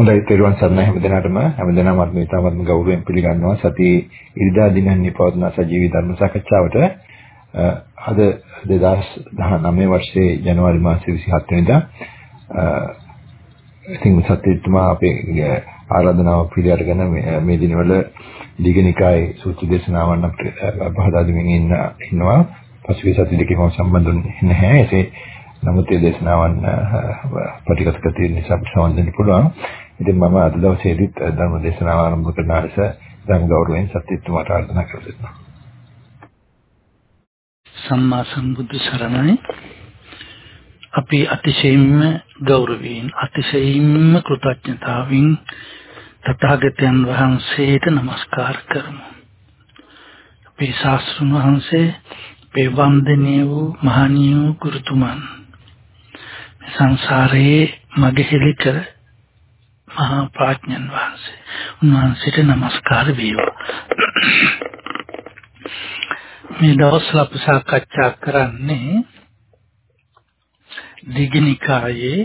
හොඳයි තෙරුවන් සරණයි හැමදෙනාටම හැමදෙනාම අත් මේතාවත්ම ගෞරවයෙන් පිළිගන්නවා සතියේ ඉරිදා දිනන්නේ පවත්වන සජීවී ධර්ම සාකච්ඡාවට. අද 2019 වර්ෂයේ ජනවාරි මාසයේ 27 වෙනිදා ඉතින් සත්‍යතුමා අපේ ආරාධනාව පිළි අරගෙන මේ දිනවල දීඝනිකායේ සූත්‍ර දේශනාවන් අපිට පහදා දෙමින් ඉන්න ඉන්නවා. පසුගිය සති දෙකේ කොහොම සම්බන්ධ නැහැ. එසේ නමුත් මේ දේශනාවන් ප්‍රතිගත කර තියෙන නිසා අපිට සම්බන්ධ වෙන්න පුළුවන්. ඉතින් මම අද දවසේදීත් ධර්ම දේශනාව ආරම්භ කරන අරස ධර්ම ගෞරවයෙන් සත්‍යත්වයට ආරාධනා කරනවා. සම්මා සම්බුදු සරණයි. අපි අතිශයින්ම ගෞරවයෙන් අතිශයින්ම කෘතඥතාවෙන් තථාගතයන් වහන්සේට নমස්කාර කරමු. අපේ ශාස්ත්‍රඥ වහන්සේ අපේ වන්දනීය වූ මහණීය වූ ගුරුතුමන් සංසාරයේ මගෙහෙලි කර මහා ප්‍රඥන් වහන්සේ. උන්වහන්සේට নমස්කාර වේවා. මේ දවස්වල අපි සාකච්ඡා කරන්නේ දීඝනිකායේ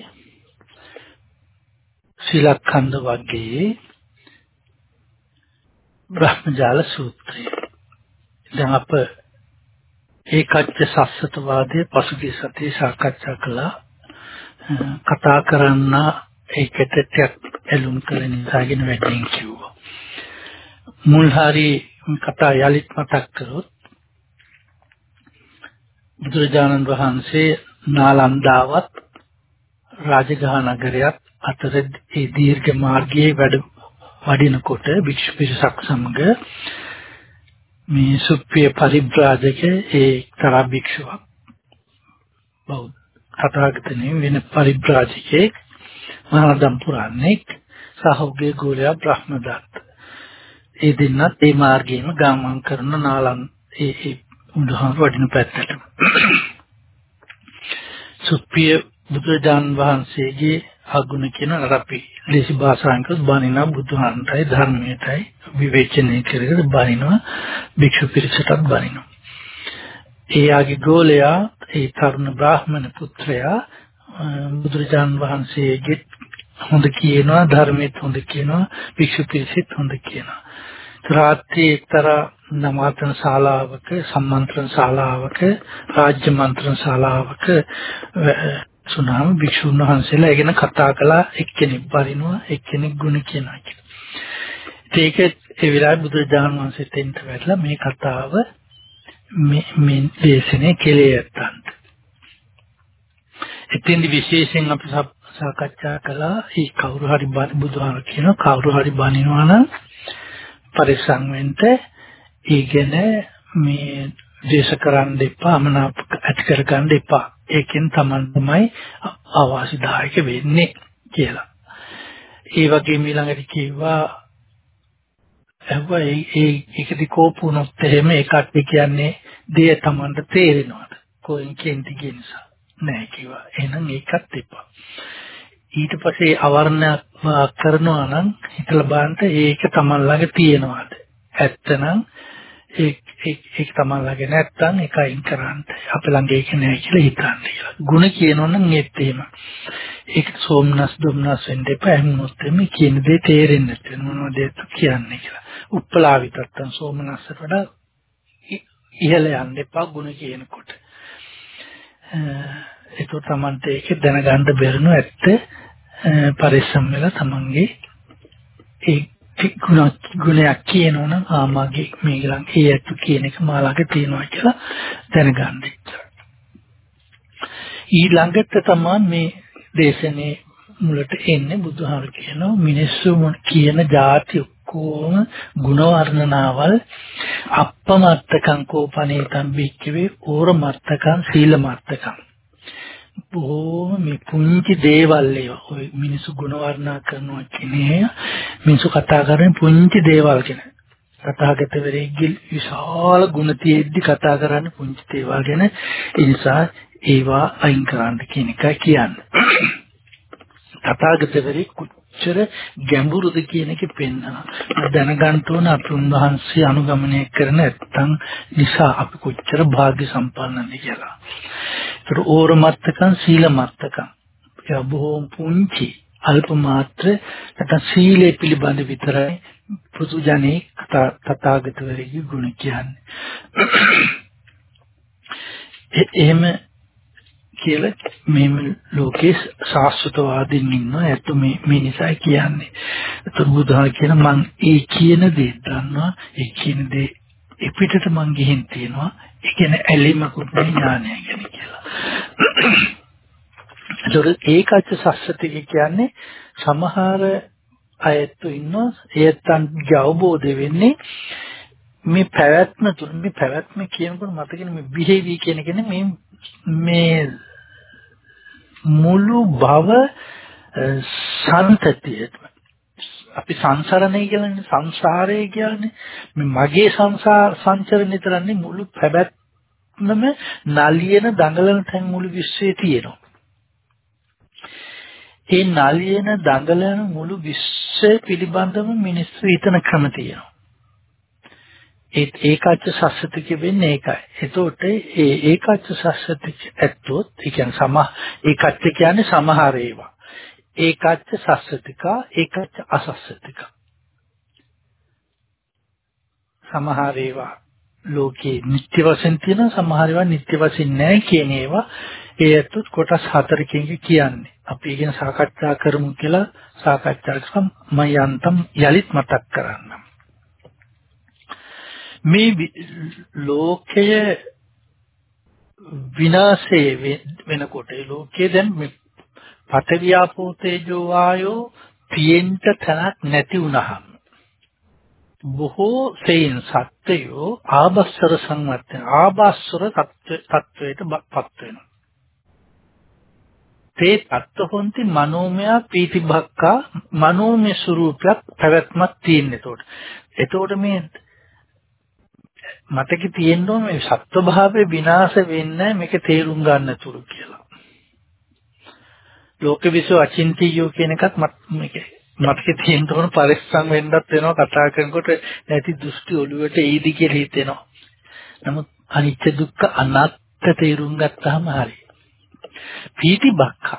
සීලඛණ්ඩ වර්ගයේ බ්‍රහ්මජාල සූත්‍රය. දැන් අප ඒකච්ච සස්සතවාදයේ පසුගිය සතියේ සාකච්ඡා කළා. කතා කරන්න ඒකට ටිකක් ඇලුම් කළ නිසාගෙන වැඩියෙන් කිව්වා. මුල් හරි කතා යලිත් මතක් කරොත් බුදුරජාණන් වහන්සේ නාලන්දාවත් රාජගහ නගරයත් අතර ඒ දීර්ඝ මාර්ගයේ වැඩ වඩිනකොට භික්ෂු පිරිසක් සමග මේ සුප්පිය පරිබ්‍රාජක ඒ තරා භික්ෂුවක් බෞද්ධ කතාගතනේ වෙන පරිබ්‍රාජකෙක් මහානදම් පුරාණෙක් සහෝගේ ගෝලයා බ්‍රහ්මදත්ත. ඒ දෙන්නත් ඒ මාර්ගයේම ගමන් කරන නාලන් ඒ ඒ උදාහරණ වඩින පැත්තට. සුප්පිය බුදුරජාන් වහන්සේගේ අගුණ කියන අපි ලේසි භාෂාවෙන් කියොත් බණිනා බුදුහන්ටයි ධර්මයටයි විවේචනය කරගෙන බණිනවා භික්ෂු පිරිසටත් බණිනවා. ඒ ආගේ ගෝලයා ඒ තරුණ බ්‍රාහ්මණ පුත්‍රයා බුදුරජාන් වහන්සේගේ හොඳ කියනවා ධර්මෙත් හොඳ කියනවා භික්ෂු පිරිසෙත් හොඳ කියනවා. රාත්‍රී එක්තරා නමාතන ශාලාවක සම්මන්ත්‍රණ ශාලාවක රාජ්‍ය මන්ත්‍රණ ශාලාවක සුනාම භික්ෂුන් වහන්සේලා ඒගෙන කතා කළා එක්කෙනෙක් බරිනවා එක්කෙනෙක් ගුණ කියනවා කියලා. ඒක ඒ විලාස බුදුරජාණන් වහන්සේට එන්ට වැටලා මේ කතාව මේ මේ දේශනේ කෙලෙයත්තන්ට. එතෙන්දි විශේෂයෙන් අපි සාකච්ඡා කළා. ඒ කවුරු හරි බුදුහාම කියන කවුරු හරි බණිනවා නම් පරිස්සම් වෙන්න. ඊගෙන මේ දේශ කරන්න එපා මනාප ඇති කරගන්න එපා. ඒකෙන් Taman තමයි අවාසිදායක වෙන්නේ කියලා. ඒ වගේම ඊළඟට කිව්වා හැබැයි ඒ ඒකදී කෝපුනොත් එහෙම ඒකට කියන්නේ දෙය Tamanට තේරෙනවද? කොහෙන් කෙන්ති කියන නිසා. නෑ කිව්වා. එහෙනම් ඒකත් එපා. ඊට පස්සේ අවර්ණයක් කරනවා නම් හිතලා බලන්න ඒක Taman ළඟ තියෙනවද ඇත්තනම් ඒක ඒක Taman ළඟ නැත්තම් ඒක අයින් කරන්න අපේ ළඟ ඒක නෑ කියලා හිතන්න කියලා. ಗುಣ කියනවනම් ඒත් එහෙම. ඒක සෝමනස් දුම්නස් වෙන්න එපා. එහෙමොත් මේ කියන දේ තේරෙන්නේ නැත්නම් මොනවද කියන්නේ කියලා. උප්පලාවිතත්තන් සෝමනස්සට වඩා ඉහළ යන්න එපා ಗುಣ කියනකොට. ඒක තමන්ට ඒක දැනගන්න බැරිනු ඇත්ත පරිස්සම් වෙලා තමන්ගේ ඒ ගුණක් ගුණයක් කියනවනම් ආ මගේ මේ ගලන් ඒ අතු කියන එක මා ළඟ තියෙනවා කියලා දැනගන්න. ඊළඟට තමයි මේ දේශනේ මුලට එන්නේ බුදුහාම කියනවා මිනිස්සු කියන જાති ඔක්කොම ಗುಣ වර්ණනාවල් අප්පමත්තකං කෝපනේතං වික්කවේ ඕර මත්තකං සීල මත්තකං බොහෝම මේ පුංචි දේවල් ඒවා. ඔය මිනිස්සු ගුණ වර්ණනා කරනවා කියන්නේ මිනිස්සු කතා කරන්නේ පුංචි දේවල් ගැන. තථාගතවරයෙක්ගේ විශාල ගුණ තියෙද්දි කතා කරන්නේ පුංචි දේවල් ගැන. ඒ නිසා ඒවා අයින් කරන්න කියන එක කියන්නේ. තථාගතවරයෙක් කොච්චර ගැඹුරුද කියන එක පෙන්වනවා. දැනගන්න ඕන අපි උන්වහන්සේ අනුගමනය කරන නැත්තම් නිසා අපි කොච්චර වාග්ය සම්පන්නද කියලා. ඒතර ඕරමත්තකම් සීලමත්තකම්. ඒ බොහොම පුංචි අල්ප මාත්‍ර නැත්නම් සීලය පිළිබඳ විතරයි පුදුජනේ තථාගතවරයෙකුගේ ගුණ කියන්නේ. එහෙම කියලා මේ ලෝකේ සාස්වතවාදීන් ඉන්නවා ඒත් මේ මේ නිසා කියන්නේ. ඒතර බුදුහාම කියන මං ඒ කියන දේ දන්නවා ඒ කියන දේ පිටට මං ගිහින් තියෙනවා ඒ කියන්නේ ඇලීමකුත් නෑ ඥානය ගැන කියලා. ඒතර ඒකච්ච සස්සතික කියන්නේ සමහර අයතු ඉන්නවා ඒත්තන්ගේ අවබෝධය වෙන්නේ මේ පැවැත්ම තුල මේ පැවැත්ම කියනකොට මතකනේ මේ බිහෙවි කියන කෙනේ මේ මේ මුළු භව සන්තතිය අපි සංසරණය කියන්නේ සංසාරය කියන්නේ මේ මගේ සංසාර සංචරණය තරන්නේ මුළු පැවැත්මම නලියන දඟලන තැන් මුළු විශ්වයේ තියෙනවා. ඒ නලියන දඟලන මුළු විශ්වය පිළිබඳව මිනිස්සු හිතන ක්‍රම තියෙනවා. ඒ ඒකච්ච සස්සතික වෙන්නේ ඒකයි. එතකොට ඒ ඒකච්ච සස්සතික ඇත්තොත් ඒ කියන්නේ සම ඒකච්ච කියන්නේ සමහර ඒවා. ඒකච්ච සස්සතික ඒකච්ච අසස්සතික. සමහර ඒවා ලෝකේ නිත්‍ය වශයෙන් තියෙන සමහර ඒවා නිත්‍ය වශයෙන් නැහැ කියන ඒවා ඒ ඇත්තොත් කොටස් හතරකින් කියන්නේ. අපි ඉගෙන සාකච්ඡා කරමු කියලා සාකච්ඡා කරමු මම යන්තම් යලිත් මතක් කරන්නම්. මේ ලෝකය විනාශේ වෙනකොට ලෝකයේ දැන් මේ පඨවියාපෝ තේජෝ වායෝ තියෙන්න තැනක් නැති වුණහම බොහෝ සෙයින් සත්‍යයෝ ආබස්සර සංවත්තන ආබස්සර තත්වයට පත් වෙනවා තේ තත්ත්වොන්ති මනෝමය පීතිභක්කා මනෝමය ස්වરૂපයක් පැවැත්මක් තියෙන. එතකොට එතකොට මේ මතක තියෙන්න ඕනේ මේ සත්ව භාවයේ විනාශ වෙන්නේ මේක තේරුම් ගන්න තුරු කියලා. ලෝක විශ්ව අචින්තියෝ කියන එකත් මේක මතක තියෙන්න ඕන පරිස්සම් වෙන්නත් වෙනවා කතා කරනකොට නැති දෘෂ්ටි ඔළුවට එයිද කියලා හිතෙනවා. නමුත් අනිත්‍ය දුක්ඛ අනාත්ම තේරුම් ගත්තාම හරි. පීති බක්ඛ.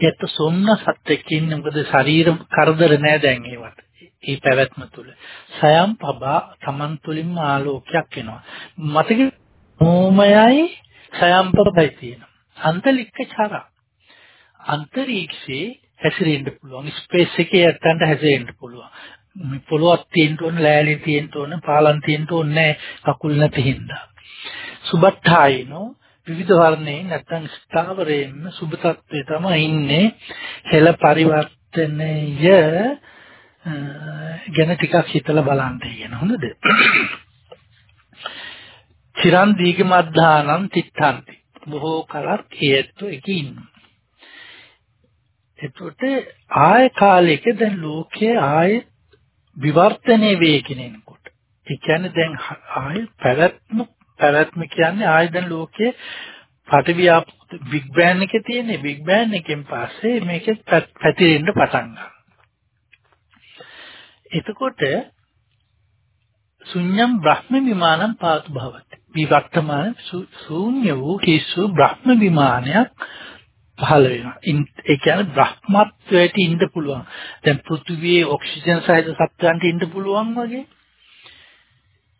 ඒත් සොම්නසත් එක්කින් මොකද ශරීර කරදර නෑ දැන් ඒවට. ඒ පැවැත්ම තුල සයම් පබා තමන් තුලින්ම ආලෝකයක් එනවා මතක මොමයයි සයම් පබයි තියෙනවා අන්තලික්ක චර අන්තරීක්ෂේ හැසිරෙන්න පුළුවන් ස්පේස් එකේ යටට හැසිරෙන්න පුළුවන් මේ පොළොවක් තියෙන්න ඕන ලෑලි තියෙන්න ඕන පාලම් තියෙන්න ඕනේ කකුල් නැති හින්දා සුබත්තායිනෝ විවිධ වර්ණයෙන් නැත්නම් ස්ථාවරයෙන් සුබ තත්ත්වයේ තමයි ඉන්නේ හෙළ පරිවර්තනය ගැන ටිකක් හිතලා බලන්න කියන හොඳද? චිරන් දීගමද්ධානම් තිත්තන්ති. බොහෝ කලක් හේතු එකේ ඉන්නවා. එතකොට ආය කාලයක දැන් ලෝකයේ ආය විවර්තනයේ වේකිනෙනකොට. ඒ කියන්නේ දැන් ආය පැවැත්ම පැවැත්ම කියන්නේ ආය දැන් ලෝකයේ පටවියා බිග් බෑන් එකේ තියෙන බිග් බෑන් එකෙන් පස්සේ මේක පැතිරෙන්න පටන් ගන්නවා. එතකොට ශුන්‍යම් බ්‍රහ්ම විමානං පාතු භවති. විවර්තමාන ශූන්‍ය වූ කිසු බ්‍රහ්ම විමානයක් පහළ වෙනවා. ඒ කියන්නේ බ්‍රහ්මත්වයට ඉන්න පුළුවන්. දැන් පෘථිවියේ ඔක්සිජන් සහිත සත්වයන්ට ඉන්න පුළුවන් වගේ.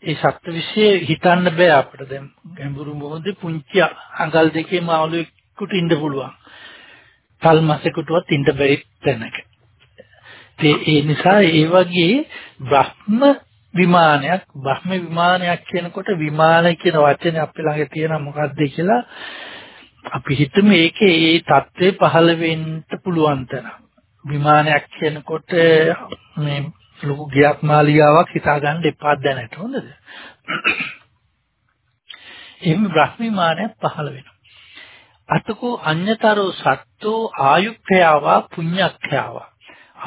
ඒ සත්ත්ව વિશે හිතන්න බෑ අපිට. දැන් ගැඹුරු මොහොතේ පුංචි අඟල් දෙකේ මාළුවෙකුට ඉන්න පුළුවන්. තල්මසෙකුටවත් ඉන්න බැරි තැනක. ඒ නිසා ඒ වගේ බ්‍රහ්ම විමානයක් බ්‍රහ්ම විමානයක් කියනකොට විමාන කියන වචනේ අපේ ළඟ තියෙන මොකක්ද කියලා අපි හිතමු ඒකේ ඒ தත්ත්වය පහළ වෙන්න පුළුවන් තරම්. විමානයක් කියනකොට මේ ලොකු ගියක් මාලිගාවක් හිතා ගන්න එපා දැනට හොඳද? එහෙම බ්‍රහ්ම විමානයක් පහළ වෙනවා. අතකෝ අඤ්‍යතරෝ සත්තෝ ආයුක්ඛයාවා පුඤ්ඤක්ඛයාවා.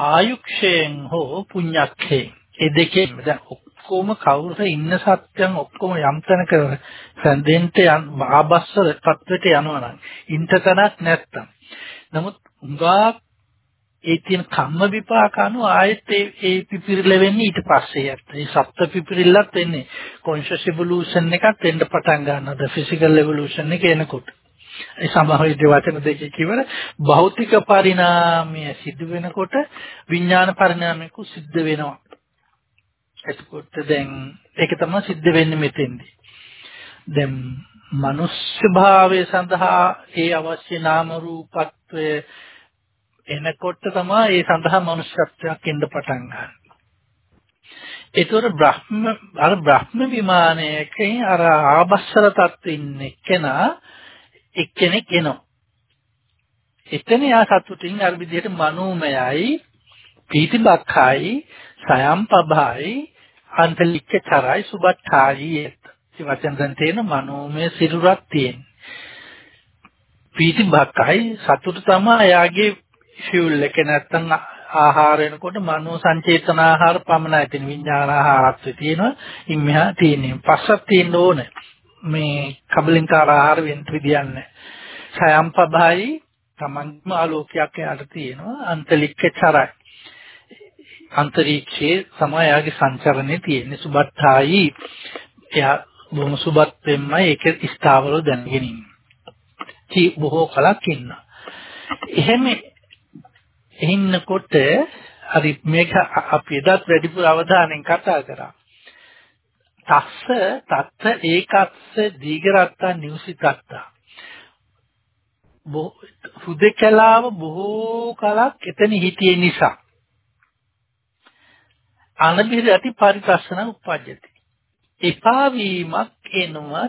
ආයුක්ෂයෙන් හෝ පුඤ්ඤක්ඛයෙන්. ඒ දෙකේ දැන් ඔක්කොම කවුරුද ඉන්න සත්‍යයන් ඔක්කොම යම් තැනක සැඳෙන්ට ආබස්සර තත්වෙට යනවා නම් ඉන්ටතනක් නැත්තම් නමුත් උඟා ඒ තියෙන කම්ම විපාක අනුව ආයෙත් ඒ ඒ පිපිරිල වෙන්නේ ඊට පස්සේ යත්. ඒ සප්ත පිපිරිල්ලත් වෙන්නේ කොන්ෂස් ඉවොලුෂන් එකක් වෙන්න පටන් ගන්නවා. ද ෆිසිකල් ඉවොලුෂන් එක එනකොට. ඒ සමහර වචන දෙකේ කිවර භෞතික පරිණාමය සිදු වෙනකොට විඥාන පරිණාමයක සිද්ධ වෙනවා. එතකොට දැන් ඒක තමයි සිද්ධ වෙන්නේ මෙතෙන්දී. දැන් මනුෂ්‍ය භාවය සඳහා ඒ අවශ්‍ය නාම රූපත්වය එනකොට තමයි ඒ සඳහා මනුෂ්‍යත්වයක් එන්න පටන් ගන්න. ඒතර බ්‍රහ්ම අර බ්‍රහ්ම විමානයකින් අර ආබස්සර තත්ත්වෙ ඉන්න කෙනා එක්කෙනෙක් එනවා. එතන යා සතුටින් අර විදිහට මනෝමයයි පීතිබක්ඛයි සයම්පභායි අන්තලික්ක චරයි සුබත්ථායි ඒ වචන දැන් තේන මනෝමය සිරුරක් තියෙන. පීතිබක්ඛයි සතුට තමයි එයාගේ ෆියුල් එක නැත්තම් ආහාර වෙනකොට මනෝ සංචේතන ආහාර පමණයි තියෙන විඥාන ආහාරත් තියෙනවා. ඉන් මෙහා තියෙන්නේ පස්සක් තියෙන්න ඕනේ. මේ කබලින්කාර ආහාර වෙන්න විදියක් නැහැ. සයම්පභායි තමන්ම ආලෝකයක් යට තියෙනවා අන්තලික්ක චරයි. අන්තරීක්ෂයේ සමයාගේ සංචරණේ තියෙන්නේ සුබත්තායි එයා බොහොම සුබත් වෙන්නයි ඒක ස්ථාවරව දැනගෙන ඉන්නේ. කී බොහෝ කලක් ඉන්නවා. එහෙම ඉන්නකොට හරි මේක අපි එදත් වැඩිපුර අවධානයෙන් කතා කරා. තස්ස තත්ත ඒකස්ස දීගරත්තා නිවසිතත්තා හුදකලාව බොහෝ කලක් එතන හිටියේ නිසා අනබිරති පරිපස්සන උපජ්ජති එපා වීමක් එනවා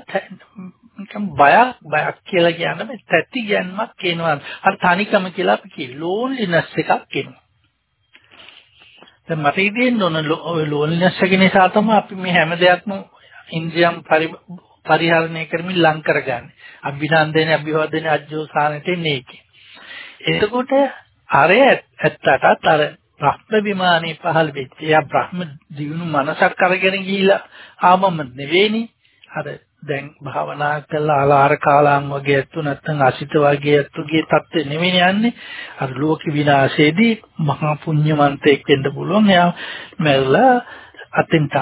නිකම් බයක් බයක් කියලා කියන්නේ තැති ගැන්මක් එනවා අර තනිකම කියලා අපි කිය ලෝන්ලිනස් එකක් එනවා දැන් මට ඉතින් ඕන ලෝන්ලිනස් එක නිසා තමයි අපි මේ හැම දෙයක්ම ඉන්ද්‍රියම් පරිහරණය කරමින් ලං කරගන්නේ. අභිනන්දනේ අභිවදනේ අජ්ජෝසානෙට එන්නේ ඒකේ. එතකොට අරය ඇත්තටත් අර බ්‍රහ්ම විමානේ පහළ වෙච්ච. එයා බ්‍රහ්ම දිනු මනසක් අරගෙන ගිහිලා ආවම නෙවෙයිනේ. අර දැන් භාවනා කළා ආලාර කාලාන් වගේ ඇත්තු නැත්නම් අසිත වගේ ඇත්තුගේ தත්ත්වෙ නෙවෙයි යන්නේ අර ලෝක විනාශයේදී මහා පුණ්‍යවන්තයෙක් වෙන්න පුළුවන් එයා මැරලා අතෙන්ට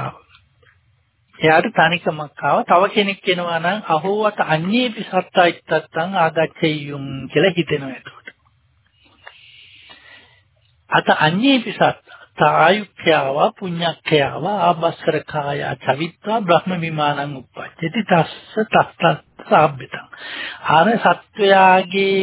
එයාට තනිකමක් ආව තව කෙනෙක් එනවා නම් අහෝවට අඤ්ඤේපි සත්තයිත්තත්තං ආගච්ඡෙය්‍යුම් කියලා හිතෙනවා එතකොට අත අඤ්ඤේපි සත්ත තායුක්ඛ්‍යාව පුඤ්ඤක්ඛ්‍යාව ආබස්සර කාය චවිත්වා බ්‍රහ්ම විමානං උප්පච්චති තස්ස තස්ස සාබ්බතං. ආර සත්වයාගේ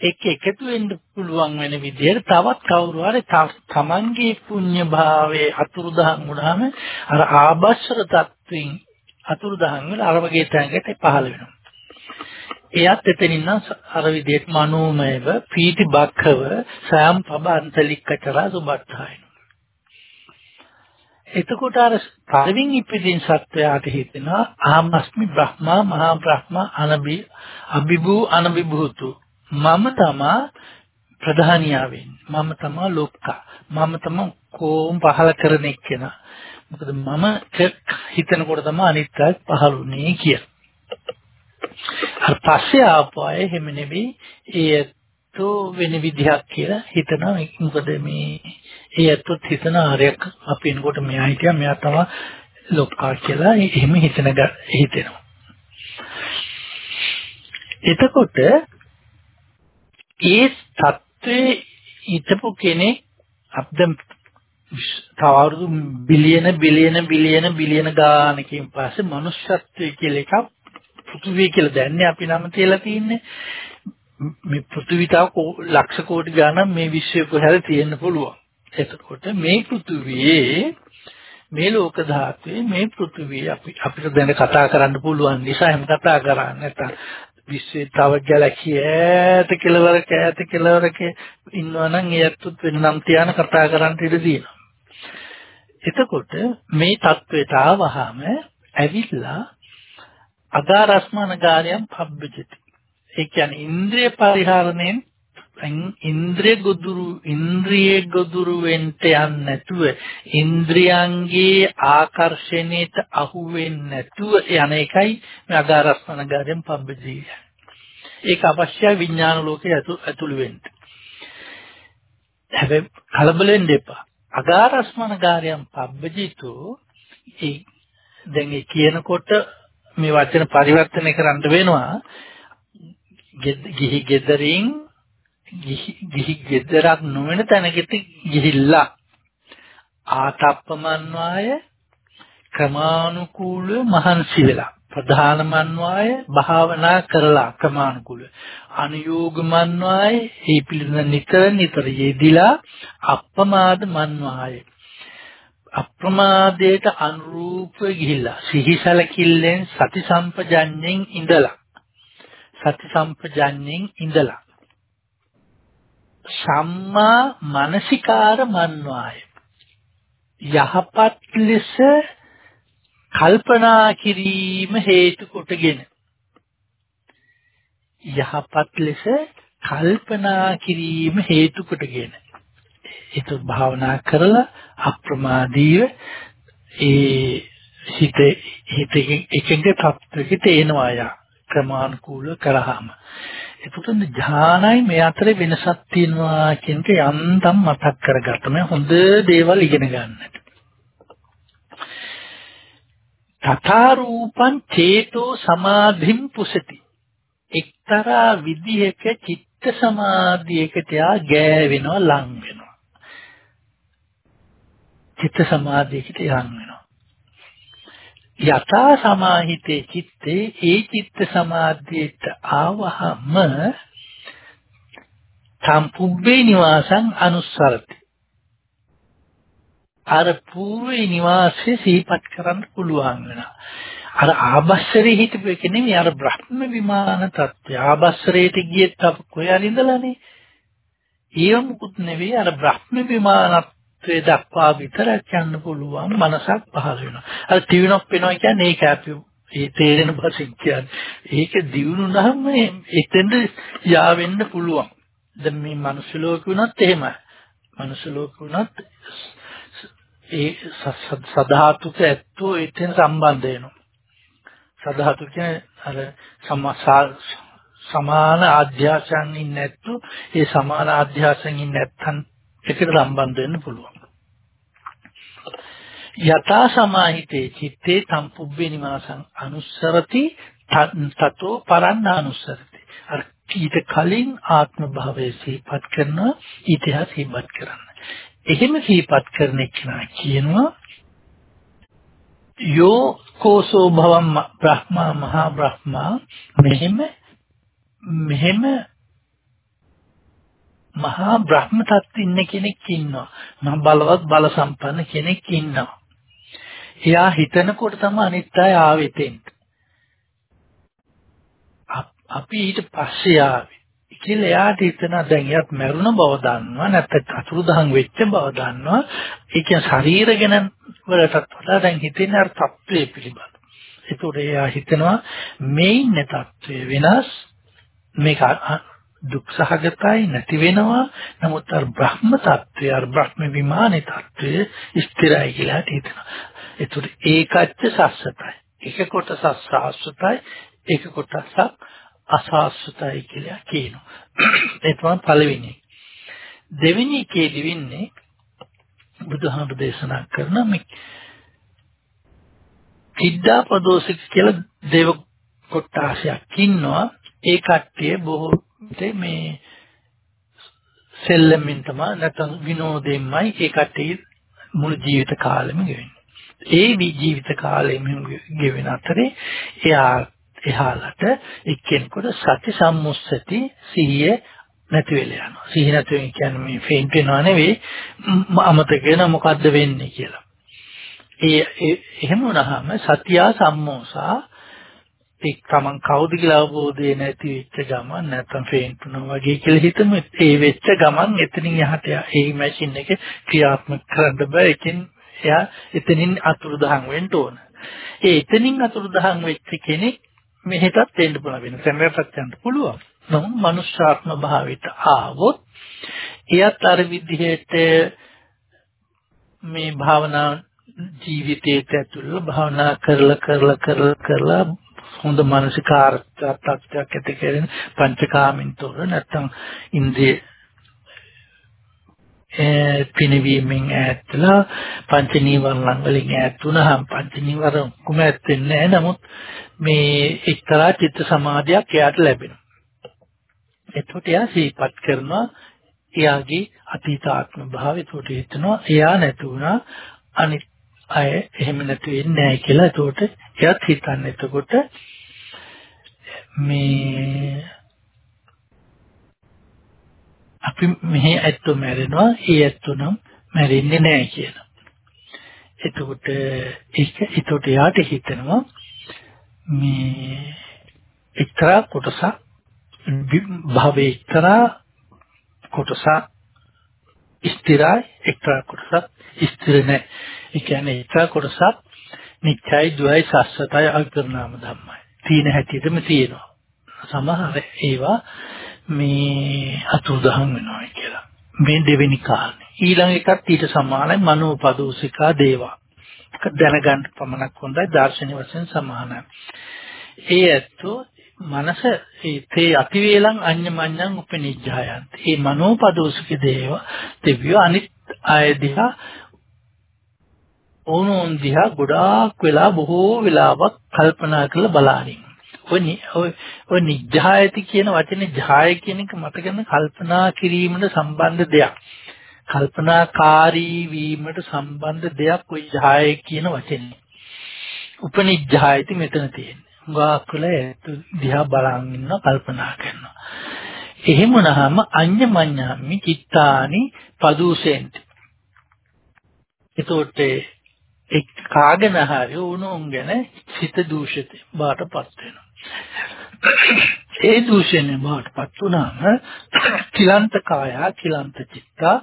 එක එකතු වෙන්න පුළුවන් වෙන විදිහට තවත් කවුරු හරි තමන්ගේ පුණ්‍ය භාවයේ අතුරුදහන් වුණාම අර ආබස්සර තත්ත්වෙන් අතුරුදහන් වෙලා අර වගේ තැනකට පහළ වෙනවා. එයත් එතනින් නම් අර විදිහට මනෝමයව පීති බක්ඛව සයම් පබන්තලික්කතර සුබත්හායන. එතකොට අර පරිවින් ඉපදින් සත්වයාට හිතෙනවා ආමස්මි බ්‍රහ්මා මහා බ්‍රහ්මා අනබි අබිබු අනබිබුතු මම තමා ප්‍රධානියා වෙන්නේ මම තමා ලෝක්කා. මම තමා කොම් පහල කරන එක්කෙනා. මොකද මම හිතනකොට තමයි අනිත් අය පහළුනේ කියලා අර පස්සේ ආපු අය එහෙම නෙවෙයි. ඒත්තු වෙන විදිහක් කියලා හිතනවා. මොකද මේ ඒත්තුත් හිතන ආරයක් අපි එනකොට මෙයා හිටියා. මෙයා තමයි ලොක්කා කියලා එහෙම හිතන හිතෙනවා. එතකොට ඒ தત્ත්වයේ හිතපු කෙනෙක් අපද තව අවුරුදු බිලියන බිලියන බිලියන බිලියන ගානකින් පස්සේ මනුෂ්‍යත්වයේ කියලා එකක් පෘථුවිය කියලා දැන්නේ අපි නම තියලා තින්නේ මේ පෘථුවි තව ලක්ෂ කෝටි ගණන් මේ විශ්වය කොහේ තියෙන්න පුළුවන්. එතකොට මේ පෘථුවියේ මේ ලෝක ධාතුවේ මේ පෘථුවිය අපි අපිට දැන් කතා කරන්න පුළුවන් නිසා එහෙම කතා කරන්නේ නැත්නම් විශ්වයේ තව ගැලැක්සිය ඈත කෙලවරක ඈත කෙලවරක ඉන්නවනම් ඒත්තුත් වෙන නම් තියාන කතා කරන්න ඉඩ දෙනවා. එතකොට මේ தത്വයට ආවහම ඇවිල්ලා අදාරස්මනගාරයන් පබ්බජති. ඒ කියන්නේ ඉන්ද්‍රිය පරිහරණයෙන් ඉන්ද්‍රිය ගොදුරු ඉන්ද්‍රිය ගොදුරු වෙන්න යන්නේ නැතුව ඉන්ද්‍රියන්ගේ ආකර්ෂණයට අහු වෙන්නේ නැතුව යන එකයි මේ අදාරස්මනගාරයන් පබ්බජී. ඒක අවශ්‍යයි විඥාන ලෝකයේ ඇතුළු වෙන්න. හැබැයි කලබල වෙන්න එපා. අගාරස්මනගාරයන් පබ්බජීතු ඒ දැන් ඒ කියනකොට මේ වචන පරිවර්තනය කරන්න වෙනවා. ගිහි ගෙදරින් ගිහි ගෙදරක් නොවන තැනකට ගිහිල්ලා ආතප්පමන්වාය ක්‍රමානුකූලව මහන්සි වෙලා ප්‍රධානමන්වාය භාවනා කරලා ක්‍රමානුකූලව අනුയോഗමන්වාය මේ පිළිබඳ නිතර නිතර යෙදිලා අප්‍රමාද මන්වාය අප්‍රමාදයට අනුරූපව ගිහිල්ලා සිහිසලකිල්ලෙන් සති සම්පජඤ්ඤෙන් ඉඳලා. සති සම්පජඤ්ඤෙන් ඉඳලා. සම්මා මානසිකාර මන්වාය. යහපත් ලෙස කල්පනා කිරීම හේතු කොටගෙන. යහපත් ලෙස කල්පනා කිරීම හේතු කොටගෙන. ඒක භාවනා කරලා අප්‍රමාදීව ඒ හිත හිත එකඟ තත්ත්වයකට එනවා යා ක්‍රමානුකූලව කරාම. එතකොට ඥානයි මේ අතරේ වෙනසක් තියෙනවා කියන එක යන්තම් මතක් කරගත්තම හොඳ දේවල් ඉගෙන ගන්නට. තථා රූපං චේතෝ සමාධිම් පුසති. එක්තරා විදිහක චිත්ත සමාධියකට යා ගෑවෙනවා ලං වෙනවා. චිත්ත සමාධියකට යන් වෙනවා යථා සමාහිතේ චිත්තේ ඒ චිත්ත සමාධියට ආවහම සම්පුබ්බේ නිවාසං අනුස්සරති අර పూర్වේ නිවාසයේ සිහිපත් කරන්න පුළුවන් වෙනවා. අර ආබස්සරේ හිටපු එක නෙමෙයි අර බ්‍රහ්ම විමාන තත්ත්වය. ආබස්සරේට ගියෙත් අප කොහේ ඉඳලානේ. ඒව මුකුත් නෙවෙයි අර බ්‍රහ්ම විමානත්වයේ දක්වා විතරක් යන්න පුළුවන් මනසක් පහළ වෙනවා. අර ටිවිනොක් වෙනවා කියන්නේ ඒක අපි ඒ තේරෙන බසින් කියන්නේ. ඒක දිනුනහම එතෙන්ද යාවෙන්න පුළුවන්. දැන් මේ මනුස්ස ලෝක වුණත් එහෙමයි. මනුස්ස ලෝක වුණත් ඒ සධාතුක ඇත්තෝ එතෙන් සම්බන්ධ වෙනවා. සධාතු කියන්නේ අර සමාන ආධ්‍යාසයන් ඉන්නේ නැත්තු ඒ සමාන ආධ්‍යාසයන් ඉන්නේ නැත්නම් එකට සම්බන්ධ වෙන්න පුළුවන්. යතා සමාහිතේ චිත්තේ සම්පුබ්බේ නිවාසං අනුස්සරති තතෝ පරන්න අනුස්සරති. අර ඊට කලින් ආත්ම භාවයේ සිහිපත් කරනවා ඊටහා සිහිපත් කරන්න. එහෙම සිහිපත් කරන එක්කනා කියනවා යෝ කෝසෝ භවම් බ්‍රහ්මා මහා බ්‍රහ්මා මෙහෙම මෙහෙම මහා බ්‍රහ්ම තත්ත්වෙ ඉන්න කෙනෙක් ඉන්නවා. මහා බලවත් බල සම්පන්න කෙනෙක් ඉන්නවා. එයා හිතනකොට තමයි අනිත් අය ආවෙතෙන්ට. අපි ඊට පස්සේ ආවේ. කියලා එයාට හිතෙනවා දැන් එයාත් මරුණ බව දන්නවා නැත්නම් අතුරුදහන් වෙච්ච බව දන්නවා ඒ කියන්නේ ශරීර ගැන වලටත් වඩා දැන් හිතෙන අර තත්ත්වයේ පිළිබඳ. ඒතකොට එයා හිතනවා මේ ඉන්න තත්ත්වය වෙනස් මේක දුක් සහගතයි නැති වෙනවා නමුත් අර බ්‍රහ්ම තත්ත්වය අර බ්‍රහ්ම විමානේ තත්ත්වය ස්ථිරයි කියලා හිතෙනවා. ඒතකොට ඒකච්ච සස්සතයි. එක කොටසක් සාස්වතයි එක කොටසක් අසාස්වතයි කියලා කියනවා. ඒ තමයි පළවෙනි. දෙවෙනි එකේදී වෙන්නේ බුදුහාමුදුර දේශනා කරන මේ කිද්දාපදෝසික කියලා දේව කොටාසයක් ඉන්නවා. ඒ කට්ටිය බොහෝ මේ සෙල්ලමින් තමයි නැත්නම් විනෝදයෙන්මයි ඒ කට්ටිය මුළු ජීවිත කාලෙම ගෙවෙන්නේ. ඒ ජීවිත කාලෙම ගෙවෙන අතරේ එයා එහාලට එක්කෙනෙකුට සති සම්මුස්සති සිහිය නැති වෙලා යනවා. සිහිය නැති වෙන කියන්නේ මේ ෆේන්ට් වෙනවා නෙවෙයි අමතක වෙන මොකද්ද වෙන්නේ කියලා. ඒ එහෙම වුණාම සතියා සම්මෝසා එක් තමන් කවුද කියලා අවබෝධය නැති වෙච්ච ගමන් නැත්නම් ෆේන්ට් වුණා වගේ කියලා හිතමු ඒ වෙච්ච ගමන් එතනින් යහට ඒ මැෂින් එක ක්‍රියාත්මක කරන්න බෑ ඒකෙන් එයා එතනින් අතුරුදහන් වෙන්න ඕන. ඒ එතනින් අතුරුදහන් වෙච්ච කෙනෙක් මෙහෙටත් එන්න පුළුවන් වෙන සැමයටත් යන්න පුළුවන්. නමුත් මනුෂ්‍යාත්ම භාවයට ආවොත් එයත් අර විදිහට මේ භාවනා ජීවිතයට ඇතුළත භාවනා කරලා කරලා කරලා කරලා හොඳ මානසිකාර තත්ත්වයක් ඇති කරගෙන පංචකාමින් තොර නැත්තම් ඉන්ද්‍රිය පිනවීමෙන් ඈත්ලා පංච නීවරණ වලින් ඈත් වුණාම පංච නීවරණ කුම ඈත් වෙන්නේ නැහැ. නමුත් මේ එක්තරා චිත්ත සමාධියක් එයාට ලැබෙනවා. එතකොට එයා සිහිපත් කරනවා එයාගේ අතීත ආත්ම භාවය එතකොට හිතනවා එයා නැති වුණා අනිත් අය එහෙම නැතු වෙන්නේ නැහැ කියලා. එතකොට එයාත් හිතන්නේ එතකොට මේ අපි මෙහි ඇත්තෝ මැරෙනවා ඒ ඇත්තෝ නම් මැරෙන්නේ නැහැ කියලා. එතකොට ඒක එතකොට යාට හිතෙනවා මේ එක්තරා කොටසක් භවයේ එක්තරා කොටසක් ස්ථිරයි එක්තරා කොටසක් ස්ථිර නැහැ. ඒ කියන්නේ එක්තරා කොටසක් නිත්‍යයි දුයයි සස්සතයි අවිපරිණාම ධම්මයි. තීන හැටියටම තියෙනවා. සමහර ඒවා මේ අතුරුදහන් වෙනවා කියලා. මේ දෙවෙනි කාරණේ. ඊළඟ එකත් ඊට සමානයි මනෝපදෝසිකා දේවා. දැනගන්න පමණක් හොඳයි දාර්ශනික වශයෙන් සමානයි. ඒ ඇත්තෝ මනස තේ අතිවේලං අඤ්ඤමඤ්ඤං උපනිජ්ජායන්ති. මේ මනෝපදෝසික දේව දෙවියෝ අනිත් අය දිහා ඕනෝන් දිහා ගොඩාක් වෙලා බොහෝ වෙලාවක් කල්පනා කරලා බලාගෙන. ඔය ඔය නිජ්ජායති කියන වචනේ ජාය කියන එක මතකන කල්පනා කිරීමට සම්බන්ධ දෙයක්. කල්පනාකාරී වීමට සම්බන්ධ දෙයක් ওই ජාය කියන වචනේ. උපනිජ්ජායති මෙතන තියෙන්නේ. ගාකුල දිහා බලන් ඉන්න කල්පනා කරනවා. එහෙම වුණාම අඤ්ඤමඤ්ඤාමි චිත්තානි පදුසෙන්ති. ඒතොට එක් කාගෙන හරි උණුන් ගැන හිත දූෂිත බාටපත් වෙනවා. ඒ දූෂණය බාටපත් වුණාම කිලන්ත කාය කිලන්ත චිත්තා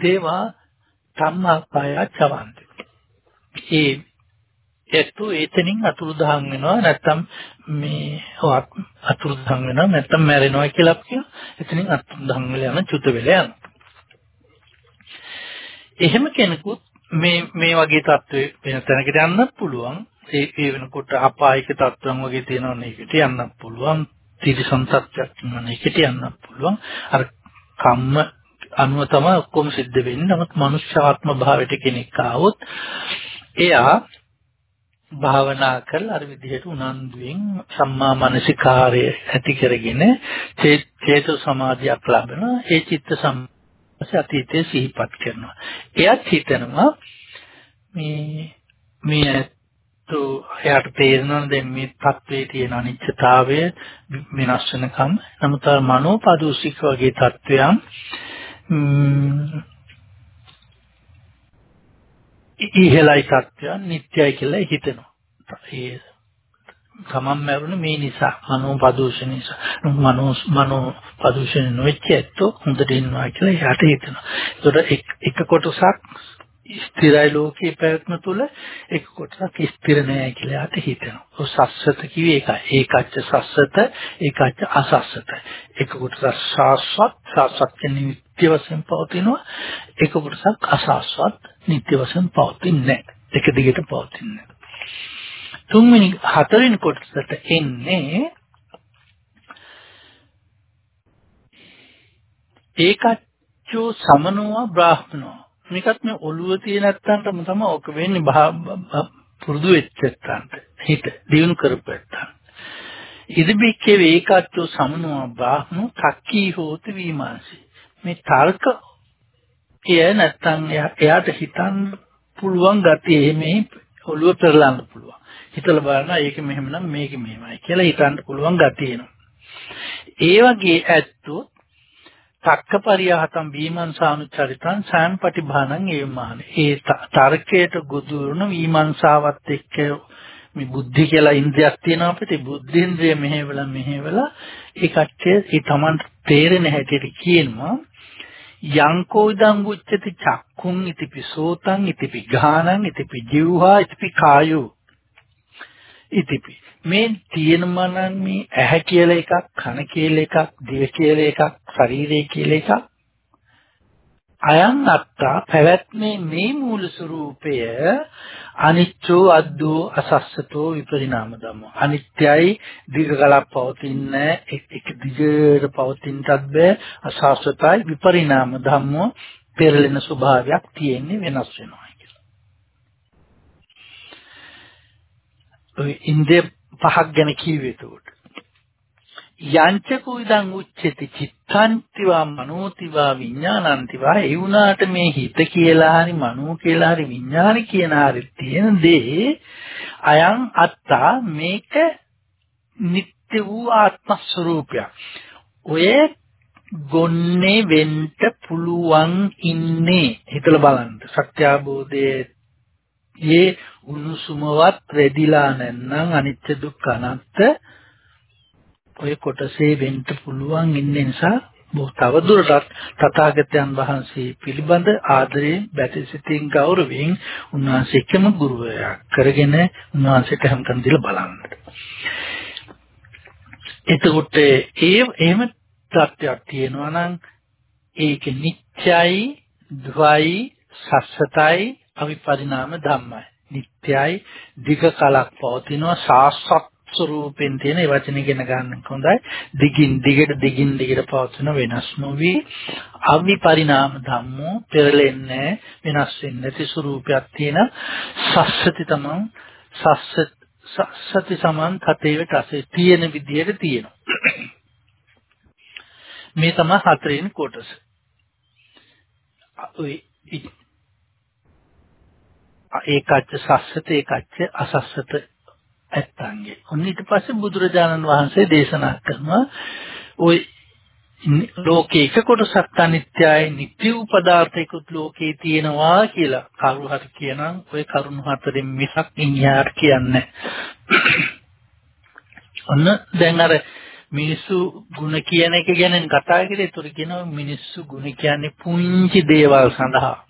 දේවා ධම්මා කාය චවන්ති. ඒ එක්තු එතනින් අතුරුදහන් වෙනවා නැත්තම් මේ අතුරුදහන් වෙනවා නැත්තම් මැරෙනවා කියලා අපි කියනවා. එතනින් අතුරුදහන් වෙලා යන චුත වෙලා යනවා. එහෙම කෙනෙකුත් මේ මේ වගේ තත්ත්වෙ වෙන තැනකට යන්නත් පුළුවන්. ඒ ඒ වෙනකොට අපායික තත්ත්වයන් වගේ තියෙනවා නේකට යන්නත් පුළුවන්. තිරිසන් තත්ත්වයක් තියෙනවා නේකට යන්නත් පුළුවන්. අර කම්ම අනුව තමයි ඔක්කොම සිද්ධ වෙන්නේ. නමුත් මනුෂ්‍යාත්ම භාවයට කෙනෙක් ආවොත් එයා භාවනා කරලා අර විදිහට උනන්දුවෙන් සම්මා මනසිකාරය ඇති කරගෙන චේතු සමාධියක් ලබනවා ඒ චිත්ත සම්පස්ස අතීතයේ සිහිපත් කරනවා එයත් හිතනවා මේ මේ તો එයාට තේරෙනවා දැන් මේ තත්වයේ තියෙන අනිත්‍යතාවය වෙනස් වෙනකම් නමුත් මනෝපදූසික වගේ තත්වයන් ඉහළයි තත්ත්වයන් නිට්ටයයි කියලා හිතෙනවා. ඒ තමන් මරුණ මේ නිසා මනෝ ප්‍රදූෂණ නිසා මනෝ මනෝ ප්‍රදූෂණ නොවෙච්ච ඇත්තෝ හොඳට ඉන්නවා කියලා එයාට හිතෙනවා. ඒතකොට එක කොටසක් ස්ථිරයි ලෝකයේ පැවැත්ම තුළ එක කොටසක් ස්ථිර නෑ කියලා යාට හිතෙනවා. ඔය සස්සත කිව්වේ ඒකයි. ඒකච්ච සස්සත, ඒකච්ච අසස්සත. එක කොටසක් සාස්වත්, සාස්වත් කියන්නේ නිත්‍ය වශයෙන් පවතිනවා. එක කොටසක් අසාස්වත්, නිත්‍ය වශයෙන් පවතින්නේ නෑ. එක දිගට පවතින්නේ තුන්වෙනි හතරවෙනි කොටසට එන්නේ ඒකච්චෝ සමනෝවා බ්‍රාහ්මනෝ මේකත් මේ ඔළුව තියෙන නැත්තන්ටම තමයි ඔක වෙන්නේ පුරුදු වෙච්ච නැත්තන්ට හිත දියුණු කරපැත්තන් ඉදිබික්කේ ඒකත්ව සමනෝ බ්‍රාහ්මණ තක්කී හෝති විමාංශි. මේ තර්ක එය නැත්තම් එයාට හිතන්න පුළුවන් ගතිය එහෙමයි ඔළුව පෙරලන්න පුළුවන්. හිතලා බලන්න ඒක මෙහෙම නම් මේක මෙහෙමයි කියලා හිතන්න පුළුවන් ගතිය එනවා. ඒ වගේ ඇත්තෝ තක්කපරියහතම් විමර්ශානුචරිතං සාම්පටිභානං ඒමාන. ඒ තර්කයට ගොදුරු වුණු විමර්ශාවත් එක්ක මේ බුද්ධි කියලා ඉන්ද්‍රියක් තියෙනවා අපිට. බුද්ධින්ද්‍රිය මෙහෙවලා මෙහෙවලා ඒ කච්චේ ඒ Taman තේරෙන හැටියට කියනවා යංකෝ ඉදං උච්චති චක්කුං ඉතිපි සෝතං ඉතිපි ඝානං ඉතිපි ජීවහා ඉතිපි කායෝ ඉතිපි මේ තියෙනවා නම් මේ ඇහැ කියලා එකක් කන කියලා එකක් දිව කියලා එකක් ශරීරය කියලා එකක්. අයං අත්තා පැවැත්මේ මේ මූල ස්වરૂපය අනිච්චෝ අද්දෝ අසස්සතෝ විපරිණාම ධම්ම අනිත්‍යයි දීර්ඝකාලක් පවතින එක දිගට පවතිනටත් බෑ. අසස්සතයි විපරිණාම ධම්ම පෙරලෙන ස්වභාවයක් තියෙන්නේ වෙනස් වෙනවා කියලා. ඔය ඉන්ද්‍රිය පහක් ගැන කිව්වේ ඒකට. යංච කුයිදං උච්චති චිත්තන්තිවා මනෝතිවා විඥානන්තිවා. ඒ වුණාට මේ හිත කියලා හරි මනෝ කියලා හරි විඥාන කියන හරි තියෙන දේ අයං අත්තා මේක නිත්‍ය වූ ආත්ම ස්වરૂපයක් ඔය ගොන්නේ වෙන්න පුළුවන් ඉන්නේ. හිතලා බලන්න. සත්‍ය අවබෝධයේ ඒ උණුසුමවත් රැදිලා නැත්නම් අනිත්‍ය දුක්ඛ අනාත්ත ඔය කොටසේ වෙන්න පුළුවන් ඉන්න නිසා තවදුරටත් තථාගතයන් වහන්සේ පිළිබඳ ආදරයෙන් බැතිසිතින් ගෞරවයෙන් උන්වහන්සේ එකම ගුරුවරයා කරගෙන උන්වහන්සේට හැමතැන දීලා බලන්න. එතකොට ඒ එහෙම තත්ත්වයක් තියෙනවා නම් ඒක නිත්‍යයි, දුවයි, සස්සතයි, අවිපරිණාම ධම්මයි. නිත්‍යයි, දිග කලක් පවතිනවා, සාස්වත් ස්වરૂපෙන් තියෙන ඒ වචනේ ඉගෙන ගන්න හොඳයි. දිගින් දිගට දිගින් දිගට පවත්වන වෙනස් නොවි අවිපරිණාම ධම්මෝ පෙරලෙන්නේ වෙනස් වෙන්නේ නැති ස්වરૂපයක් තියෙන සස්සති තමන් සස්සති සමන් තතේව තසේ තියෙන විදියට තියෙනවා. මේ තමයි හතරෙන් කොටස. ඒකච්ච සස්සත ඒකච්ච අසස්සත ඇත්තන්ගේ. ඔන්න ඊට පස්සේ බුදුරජාණන් වහන්සේ දේශනා කරනවා ওই ලෝකේ එක කොටසක් අනිත්‍යයි නිට්ටි උපදාර්ථයකුත් ලෝකේ තියෙනවා කියලා. කරු හරි කියනං ඔය කරුණ හතරෙන් මිසක් ඉන්හිහාට කියන්නේ ඔන්න දැන් අර මිනිස්සු ಗುಣ කියන එක ගැන කතා කරේ. ඒතර කියනවා මිනිස්සු ಗುಣ කියන්නේ පුංචි දේවල් සඳහා.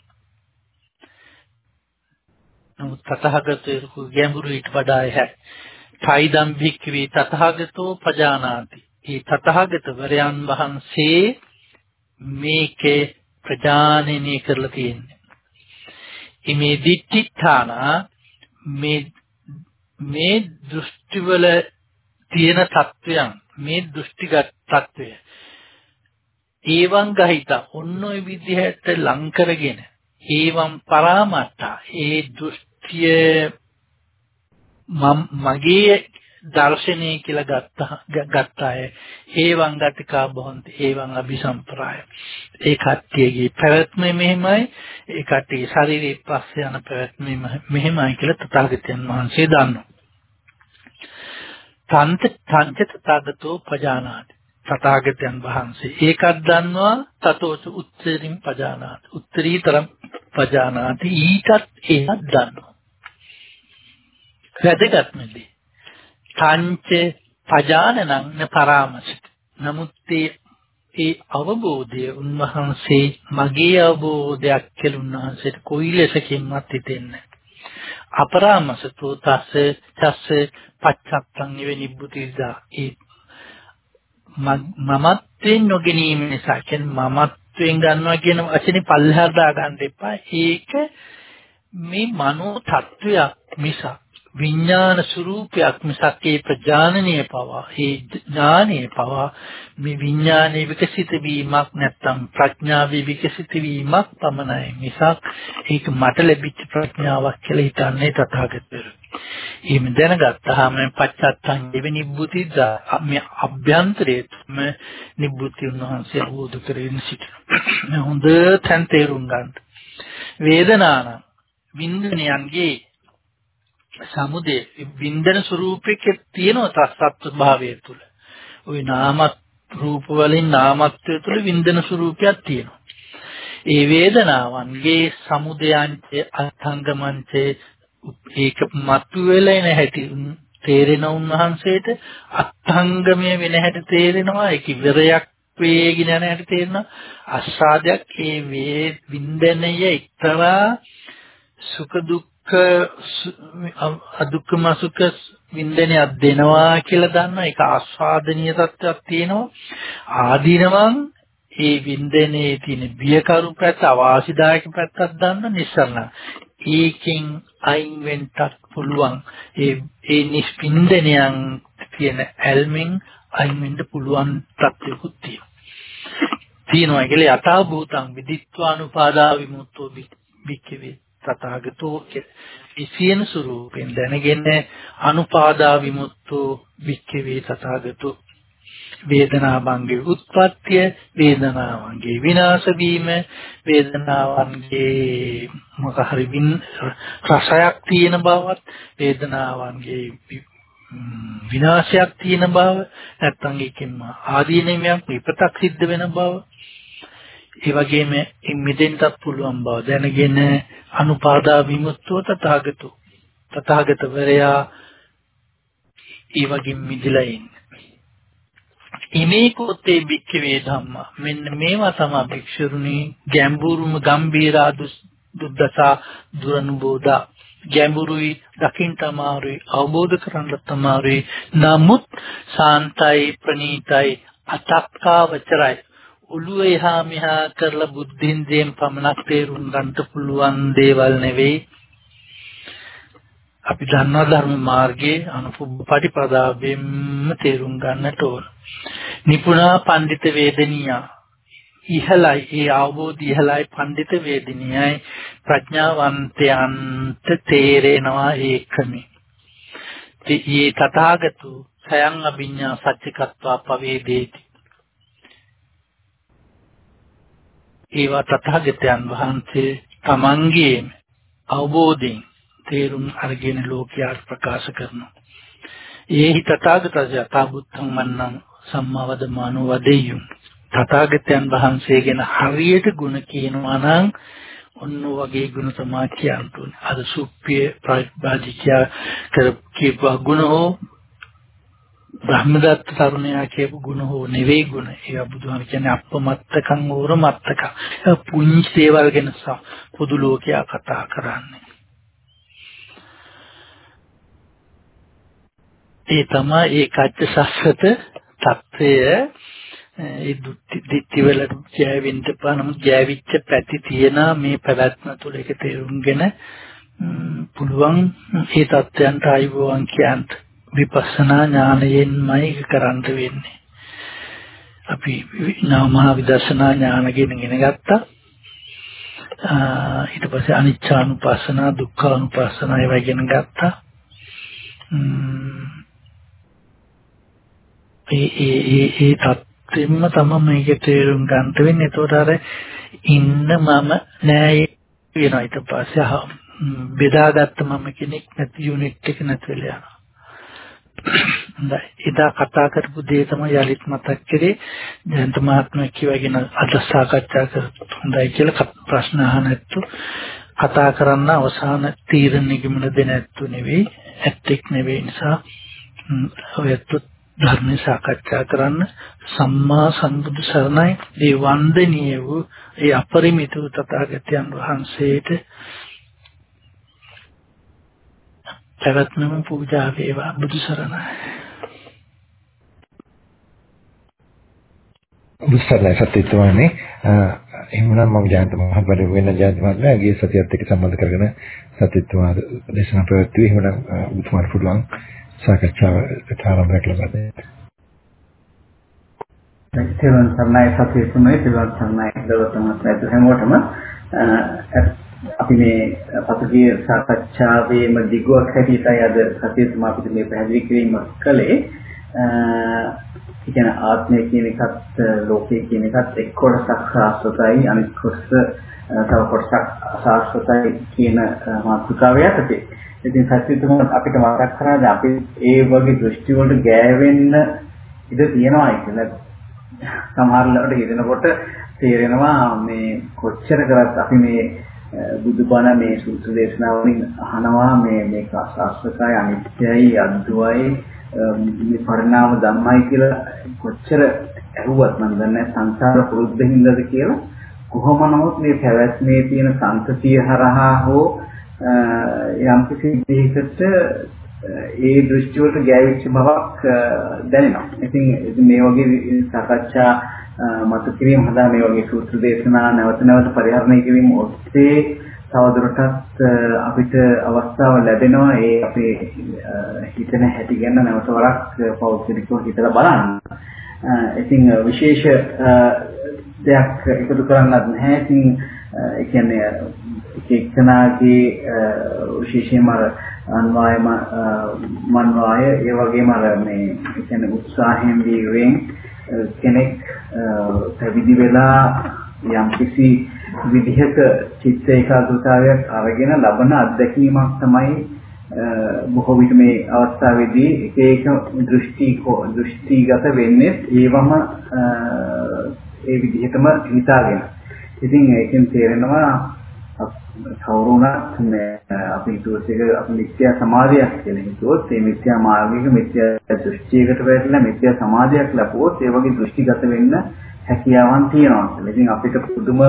නමුත් තථාගතයෙකු ගැඹුරු ඊට වඩා එහයි. තයිදම් භික්ඛවේ තථාගතෝ පජානාති. ඒ තථාගත වරයන් වහන්සේ මේකේ ප්‍රජානනය කරලා තියෙන්නේ. ඉමේ දිට්ඨාන මේ මේ දෘෂ්ටිවල තියෙන தත්වයන් මේ දෘෂ්ටිගත தත්වය ඒවං ගහිත ඔන්න ඔය විදිහට ලං කරගෙන ඒවම් පරාමත්තා. ඒ දෘෂ්ටිය මගේ දර්ශනය කියලා ගත්තා ගත්තාය. ඒවං ගතිකා බොහන්ති. ඒවං අபிසම්ප්‍රාය ඒ කට්ටියගේ පැවැත්ම මෙහෙමයි. ඒ කට්ටියගේ ශරීරයේ පස්සේ යන පැවැත්ම මෙහෙමයි කියලා තථාගතයන් වහන්සේ දන්නවා. තන්ත තංච තථාගතෝ පජානාති. තථාගතයන් වහන්සේ. ඒකත් දන්නවා තතෝච උත්තරින් පජානාති. උත්තරීතරම් පජානාති. ඊටත් එහත් දන්නවා. වැදගත්මදී තංච පජානනං න පරාමසිත. නමුත් ඒ අවබෝධය උන්වහන්සේ මගේ අවබෝධයක් කියලා උන්වහන්සේට කොයි ලෙසකින්වත් හිතෙන්නේ අපරාමසතෝ තස්ස තස්ස පච්චත්තං එවැනි බුතිදා ඒ මමත්වෙන් නොගැනීම නිසා කියන්නේ මමත්වෙන් ගන්නවා කියන වචනේ පල්ලෙහාට දාගන්න එපා. ඒක මේ මනෝ තත්වයක් මිසක් විඥාන ස්වરૂපයක් මිසක් ඒ ප්‍රඥානනීය පවා ඒ ඥානීය පවා මේ විඥානයේ විකසිත වීමක් නැත්තම් ප්‍රඥාවේ විකසිත වීමක් පමණයි මිසක් ඒක මට ලැබිච්ච ප්‍රඥාවක් කියලා හිතන්නේ තථාගතවරු. එහෙම දැනගත්තාම පච්චත්තං දෙව නිබ්බුතිද මේ අභ්‍යන්තරයේ තුම නිබ්බුති උන්වහන්සේ අවබෝධ කරගෙන සිටින හොඳ තැන් තේරුම් ගන්න. වේදනාන වින්දනයන්ගේ සමුදේ වින්දන ස්වરૂපයක තියෙන තස්සත්ව භාවය තුල ওই නාමත් රූප වලින් නාමත්වය තුල වින්දන ස්වરૂපයක් තියෙනවා. ඒ වේදනාවන්ගේ සමුදයන්ච අත්ංගමන්ච ඒක මතුවෙලා එන හැටි තේරෙන උන්වහන්සේට අත්ංගමය වෙන හැටි තේරෙනවා. ඒක ඉවරයක් වේගින යන හැටි තේරෙනවා. ආස්වාදයක් ඒ වේ වින්දනය එක්තරා සුඛ දුක්ඛ අදුක්ඛම සුඛ වින්දනයක් දෙනවා කියලා දන්නා ඒක ආස්වාදනීය තත්ත්වයක් තියෙනවා. ආදීනවන් ඒ වින්දනයේ තියෙන බියකරු පැත්ත අවාසිදායක පැත්තක් දන්න නිසරණ. ඒකෙන් අයින් වෙන්නත් පුළුවන්. ඒ ඒ නිස්පින්දනයන් තියෙන ඇල්මෙන් අයින් වෙන්න පුළුවන් තත්ත්වයකුත් තියෙනවා. තියෙනවා කියලා යථා භූතං විදිත්වානුපාදා විමුක්තෝ වික්කවේ තථාගතෝ ඉසියන ස්වરૂපෙන් දැනගෙන අනුපාදා විමුක්තෝ වික්කවේ තථාගතෝ වේදනාවන්ගේ උත්පත්තිය වේදනාවන්ගේ විනාශ වීම වේදනාවන්ගේ මොක හරි වින් රසයක් තියෙන බවත් වේදනාවන්ගේ විනාශයක් තියෙන බව නැත්නම් ඒකෙන්ම ආදීනමයක් විපතක් සිද්ධ වෙන බව. ඒ වගේම මිදෙන්නත් පුළුවන් බව දැනගෙන අනුපාදා විමුක්තව තථාගතෝ තථාගතවරයා ඒ වගේ මිදලා ඉන්නේ. ඉමේ කෝතේ භික්ඛවේ ධම්මා. මෙන්න මේවා තමයි භික්ෂුරුනි ගැඹුරුම ගම්බීරා දුද්දසා දුරනුබෝධා. ගැඹුරුයි දකින්න තමාරුයි අවබෝධ කරගන්න තමාරුයි. නමුත් සාන්තයි ප්‍රණීතයි අතක්කා වචරයි ඔළුව එහා මෙහා කරලා බුද්ධින්දයෙන් පමණක් තේරුම් ගන්නට පුළුවන් දේවල් නෙවෙයි. අපි දන්නවා ධර්ම මාර්ගයේ අනුපුබ්බ පටිපදාවෙන්ම තේරුම් ගන්නට ඕන. නිපුණා පඬිත වේදනියා ඉහළයි ඒ අවබෝධය ඉහළයි පඬිත වේදිනියයි ප්‍රඥාවන්තයන්ට තේරෙනවා ඒකමයි. ඒ තථාගතු සයන් අභිඤ්ඤා සත්‍යකත්වා පවේදේති. ඒවා තථාගතයන් වහන්සේ තමන්ගේම අවබෝධයෙන් තේරුම් අරගෙන ලෝකයාට ප්‍රකාශ කරනවා. ඒහි තථාගතය යථාබුද්ධං මන්නං සම්මාවද මානවදෙයුම් තථාගතයන් වහන්සේ ගැන හරියට ගුණ කියනවා නම් ඔන්න වගේ ගුණ තමයි කියන්තුනේ. අද සුප්පිය ප්‍රාජිකියා කරපු ගුණ හෝ බ්‍රහ්මදත්ත තරුණයා කියපු ගුණ හෝ නෙවෙයි ගුණ. ඒවා බුදුහාම කියන්නේ අපමත්තකම් ඕර මත්තකම්. පුංචි දේවල් ගැන පොදු ලෝකයා කතා කරන්නේ. ඒ තමයි ඒ කච්ච සස්සත తත්වය ඒ දිට්ටි වලට ජෑවෙන්න පානම ජෑවිච්ච පැති තියෙන මේ පැවැත්ම තුළ ඒක තේරුම්ගෙන පුළුවන් ඒ தත්යන්ට ආයිබෝවන් කියන්ට විපස්සනා ඥානයෙන්මයි කරන්න වෙන්නේ. අපි නාමහා විදර්ශනා ඥාන ගෙන ඉගෙන ගත්තා. ඊට පස්සේ අනිච්චානුපස්සනා දුක්ඛානුපස්සනා ඒවා ඉගෙන ගත්තා. ඒ ඒ ඒ ඒ தත්වෙම තමයි මේක තේරුම් ගන්න වෙන්නේ. ඒතකොට අර ඉන්න මම නෑ වෙනවා. ඊට පස්සේ බෙදාගත්ත මම කෙනෙක් නැති යුනිට් එක නැති වෙලා යනවා. හොඳයි. එදා කතා කරපු දේ තමයි යලිත් මතක් කරේ. ජයන්ත මහත්මයා කියවගෙන අද සාකච්ඡා කරත් හොඳයි කියලා ප්‍රශ්න අහන්නත්තු කතා කරන්න අවසාන තීරණ නිගමන දෙන්න ඇත්තු නෙවෙයි. ඇත්තෙක් නෙවෙයි නිසා ඔයත් ධර්ම සාකච්ඡා කරන්න සම්මා සම්බුදු සරණයි. ඒ වන්දනීය වූ ඒ අපරිමිත වූ තථාගතයන් වහන්සේට පැවැත්මම පූජා වේවා. බුදු සරණයි. බුදු සරණයි සත්‍යත්වන්නේ එහෙමනම් මම ජයන්ත මහත්මයා වෙන ජයන්ත මහත්මයා ගිය සතියත් එක්ක සම්බන්ධ කරගෙන සත්‍යත්ව දේශනා ප්‍රවෘත්ති එහෙමනම් බුදුමාර පුළුවන් සාකච්ඡාවට ආරම්භයක් ලබා දෙන්න. තෙරුවන් සරණයි සතිය තුනේ තෙරුවන් සරණයි දවසමත් ඇතු හැමෝටම අපි මේ පසුගිය සාකච්ඡාවේම දිගුවක් හැටියටයි අද සතිය තුමා අපිට මේ පැහැදිලි කිරීම කළේ. කියන ආත්මය කියන එකත් ලෝකය කියන එකත් එක් කොටසක් සාස්වතයි අනිත් කොටස තව කොටසක් අසාස්වතයි කියන මාතෘකාව යටතේ ඉතින් සත්‍යතුම අපිට මතක් කරාද අපි ඒ වගේ දෘෂ්ටි වලට ගෑවෙන්න ඉඩ තියෙනවා කියලා. සමහර ලාවට හිතනකොට තේරෙනවා මේ කොච්චර කරත් අපි මේ බුදුබණ මේ සූත්‍ර දේශනාවලින් අහනවා මේ මේක අසස්වකයි අනිත්‍යයි අද්දුවයි මේ පරිණාම ධම්මයි කියලා කොච්චර ඇහුවත් මම දන්නේ සංසාර පුරුද්දින්දද කියලා කොහොම නමුත් මේ පැවැත්මේ තියෙන සංතතිය හරහා හෝ යම් කිසි දෙයකට ඒ දෘෂ්ටි වලට ගෑවිච්ච බවක් දැනෙනවා. ඉතින් මේ වගේ සාකච්ඡා මතු කිරීම හදා මේ වගේ සූත්‍ර දේශනා නැවත නැවත පරිහරණය කිරීම ඔස්සේ තවදුරටත් අපිට අවස්ථාව ලැබෙනවා ඒ අපේ හිතන හැටි ගැන නැවත වරක් පෞද්ගලිකව හිතලා බලන්න. ඉතින් විශේෂ දෙයක් එකතු කරන්නත් නැහැ. ඉතින් ඒ කියන්නේ එක එක්කනාගේ විශේෂයෙන්ම අර අන්වායම මන්වාය ඒ වගේම අර මේ කියන්නේ උත්සාහයෙන් වීරෙන් කෙනෙක් පැවිදි වෙලා යම්කිසි විදිහක චිත්ත ඒකාග්‍රතාවයක් අරගෙන ලබන අත්දැකීමක් තමයි බොහෝ විට මේ අවස්ථාවේදී එක එක දෘෂ්ටි දෘෂ්ටිගත වෙන්නේ ඒවම ඒ විදිහටම හිතාගෙන. ඉතින් ඒකෙන් තේරෙනවා කවුරුණත් මේ අපි හිතුවත් ඒක අපි මිත්‍යා සමාධියක් කියලා හිතුවොත් ඒ මිත්‍යා මාර්ගයක මිත්‍යා දෘෂ්ටියකට වැටෙලා මිත්‍යා සමාධියක් ලැබුවොත් ඒ වගේ දෘෂ්ටිගත වෙන්න හැකියාවන් තියෙනවා කියලා. ඉතින් අපිට පුදුම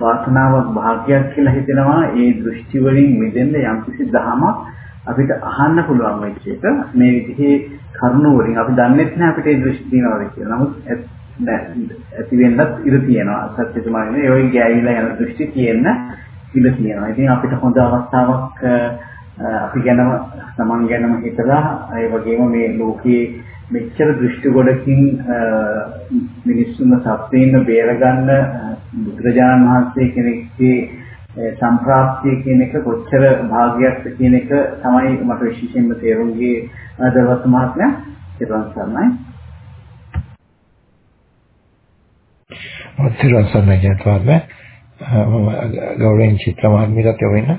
වාසනාවක් භාග්‍යයක් කියලා හිතෙනවා ඒ දෘෂ්ටි වලින් මිදෙන්න යම්කිසි දහමක් අපිට අහන්න පුළුවන් වෙච්ච එක. මේ විදිහේ කරුණු වලින් අපි දන්නේ නැහැ අපිට ඒ දෘෂ්ටි තියෙනවද කියලා. නමුත් ඇති වෙන්නත් ඉඩ තියෙනවා. සත්‍ය තුමාගෙන ඒ වගේ ගෑවිලා යන දෘෂ්ටි තියෙන්න ඉඩ තියෙනවා. ඉතින් අපිට හොඳ අවස්ථාවක් අපි ගැනම තමන් ගැනම හිතලා ඒ වගේම මේ ලෝකයේ මෙච්චර දෘෂ්ටි ගොඩකින් මිනිස්සුන්ව සත්‍යයෙන් බේරගන්න බුදුරජාණන් වහන්සේ කෙනෙක්ගේ සම්ප්‍රාප්තිය කියන එක කොච්චර භාග්‍යයක්ද කියන එක තමයි මට විශේෂයෙන්ම තේරුම් ගියේ දවස් මහත්මයා ඊට සර්ණයි. ඔත්තිරන් සර්ණයි කියනවා මම ගෞරවයෙන් චිත්‍ර මහත්මියට යවෙන්න.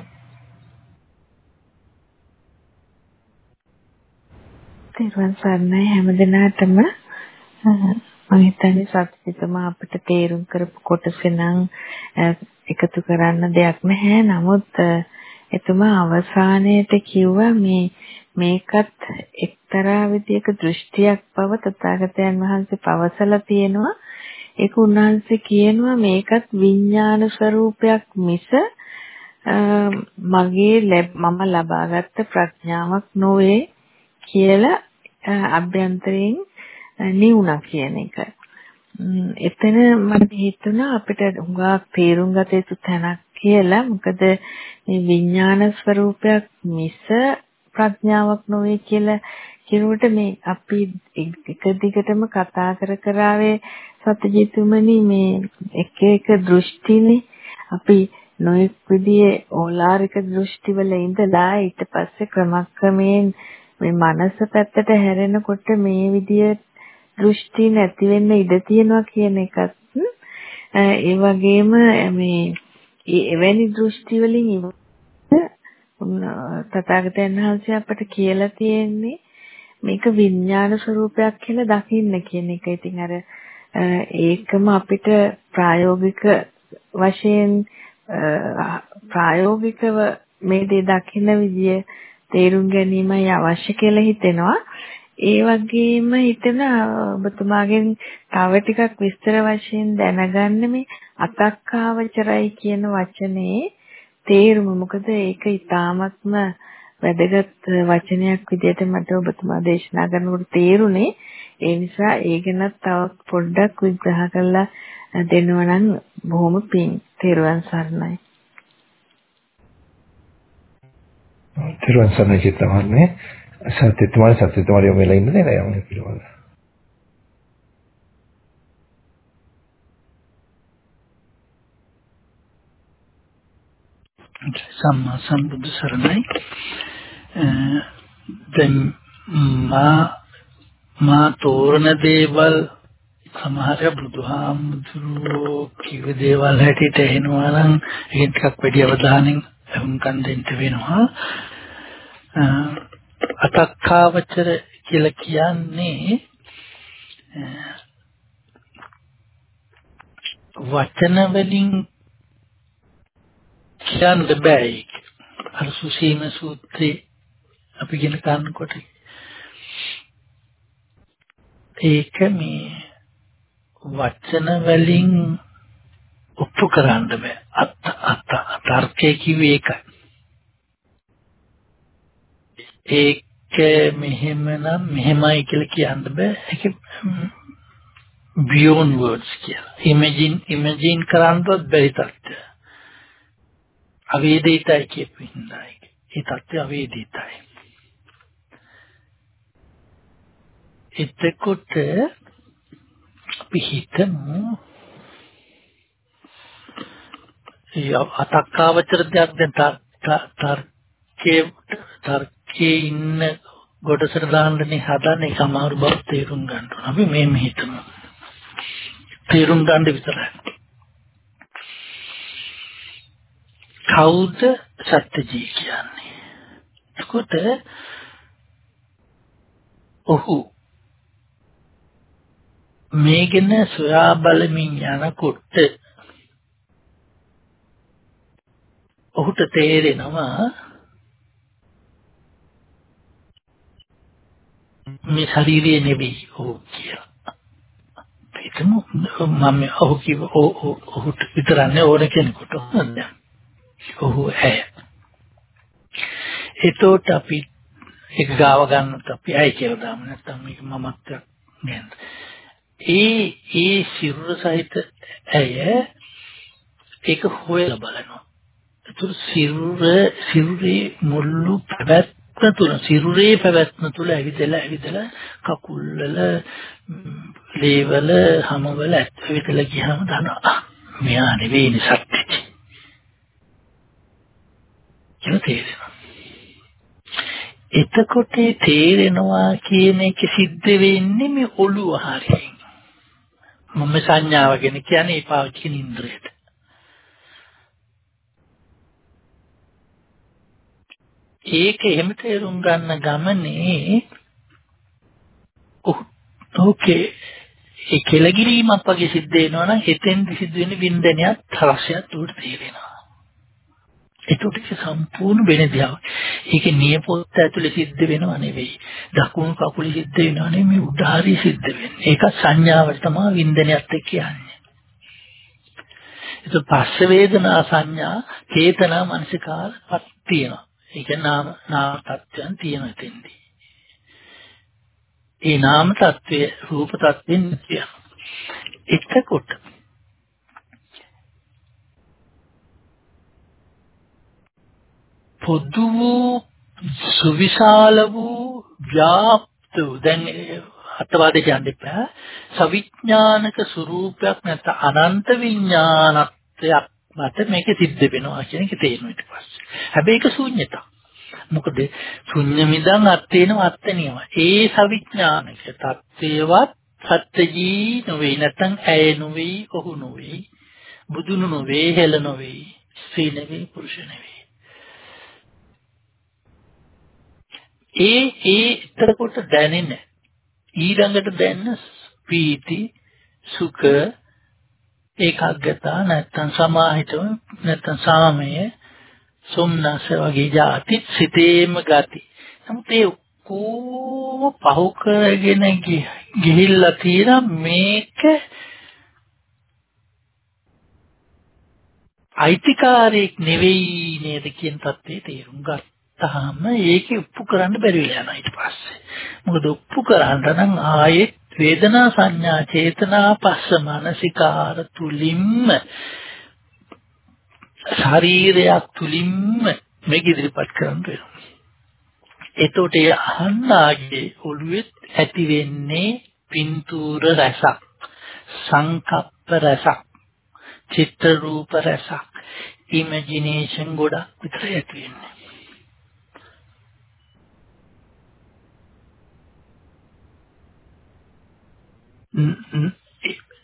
තෙරුවන් සරණයි හැමදිනාටම මම හිතන්නේ සත්‍යතුමා අපිට තේරුම් කරපු කොටසේ නම් එකතු කරන්න දෙයක් නැහැ. නමුත් එතුමා අවසානයේට කිව්වා මේ මේකත් එක්තරා විදියක දෘෂ්ටියක් බව තථාගතයන් වහන්සේ පවසලා තියෙනවා. ඒක උන්වහන්සේ කියනවා මේකත් විඥාන ස්වરૂපයක් මිස මගේ මම ලබාගත් ප්‍රඥාවක් නොවේ කියලා අභ්‍යන්තරයෙන් නිවුණා කියන එක. එතන මට හිතුණා අපිට හුඟක් තේරුම් ගත යුතු තැනක් කියලා. මොකද මේ විඥාන ස්වરૂපයක් මිස ප්‍රඥාවක් නොවේ කියලා කියනකොට මේ අපි එක දිගටම කතා කර කරාවේ සත්‍යජිතුමනි මේ එක එක දෘෂ්ටිනේ අපි නොඑක් විදිහේ ඕලාරික දෘෂ්ටිවල ඉඳලා ඊට පස්සේ ක්‍රමක්‍රමයෙන් මේ මනස පැත්තට හැරෙනකොට මේ විදිය දෘෂ්ටි නැති වෙන්න ඉඩ තියෙනවා කියන එකත් ඒ වගේම මේ එවැනි දෘෂ්ටි වලින් තථාගතයන් වහන්සේ අපට කියලා තියෙන්නේ මේක විඥාන ස්වરૂපයක් කියලා දකින්න කියන එක. ඉතින් අර ඒකම අපිට ප්‍රායෝගික වශයෙන් ප්‍රායෝගිකව මේ දේ දකින්න විදිය තේරුම් ගැනීමයි අවශ්‍ය කියලා හිතෙනවා. ඒ වගේම හිතන ඔබතුමාගෙන් තව ටිකක් විස්තර වශයෙන් දැනගන්න මේ අතක්කාවචරයි කියන වචනේ තේරුම මොකද ඒක ඊ타මත්ම වැදගත් වචනයක් විදිහට මට ඔබතුමා දේශනා කරනකොට තේරුනේ. ඒ නිසා ඒ ගැන තව පොඩ්ඩක් විග්‍රහ කරලා දෙනවා නම් බොහොම පිං තෙරුවන් සරණයි. තිරුවන් සරණයි චිත්තමහත්මේ සත්‍යතුමායි සත්‍යතුමායි යොමු වෙලා ඉන්න නේද? යන්නේ පිළිවෙල. සම්මා සම්බුදු සරණයි දැන් මා මා තෝරන දේවල් සමහර බුදුහාමුදුරුවෝ කිව්ව දේවල් හැටියට එනවා නම් ඒක ටිකක් වැඩි අවධානයෙන් වුන්කන් දෙන්න වෙනවා අතක්කාවචර කියලා කියන්නේ වචන වලින් කියන්න බෑ ඒක. අර සුසීම සූත්‍රේ අපි ගෙන ගන්නකොට ඒක මේ වචන වලින් ඔප්පු කරන්න බෑ. අත් අත් තර්කයේ කිව්වේ ඒකයි. ඒ මෙහෙම නම් මෙහෙමයි කියලා කියන්න බෑ. ඒක beyond words කියලා. imagine imagine කරන්නවත් බැරි තත්ත්වය. අවේදිතයි කියපු හින්දා ඒක. ඒ තත්ත්වය අවේදිතයි. එතකොට අපි හිතමු අතක්කාවචර දෙයක් දැන් තර්කයේ තර්කයේ ඉන්න කොටසට දාන්නනේ හදන්නේ සමහර බව තේරුම් ගන්න ඕන. අපි මේ හිතමු. තේරුම් ගන්න විතරයි. කවුද සත්‍යජී කියන්නේ? එතකොට ඔහු මේගෙන සොයා බලමින් යනකොට ඔහුට තේරෙනවා මේ ශරීරය නෙවෙයි ඔහු කියලා. හිතමු මම ඔහු කිව්ව ඔහුට විතරන්නේ ඕන කෙනෙකුට නේද? ඔහු ඇය. එතකොට අපි ඒක ගාව ගන්නත් අපි ඇයි කියලා දාමු නැත්නම් මේක මමත්වයක් නේද? ඒ ඒ සිරුර සහිත ඇය ඒක හොයලා බලනවා. ඒතර සිරුර සිරුරේ මුල්ලු පැවැත්ම තුල සිරුරේ පැවැත්ම තුල ඇවිදලා ඇවිදලා කකුල් වල ලේ වල හැම වල ඇවිදලා ගියාම දන්නවා මෙයා නෙවෙයි සත්‍යයි. කියලා තේරෙනවා. එතකොට තේරෙනවා කියන එක සිද්ධ වෙන්නේ මේ ඔළුව හරියෙන්. මම සංඥාව ගැන කියන්නේ ඒ පාවිච්චි කරන ඉන්ද්‍රියට. ඒක එහෙම තේරුම් ගන්න ගමනේ ඕකේ ඒ කෙලගිරීමක් වගේ සිද්ධ වෙනවා නම් එතෙන්දි සිද්ධ වෙන වින්දනයත් රසයත් උඩ තේරෙනවා. ඒකට සම්පූර්ණ වෙන දියාව. ඒක නියපොත්ත ඇතුලේ සිද්ධ වෙනව නෙවෙයි. දකුණු කකුලේ සිද්ධ වෙනව නෙවෙයි මේ උඩහරිය සිද්ධ වෙන්නේ. ඒක සංඥාවට තමයි වින්දනයත් එක්ක කියන්නේ. ඒක පස්ස වේදනා සංඥා චේතනා මනසිකාරපත් තියෙනවා. ඒක නාම නාම තත්ත්වයන් තියෙන එතෙන්දී. ඒ නාම තත්ත්වය රූප තත්ත්වෙන් කියනවා. එතකොට පොදු වූ සුවිශාල වූ ව්‍යාප්ත දැන් අත්වාද කියන්නේ බෑ සවිඥානික ස්වરૂපයක් නැත්නම් අනන්ත විඥානත්වයක් මත මේක සිද්ධ වෙනවා කියන එක තේරෙනවා ඊට පස්සේ. හැබැයි ඒක ශූන්‍යතා. මොකද ශුන්‍ය මිදං අත්තේන වත්තනියම. ඒ සවිඥානික தත්ත්වයවත් සත්‍යජී නොවේ නැත්නම් ඇය නොවේ ඔහු නොවේ බුදුනු නොවේ හෙළ නොවේ ස්ත්‍රී නෙවේ පුරුෂ නෙවේ. ඒ ඒ එතරකොට දැනෙන ඊළඟට දැනෙන ප්‍රීති සුඛ ඒකාග්‍රතාව නැත්තම් සමාහිතව නැත්තම් සාමය සොම්නස වගේ જાති සිතේම ගති. නමුත් ඒ කොහොම පහු කරගෙන ගිහිල්ලා තියෙන මේක අයිතිකාරයක් නෙවෙයි නේද කියන தත්ත්වයේ තේරුම් ගත්තාම ඒකේ උප්පු කරන්න බැරි වෙලා යනවා ඊට පස්සේ. මොකද උප්පු කරන්න නම් ආයෙත් වේදනා සංඥා චේතනා පස්ස මානසිකාර තුලින්ම ශරීරයක් තුලින්ම මේක ඉදිරිපත් කරන්න වෙනවා. එතකොට ඒ අහන්නාගේ ඔළුවේ ඇති වෙන්නේ පින්තූර රසක් සංකප්ප රසක් චිත්‍ර රූප රසක් ඉමේජිනේෂන් ගොඩක් විතර ඇති වෙන්නේ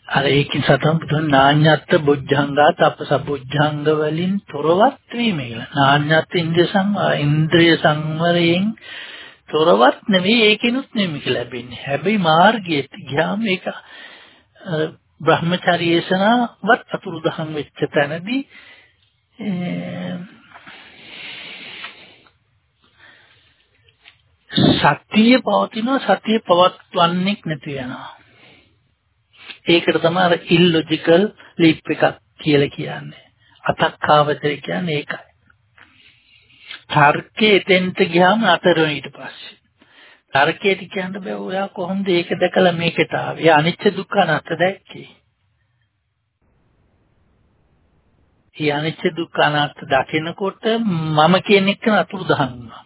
අර ඒකින් සතම් බුදුන් නාඤ්ඤත්ත බොජ්ජංගා තපස බොජ්ජංග වලින් තොරවත් වීම කියලා. නාඤ්ඤත් ඉන්ද්‍රිය සංවර ඉන්ද්‍රිය සංවරයෙන් තොරවත් නෙවෙයි ඒකිනුත් නෙමෙයි කියලා ලැබෙන්නේ. හැබැයි මාර්ගයේ ගියාම ඒක බ්‍රහ්මචාරීසනවත් අතුරුදහන් වෙච්ච තැනදී සතිය පවතිනවා සතිය පවත්වන්නේ නැති වෙනවා. ඒකට තමයි අර ඉල්ලොජිකල් ලීප් එකක් කියලා කියන්නේ. අතක්කාවතර කියන්නේ ඒකයි. තර්කයේ එතෙන්ට ගියාම අතර ඊට පස්සේ. තර්කයට කියන්න බෑ ඔයා කොහොමද ඒක දැකලා මේකට ආවේ? අනිච්ච දුක්ඛ අනාත්ම දැක්කේ. ඒ අනිච්ච දුක්ඛ අනාත්ම දකිනකොට මම කියන එක නතුරු දහන්නවා.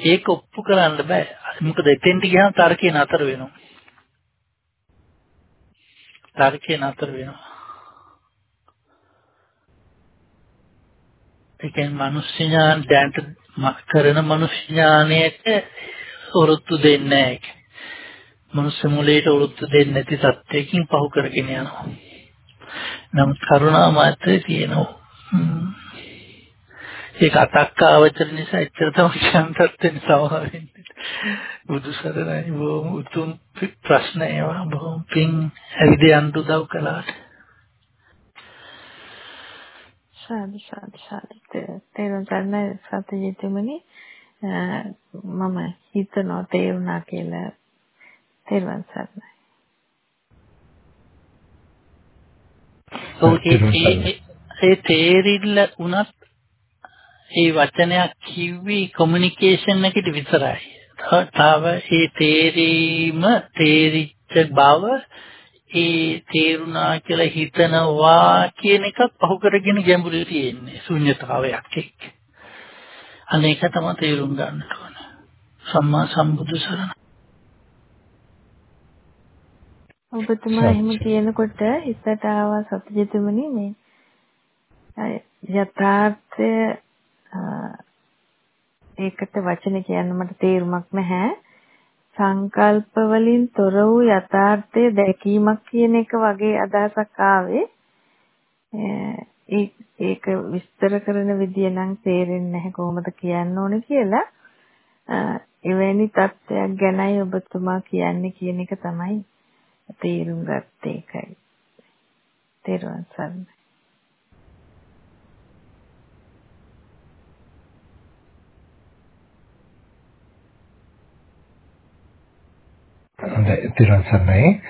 ඒක ඔප්පු කරන්න බෑ. මොකද එතෙන්ට ගියාම තර්කේ නතර වෙනවා. තර්කේ නතර වෙනවා. ඒ කියන්නේ මිනිස් ඥාන දැන්ට කරන මිනිස් ඥානයට වෘත්තු දෙන්නේ නැහැ. මනුස්ස මුලයට වෘත්තු දෙන්නේ නැති සත්‍යයකින් පහු කරගෙන යනවා. නමුත් කරුණා මාත්‍රේ තියෙනවා. ඒක අතක්කාවචර නිසා එච්චර තමයි කියන්නත් වෙනවා වෙන්නේ. බුදු සරණයි බොහොම උතුම් ප්‍රශ්න ඒවා බොහොම පිං ඇවිද යන්න උදව් කළාට. සාදු සාදු සාදු තේරුම් ගන්න සත්‍යයතුමනි මම හිතනවා තේරුණා කියලා තේරුවන් සරණයි. ඒ තේරිල්ල උනත් ඒ වචනයක් කිව්වේ කොමියුනිකේෂන් එකට විතරයි. තව ඒ තේරීම තේරිච්ච බව ඒ තේරුණා කියලා හිතනවා කියන එකක් පහු කරගෙන ගැඹුරු තියෙන්නේ ශුන්්‍යතාවයක් එක්ක. අනේක තමයි තේරුම් ගන්න ඕන. සම්මා සම්බුදු සරණ. ඔබතුමා එහෙම කියනකොට හිතට ආවා සත්‍යජිතමනි මේ යථාර්ථය ඒකට වචන කියන්න මට තේරුමක් නැහැ. සංකල්ප වලින් තොර වූ යථාර්ථය දැකීමක් කියන එක වගේ අදහසක් ආවේ. ඒක විස්තර කරන විදිය නම් තේරෙන්නේ නැහැ කොහොමද කියන්න ඕනේ කියලා. එවැනි තත්ත්වයක් ගැනයි ඔබතුමා කියන්නේ කියන එක තමයි තේරුම් ගත්තේ ඒකයි. තේරුවන් සරණයි. හොඳයි. තිරුවන් සරණයි.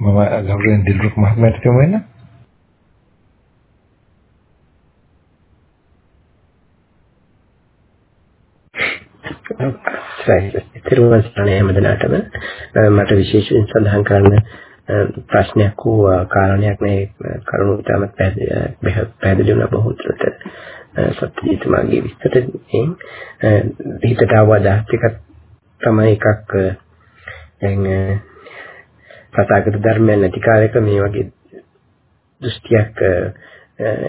මම ගෞරවයෙන් දිල්රුක් මහත්මයාට කියමු වෙන තිරුවන් සරණයි හැමදෙනාටම මට විශේෂයෙන් සඳහන් කරන්න ප්‍රශ්නයක් වූ කාරණයක් මේ කරුණු ඉතාමත් පැහැදිලි වුණා බොහෝ දුරට සත්‍යීතුමාගේ විස්තරයෙන්. හිතට ආව අදහස් ටිකක් තමයි එකක් දැන් තථාගත ධර්මයන් නැති කාලයක මේ වගේ දෘෂ්ටියක්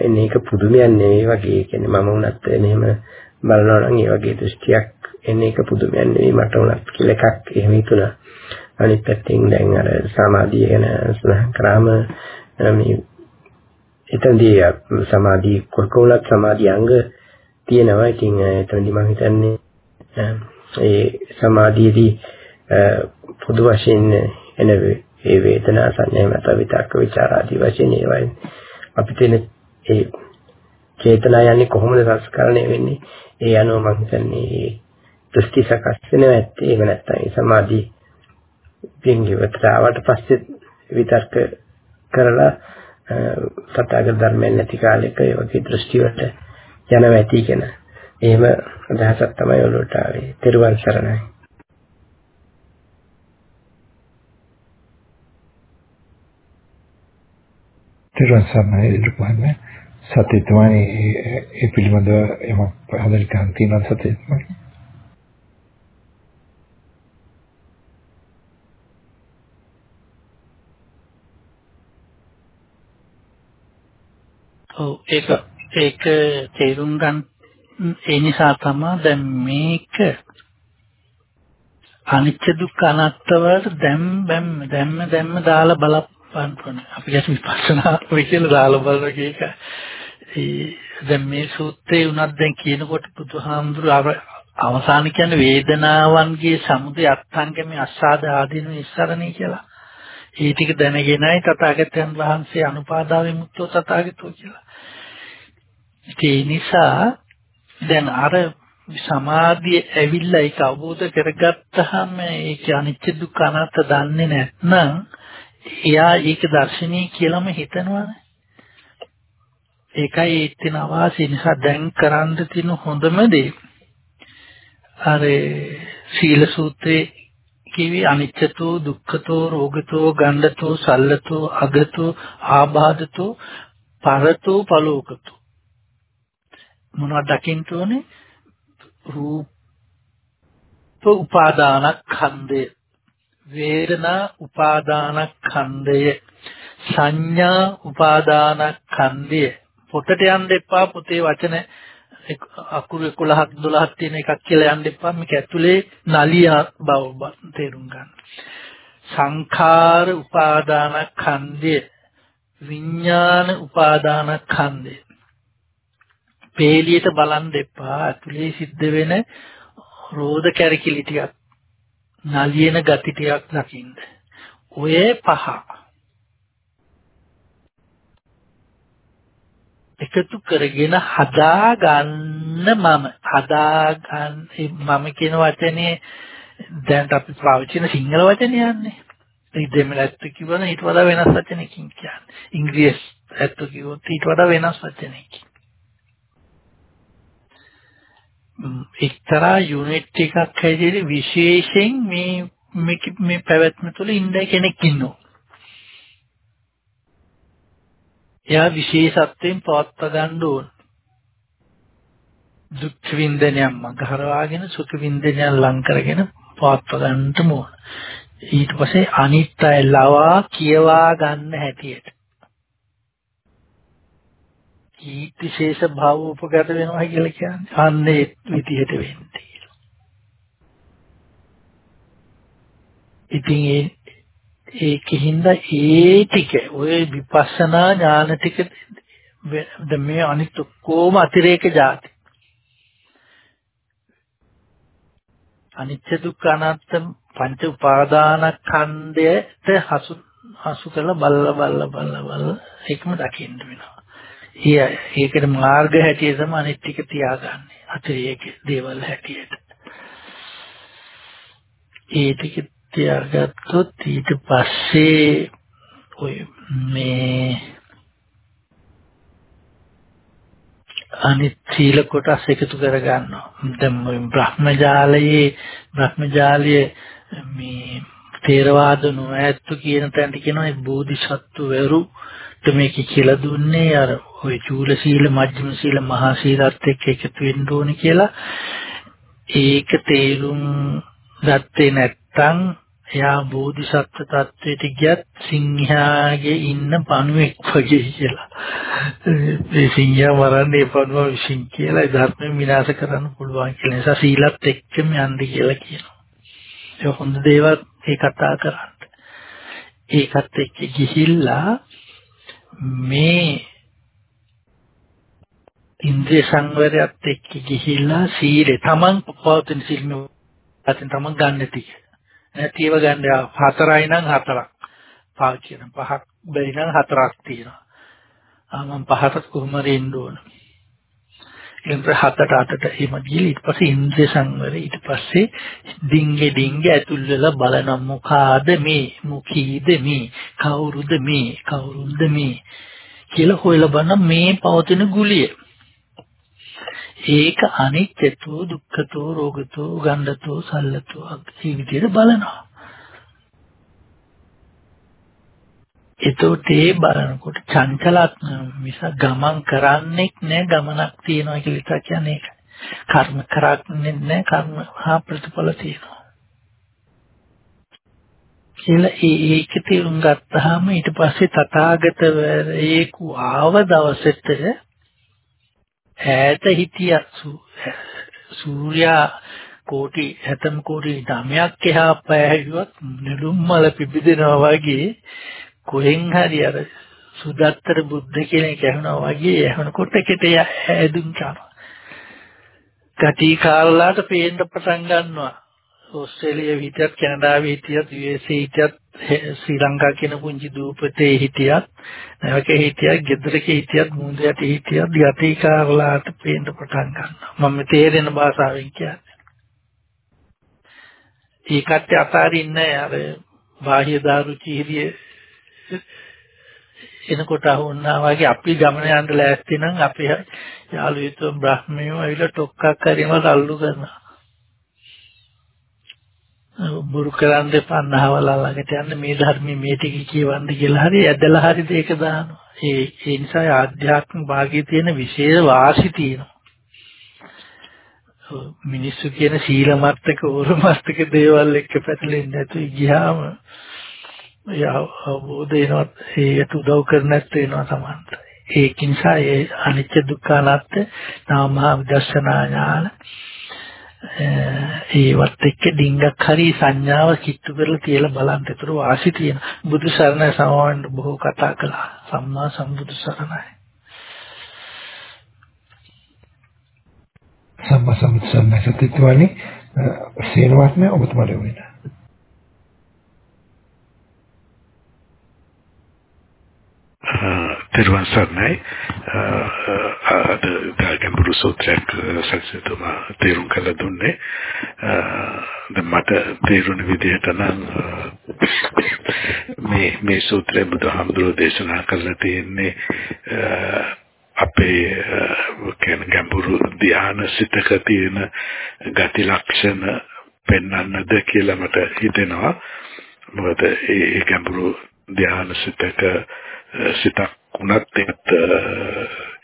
එන්නේ එක පුදුමයක් නෙවෙයි වගේ කියන්නේ මම වුණත් එහෙම බලනවා නම් ඒ වගේ දෘෂ්ටියක් එන්නේ එක පුදුමයක් නෙවෙයි මට උනත් කියලා එකක් එහෙම හිතුණා. අනිත් පැත්තෙන් දැන් අර සමාධිය ගැන සඳහන් කරාම මේ එතනදී සමාධි කොල්කෝලත් සමාධි අංග තියෙනවා. ඉතින් එතනදී මම හිතන්නේ ඒ සමාධියේදී පොදු වශයෙන් එන ඒ වේදනා සංඥා මත විතක්ක ਵਿਚාර ආදී වශයෙන් ඒවයි. අපිට එන ඒ චේතනා යන්නේ කොහොමද සංස්කරණය වෙන්නේ? ඒ අනුව මම හිතන්නේ දෘෂ්ටි සකස් වෙනවා ඇත්තේ එහෙම නැත්නම් සමාධි පින්ගිවට ආවට පස්සේ විතර්ක කරලා සත්‍යගත ධර්මයන් නැති කාලෙක ඒ වගේ දෘෂ්ටි වලට යනවා ඇති කියන. එහෙම අදහසක් තමයි ඔලුවට ආවේ. තෙරුවන් සරණයි. තිරුවන් සරණයි ඉදුපහන්න සත්‍ය තමයි ඒ පිළිබඳව එම පැහැදිලි කරන් තියෙනවා සත්‍ය තමයි. ඔව් ඒක ඒක තේරුම් ගන්න ඒ නිසා තමයි දැන් මේක අනිච්ච දුක්ඛ අනාත්ම වලට දැම් බැම්ම දැම්ම දැම්ම දාලා බලප බලන්න අපි ගැන විපස්සනා වෙයි කියලා දාලා බලන එක ඒ දැන් මේ සූත්‍රේ උනත් දැන් කියනකොට බුදුහාමුදුරු අවසාන කියන්නේ වේදනාවන්ගේ සමුදය අත්ංගමේ අස්සාද ආදීන ඉස්සරණේ කියලා. ඒ ටික දැනගෙනයි තථාගතයන් වහන්සේ අනුපාදා විමුක්තෝ තථාගතෝ කියලා. ඒ නිසා දැන් අර සමාධිය ඇවිල්ලා ඒක අවබෝධ කරගත්තාම ඒක අනිත්‍ය දුක්ඛ අනාත්ම දන්නේ නැත්නම් එයා ඒක දර්ශනීය කියලාම හිතනවානේ. ඒකයි ඒත්තින අවාසි නිසා දැන් කරන්න තියෙන හොඳම දේ. අර සීල සූත්‍රයේ කිවි අනිච්චතෝ දුක්ඛතෝ රෝගතෝ ගණ්ඩතෝ සල්ලතෝ අගතෝ ආබාධතෝ පරතෝ පලෝකතෝ. මොනවද දකින්න ඕනේ? රූප උපාදානස්කන්ධය. වේදනා උපාදානස්කන්ධය. සංඥා උපාදානස්කන්ධය. පොතට යන්න එපා පොතේ වචන අකුරු 11ක් 12ක් තියෙන එකක් කියලා යන්න එපා. මේක ඇතුලේ නලිය බව තේරුම් ගන්න. සංඛාර උපාදානස්කන්ධය. විඥාන උපාදානස්කන්ධය. පේලියට බලන් දෙපා. ඇතුලේ සිද්ධ වෙන රෝධ කැරකිලි ටිකක් නලියන ගති ටිකක් දකින්න. ඔය පහ එකතු කරගෙන හදා ගන්න මම හදා ගන්න මම කියන වචනේ දැන් අපි පාවිච්චි කරන සිංහල වචනේ යන්නේ. ඒ දෙමළ ඇත්ත කිව්වම ඊට වඩා වෙනස් වචනකින් කියන්නේ. ඉංග්‍රීසි ඇත්ත කිව්වොත් ඊට වඩා වෙනස් වචනකින්. එක්තරා යුනිට් එකක් හැටියට විශේෂයෙන් මේ මේ පැවැත්ම තුළ ඉන්න කෙනෙක් ඉන්නවා. එයා විශේෂත්වයෙන් පවත්වා ගන්න ඕන. දුක් වින්දනයන් මගහරවාගෙන සුඛ වින්දනයන් ලං කරගෙන පවත්වා ගන්නට ඕන. ඊට පස්සේ අනිත්‍ය ලවා කියවා ගන්න හැටියට කීර්තිශේෂ භාව උපගත වෙනවා කියලා කියන්නේ අන්නේ විදිහට වෙන්නේ. ඉතින් ඒ ඒකින්ද ඒ ටික ඔය විපස්සනා ඥාන ටික මේ අනිත් ඔක්කොම අතිරේක જાති. අනිත්‍ය දුක්ඛ අනාත්ම පංච උපාදානස්කන්ධයට හසු හසු කළ බල්ල බල්ල බල්ල බල්ල ඒකම දකින්න වෙනවා. ඒකට මාර්ග හැටියට තමයි අනිත් ටික තියාගන්නේ. අතිරේක දේවල් හැටියට. ඒ ටික තියාගත්තොත් ඊට පස්සේ ඔය මේ අනිත් සීල කොටස් එකතු කර ගන්නවා. දැන් බ්‍රහ්මජාලයේ බ්‍රහ්මජාලයේ මේ තේරවාද නොඇත්තු කියන තැනට කියනවා බෝධිසත්වවරු මේක කියලා දුන්නේ අර ওই චූල සීල මජ්ක්‍ධිම සීල මහා සීලත් එක්ක එකතු වෙන්න ඕනේ කියලා ඒක තේරුම් ගත්තේ නැත්නම් එයා බෝධිසත්ව තත්වයට ගියත් සිංහයාගේ ඉන්න පණුවෙක් වගේ කියලා. මේ සිංහයා මරන්නේ පණුව විසින් කියලා ඒ ධර්මයෙන් විනාශ කරන්න පුළුවන් කියලා. නිසා සීලත් එක්කම යන්න කියලා කියනවා. ඒ හොඳ දේවල් ඒ කතා කරන්න. ඒකත් එක්ක ගිහිල්ලා මේ ඉන්ද්‍රිය සංවරයත් එක්ක ගිහිල්ලා සීලේ තමන් පවතින සීලම අතින් තමන් ගන්න ටික. නැතිව ගන්න හතරයි නම් හතරක්. පාවිච්චි කරන පහක් බැරි නම් හතරක් තියෙනවා. ආ මම පහකට කොහොමද එන්න ඕන. ඉන්ද්‍ර හතට අටට එහෙම ගිහලා ඊට පස්සේ ඉන්ද්‍රිය සංවරය ඊට පස්සේ ඩිංගේ ඩිංගේ ඇතුල් වෙලා බලන මොකාද මේ මුකීද මේ කවුරුද මේ කවුරුන්ද මේ කියලා හොයලා බලන මේ පවතින ගුලිය ඒක අනිත්‍යතෝ දුක්ඛතෝ රෝගතෝ ගණ්ඩතෝ සල්ලතෝ මේ විදිහට බලනවා. එතකොට ඒ බලනකොට චංචලත් මිස ගමන් කරන්නෙක් නෑ ගමනක් තියනවා කියලා හිතා කියන්නේ ඒක. කර්ම කරන්නේ නෑ කර්ම හා ප්‍රතිඵල තියෙනවා. කියලා ඒක තේරුම් ගත්තාම ඊට පස්සේ තථාගතවරයෙකු ආව දවසට ඈත හිටිය සූර්යා කෝටි 70 කෝටි 9ක් එහා පෑහිුවත් නෙළුම් මල පිබිදෙනවා වගේ කොහෙන් හරි අර සුදත්තර බුද්ධ කෙනෙක් ඇහුණා වගේ ඇහුණකොට එකට ඇදුම් කරනවා. කටි කාලලාට පේන්න පටන් ගන්නවා. ඕස්ට්‍රේලියාවේ හිටියත් කැනඩාවේ හිටියත් USA හිටියත් ශ්‍රී ලංකා කියන පුංචි දූපතේ හිටියත් නැවක හිටියත් ගෙදරක හිටියත් මුහුද යට හිටියත් යටි කාරලාට පේන්න පටන් ගන්නවා. මම තේරෙන භාෂාවෙන් කියන්නේ. ඒකට අතාරින්නේ අර බාහ්‍ය දාරු චීරිය එනකොට අහුණා වගේ අපි ගමන යන්න ලෑස්ති නම් අපේ යාළුවෙතු බ්‍රහ්මියෝ ඇවිල්ලා ටොක්කක් කරිනවා තල්ලු කරනවා. බුරු කරන්න එපා නහවලා ළඟට යන්න මේ ධර්මයේ මේ ටික කියවන්න කියලා හරි ඇදලා හරි ඒක දානවා. ඒ ඒ නිසා ආධ්‍යාත්මික භාගයේ තියෙන විශේෂ වාසි තියෙනවා. මිනිස්සු කියන සීල මත්තක ඕර මත්තක දේවල් එක්ක පැටලෙන්නේ නැතු ගියාම අවබෝධ වෙනවා ඒකට උදව් කරන්නේ නැත්නම් වෙනවා Tamanta. ඒක නිසා ඒ අනිත්‍ය දුක්ඛ අනාත්ම නාම විදර්ශනා ඥාන ඒවත් එක්ක ඩිංගක් හරි සංඥාව කිට්ටු කරලා තියලා බලන්න. ඒතර වාසි තියෙන. බුදු සරණයි සමවන්න බොහෝ කතා කළා. සම්මා සම්බුදු සරණයි. සම්මා සම්බුදු සරණයි සත්‍යත්වනේ සේනවත්ම ඔබතුමාට වෙන්න. තෙරුවන් සරණයි. අද ගැඹුරු සූත්‍රයක් සල්සිතුමා තේරුම් කළ දුන්නේ. දැන් මට තේරුණ විදිහට නම් මේ මේ සූත්‍රය බුදුහාමුදුරෝ දේශනා කරලා තියෙන්නේ අපේ කියන ගැඹුරු ධ්‍යාන සිතක තියෙන ගති ලක්ෂණ පෙන්වන්නද කියලා මට හිතෙනවා. මොකද ඒ ගැඹුරු ධ්‍යාන සිතක සිතක් වුණත්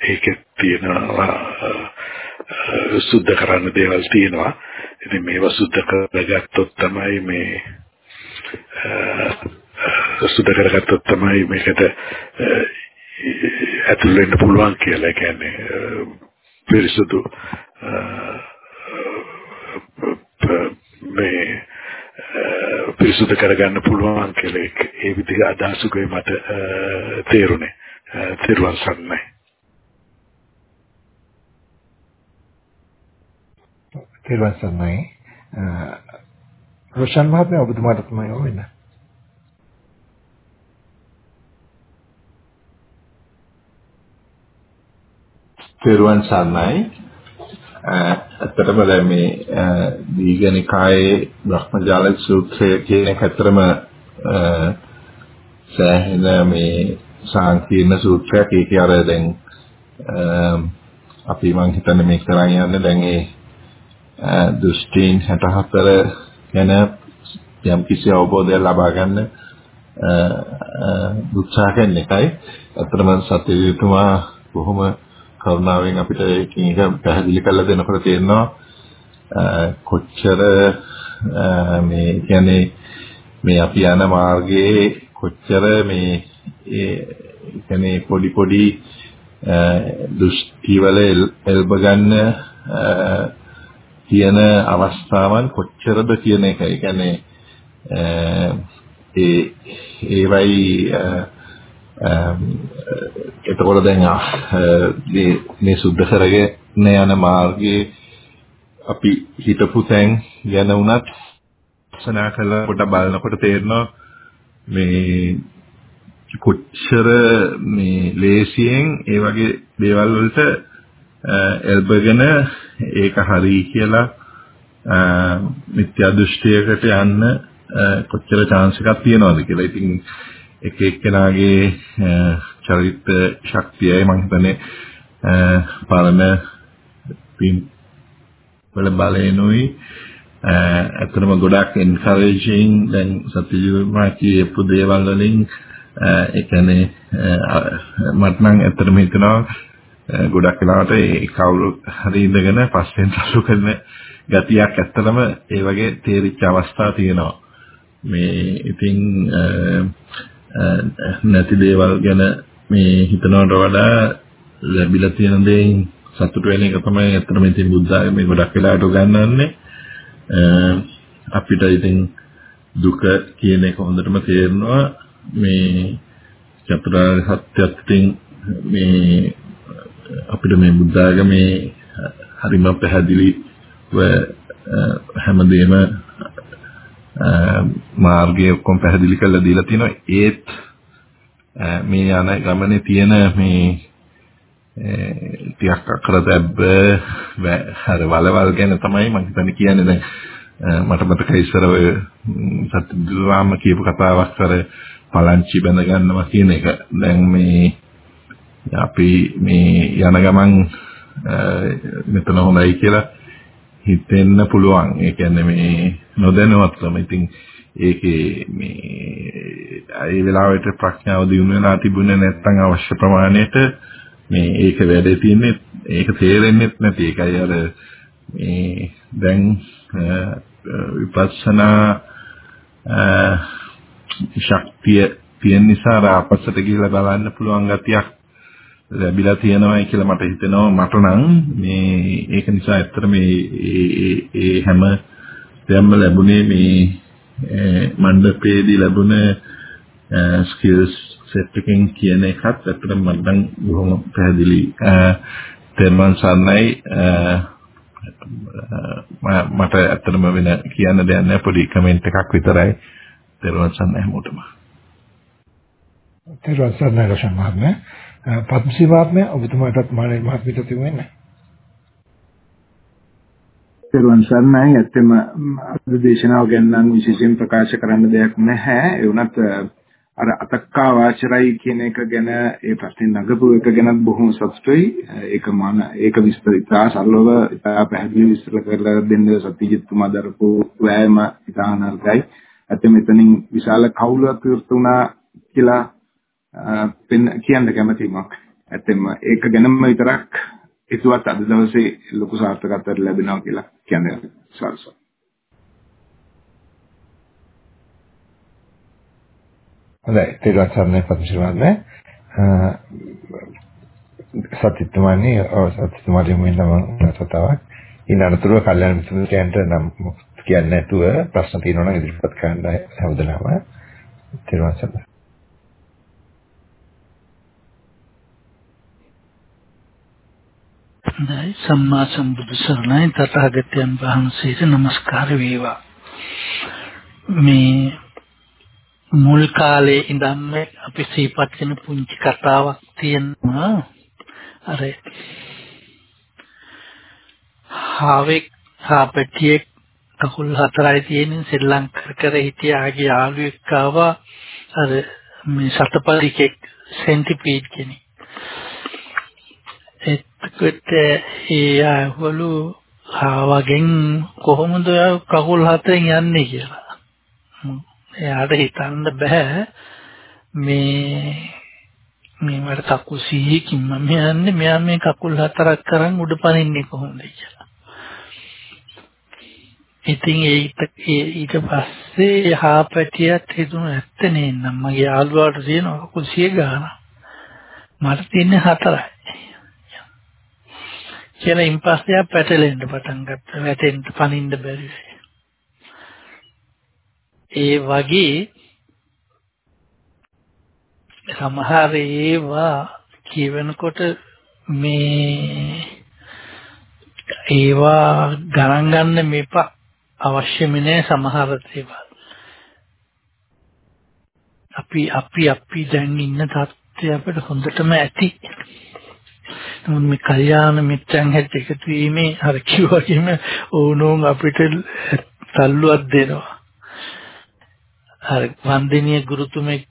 ඒකේ තියෙනවා සුද්ධ කරන්න දේවල් තියෙනවා. ඉතින් මේවා සුද්ධ කරගත්තොත් තමයි මේ සුද්ධ කරගත්තොත් තමයි මේකට ඇතුල් වෙන්න පුළුවන් කියලා. ඒ කියන්නේ පිරිසුදු මේ පිරිසුදු කරගන්න පුළුවන් කියලා ඒ විදිහ අදහසකුයි මට තේරුනේ. තෙරුවන් සරණයි. තෙරුවන් සරණයි. රොෂන් මහත්මයා ඔබතුමාට තමයි ඕවෙන්න. තෙරුවන් සරණයි. ඇත්තටම දැන් මේ දීඝනිකායේ බ්‍රහ්මජාල සූත්‍රය කියන එක ඇත්තටම සෑහෙන මේ සංකීර්ණ සූත්‍රයක්. ඒකේ අර දැන් අපි මං හිතන්නේ මේක කරන් යන්නේ දැන් ඒ දෘෂ්ටීන් 64 ගැන යම් කිසි අවබෝධයක් ලබා ගන්න උත්සාහ කරන එකයි. අතරම සත්‍යවිතුමා බොහොම කරුණාවෙන් අපිට ඒකින් එක පැහැදිලි කරලා දෙනකොට තේරෙනවා කොච්චර මේ කියන්නේ මේ අපි යන මාර්ගයේ කොච්චර මේ ඒ කියන්නේ පොඩි පොඩි දෘෂ්ටිවල එල්බ ගන්න තියෙන අවස්ථාවන් කොච්චරද කියන එක. ඒ කියන්නේ ඒ ඒවයි එතකොට දැන් මේ මේ සුද්ධ කරගෙන යන මාර්ගයේ අපි හිතපු තැන් ගැන උනත් සනා කළා කොට බලනකොට තේරෙනවා මේ කොච්චර මේ ලේසියෙන් ඒ වගේ දේවල් වලට එල්බගෙන ඒක හරි කියලා මිත්‍යා දෘෂ්ටියකට යන්න කොච්චර chance එකක් තියනවද කියලා. ඉතින් එක එක්කෙනාගේ චරිත ශක්තියයි මම හිතන්නේ පරණ පින් වල බලේනුයි ඇත්තටම ගොඩක් එන්කරේජින් දැන් සත්‍යජීවමා කියපු දේවල් වලින් ඒ කියන්නේ මට නම් ඇත්තටම හිතෙනවා ගොඩක් වෙලාවට ඒ කවුරු හරි ඉඳගෙන පස්සෙන් තල්ලු කරන ගතියක් ඇත්තටම ඒ වගේ තේරිච්ච අවස්ථා තියෙනවා. මේ ඉතින් නැති දේවල් ගැන මේ හිතනවට වඩා ලැබිලා තියෙන දේෙන් සතුට වෙන එක තමයි ඇත්තටම ඉතින් බුද්ධ ආගමේ ගොඩක් වෙලාවට උගන්වන්නේ. අපිට ඉතින් දුක කියන එක හොඳටම තේරෙනවා මේ චතුරාර්ය සත්‍යත් ඉතින් මේ අපිට මේ බුද්ධ ආගමේ හරිම පැහැදිලිව හැමදේම මාර්ගය ඔක්කොම පැහැදිලි කරලා දීලා තිනවා. ඒත් මේ යන ගමනේ තියෙන මේ ටිකක් අකරදැබ්බ හර වලවල් ගැන තමයි මම හිතන්නේ කියන්නේ දැන්. මට මතකයි ඉස්සර ඔය සත්‍යදුරාම කියපු කතාවක් කර පලංචි බැඳ ගන්නවා කියන එක. දැන් මේ අපි මේ යන ගමන් මෙතන හොඳයි කියලා හිතෙන්න පුළුවන්. ඒ කියන්නේ මේ නොදැනුවත්වම. ඉතින් ඒකේ මේ ඒ වෙලාවට ප්‍රඥාව දිනු වෙලා තිබුණේ නැත්නම් අවශ්‍ය ප්‍රමාණයට මේ ඒක වැඩේ තියන්නේ ඒක තේරෙන්නේ නැති ඒකයි අර මේ දැන් විපස්සනා ශක්තිය තියෙන නිසා ආපස්සට ගිහිල්ලා බලන්න පුළුවන් ගතියක් ලැබිලා තියෙනවායි කියලා මට හිතෙනවා. මට නම් මේ ඒක නිසා ඇත්තට මේ ඒ හැම දෙයක්ම ලැබුණේ මේ මණ්ඩපයේදී ලැබුණ ස්කිල්ස් සෙට් එකෙන් කියන එකත් ඇත්තටම මම දැන් බොහොම පැහැදිලි. තෙරුවන් සරණයි. මට ඇත්තටම වෙන කියන්න දෙයක් නැහැ. පොඩි කමෙන්ට් එකක් විතරයි. තෙරුවන් සරණයි හැමෝටම. තෙරුවන් සරණයි රෂන් මහත්මයා. පද්මසිරි මහත්මයා ඔබතුමාටත් මානේ මහත්මියට තිබුණේ තෙරුවන් සරණයි. ඇත්තම අද දේශනාව ගැන නම් විශේෂයෙන් ප්‍රකාශ කරන්න දෙයක් නැහැ. ඒ වුණත් අර අතක්කා වාචරයි කියන එක ගැන ඒ ප්‍රශ්නේ නගපු එක ගැනත් බොහොම සතුටුයි. ඒක මන ඒක විස්තර ඉතා සරලව ඉතා පැහැදිලි විස්තර කරලා දෙන්න සත්‍යජිත්තුමා දරපු වෑයම ඉතා අනර්ගයි ඇත්ත මෙතනින් විශාල කවුලක් විවෘත වුණා කියලා කියන්න කැමතිමක්. ඇත්තම ඒක ගැනම විතරක් හිතුවත් අද දවසේ ලොකු සාර්ථකත්වයක් ලැබෙනවා කියලා කියන්නේ සල්සෝ හොඳයි. තේරුවන් සරණයි පතිශ්‍රවන්න සත්‍යත්වමනේ සත්‍යත්වමනේ මෙන්න මම සතාවක් ඉන්න අනතුරුව කල්යනා මිත්‍රයන්ට නම් කියන්නේ නැතුව ප්‍රශ්න තියෙනවා නම් ඉදිරිපත් කරන්න හැමදෙනාම තේරුවන් සරණයි. හොඳයි. සම්මා සම්බුදු සරණයි. තථාගතයන් වහන්සේට নমස්කාර වේවා. මේ මුල් කාලේ ඉඳන්ම අපි සිහිපත් කරන පුංචි කතාවක් තියෙනවා. අර හාවෙක් හාපටියෙක් කකුල් හතරයි තියෙන ශ්‍රී ලංකර කර හිටියාගේ යාළුවෙක් ආවා. අර මේ සතපරිකෙක් සෙන්ටිපීඩ් කෙනෙක්. එතකොට ඒ ආවලු හාවගෙන් කොහොමද කකුල් හතරෙන් යන්නේ කියලා. එයාට හිතන්න බෑ. මේ මේ මට කකුල් සීයකින් මම යන්නේ. මෙයා මේ කකුල් හතරක් කරන් උඩ පනින්නේ කොහොමද කියලා. ඉතින් ඒක ඊට පස්සේ යහපැටියත් හිතුණා ඇත්ත නේනම් මගේ යාළුවාට තියෙන කකුල් සිය ගාන. මට තියෙන්නේ හතරයි. කියලා ඉන්පස්සේ පැටලෙන්න පටන් ගත්තා. වැටෙන්න පනින්න බැරි වෙයි. ඒ වගේ සමහර ඒවා කියවෙනකොට මේ ඒවා ගණන් ගන්න මේපා අවශ්‍යම නෑ සමහර දේවල්. අපි අපි අපි දැන් ඉන්න තත්ත්වය අපිට හොඳටම ඇති. නමුත් මේ කල්යාණ මිත්‍රයන් හැට එකතු වීමේ අර කිව්වකින්ම ඕනෝන් අපිට තල්ලුවක් දෙනවා. අර වන්දනීය ගුරුතුමෙක්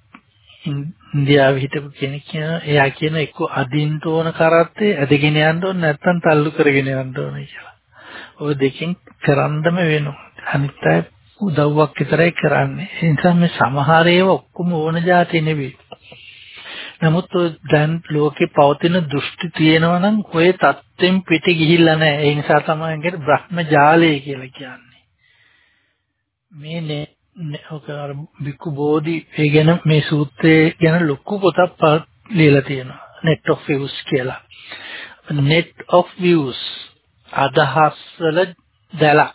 ඉන්දියාවේ හිටපු කෙනෙක් කියන එයා කියන එක්ක අදින්න ඕන කරත්තේ ඇදගෙන යන්න ඕන නැත්නම් තල්ලු කරගෙන යන්න ඕන කියලා. ඔය දෙකෙන් කරන්නම වෙනවා. අනිත් අය උදව්වක් විතරයි කරන්නේ. ඒ නිසා මේ සමහර ඒවා ඔක්කොම ඕන જાති නෙවෙයි. නමුත් දැන් ලෝකේ පවතින දෘෂ්ටි තියෙනවා නම් ඔය தත්ත්වෙන් පිට ගිහිල්ලා නැහැ. ඒ නිසා තමයි ඒකට බ්‍රහ්ම ජාලය කියලා කියන්නේ. මේ ඔක අර බික්කු බෝධි ඒ ගැන මේ සූත්‍රයේ ගැන ලොකු පොතක් ලියලා තියෙනවා net of views කියලා net of views අදහස් වල දැලක්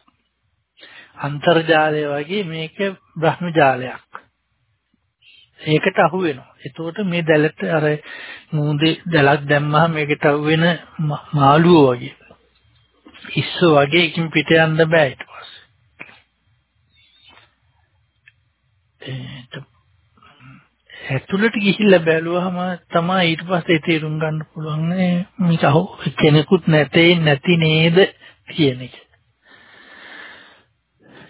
අන්තර්ජාලය වගේ මේක බ්‍රහ්ම ජාලයක්. ඒකට අහු වෙනවා. එතකොට මේ දැලට අර මූදේ දැලක් දැම්මහම මේකට අහු වෙන මාළුවෝ වගේ. ඉස්ස වගේ එකින් පිට යන්න බෑ ඊට ඇතුළට ගිහිල්ලා බැලුවහම තමයි ඊට පස්සේ තේරුම් ගන්න පුළුවන් මේක අහෝ කෙනෙකුත් නැtei නැති නේද කියන එක.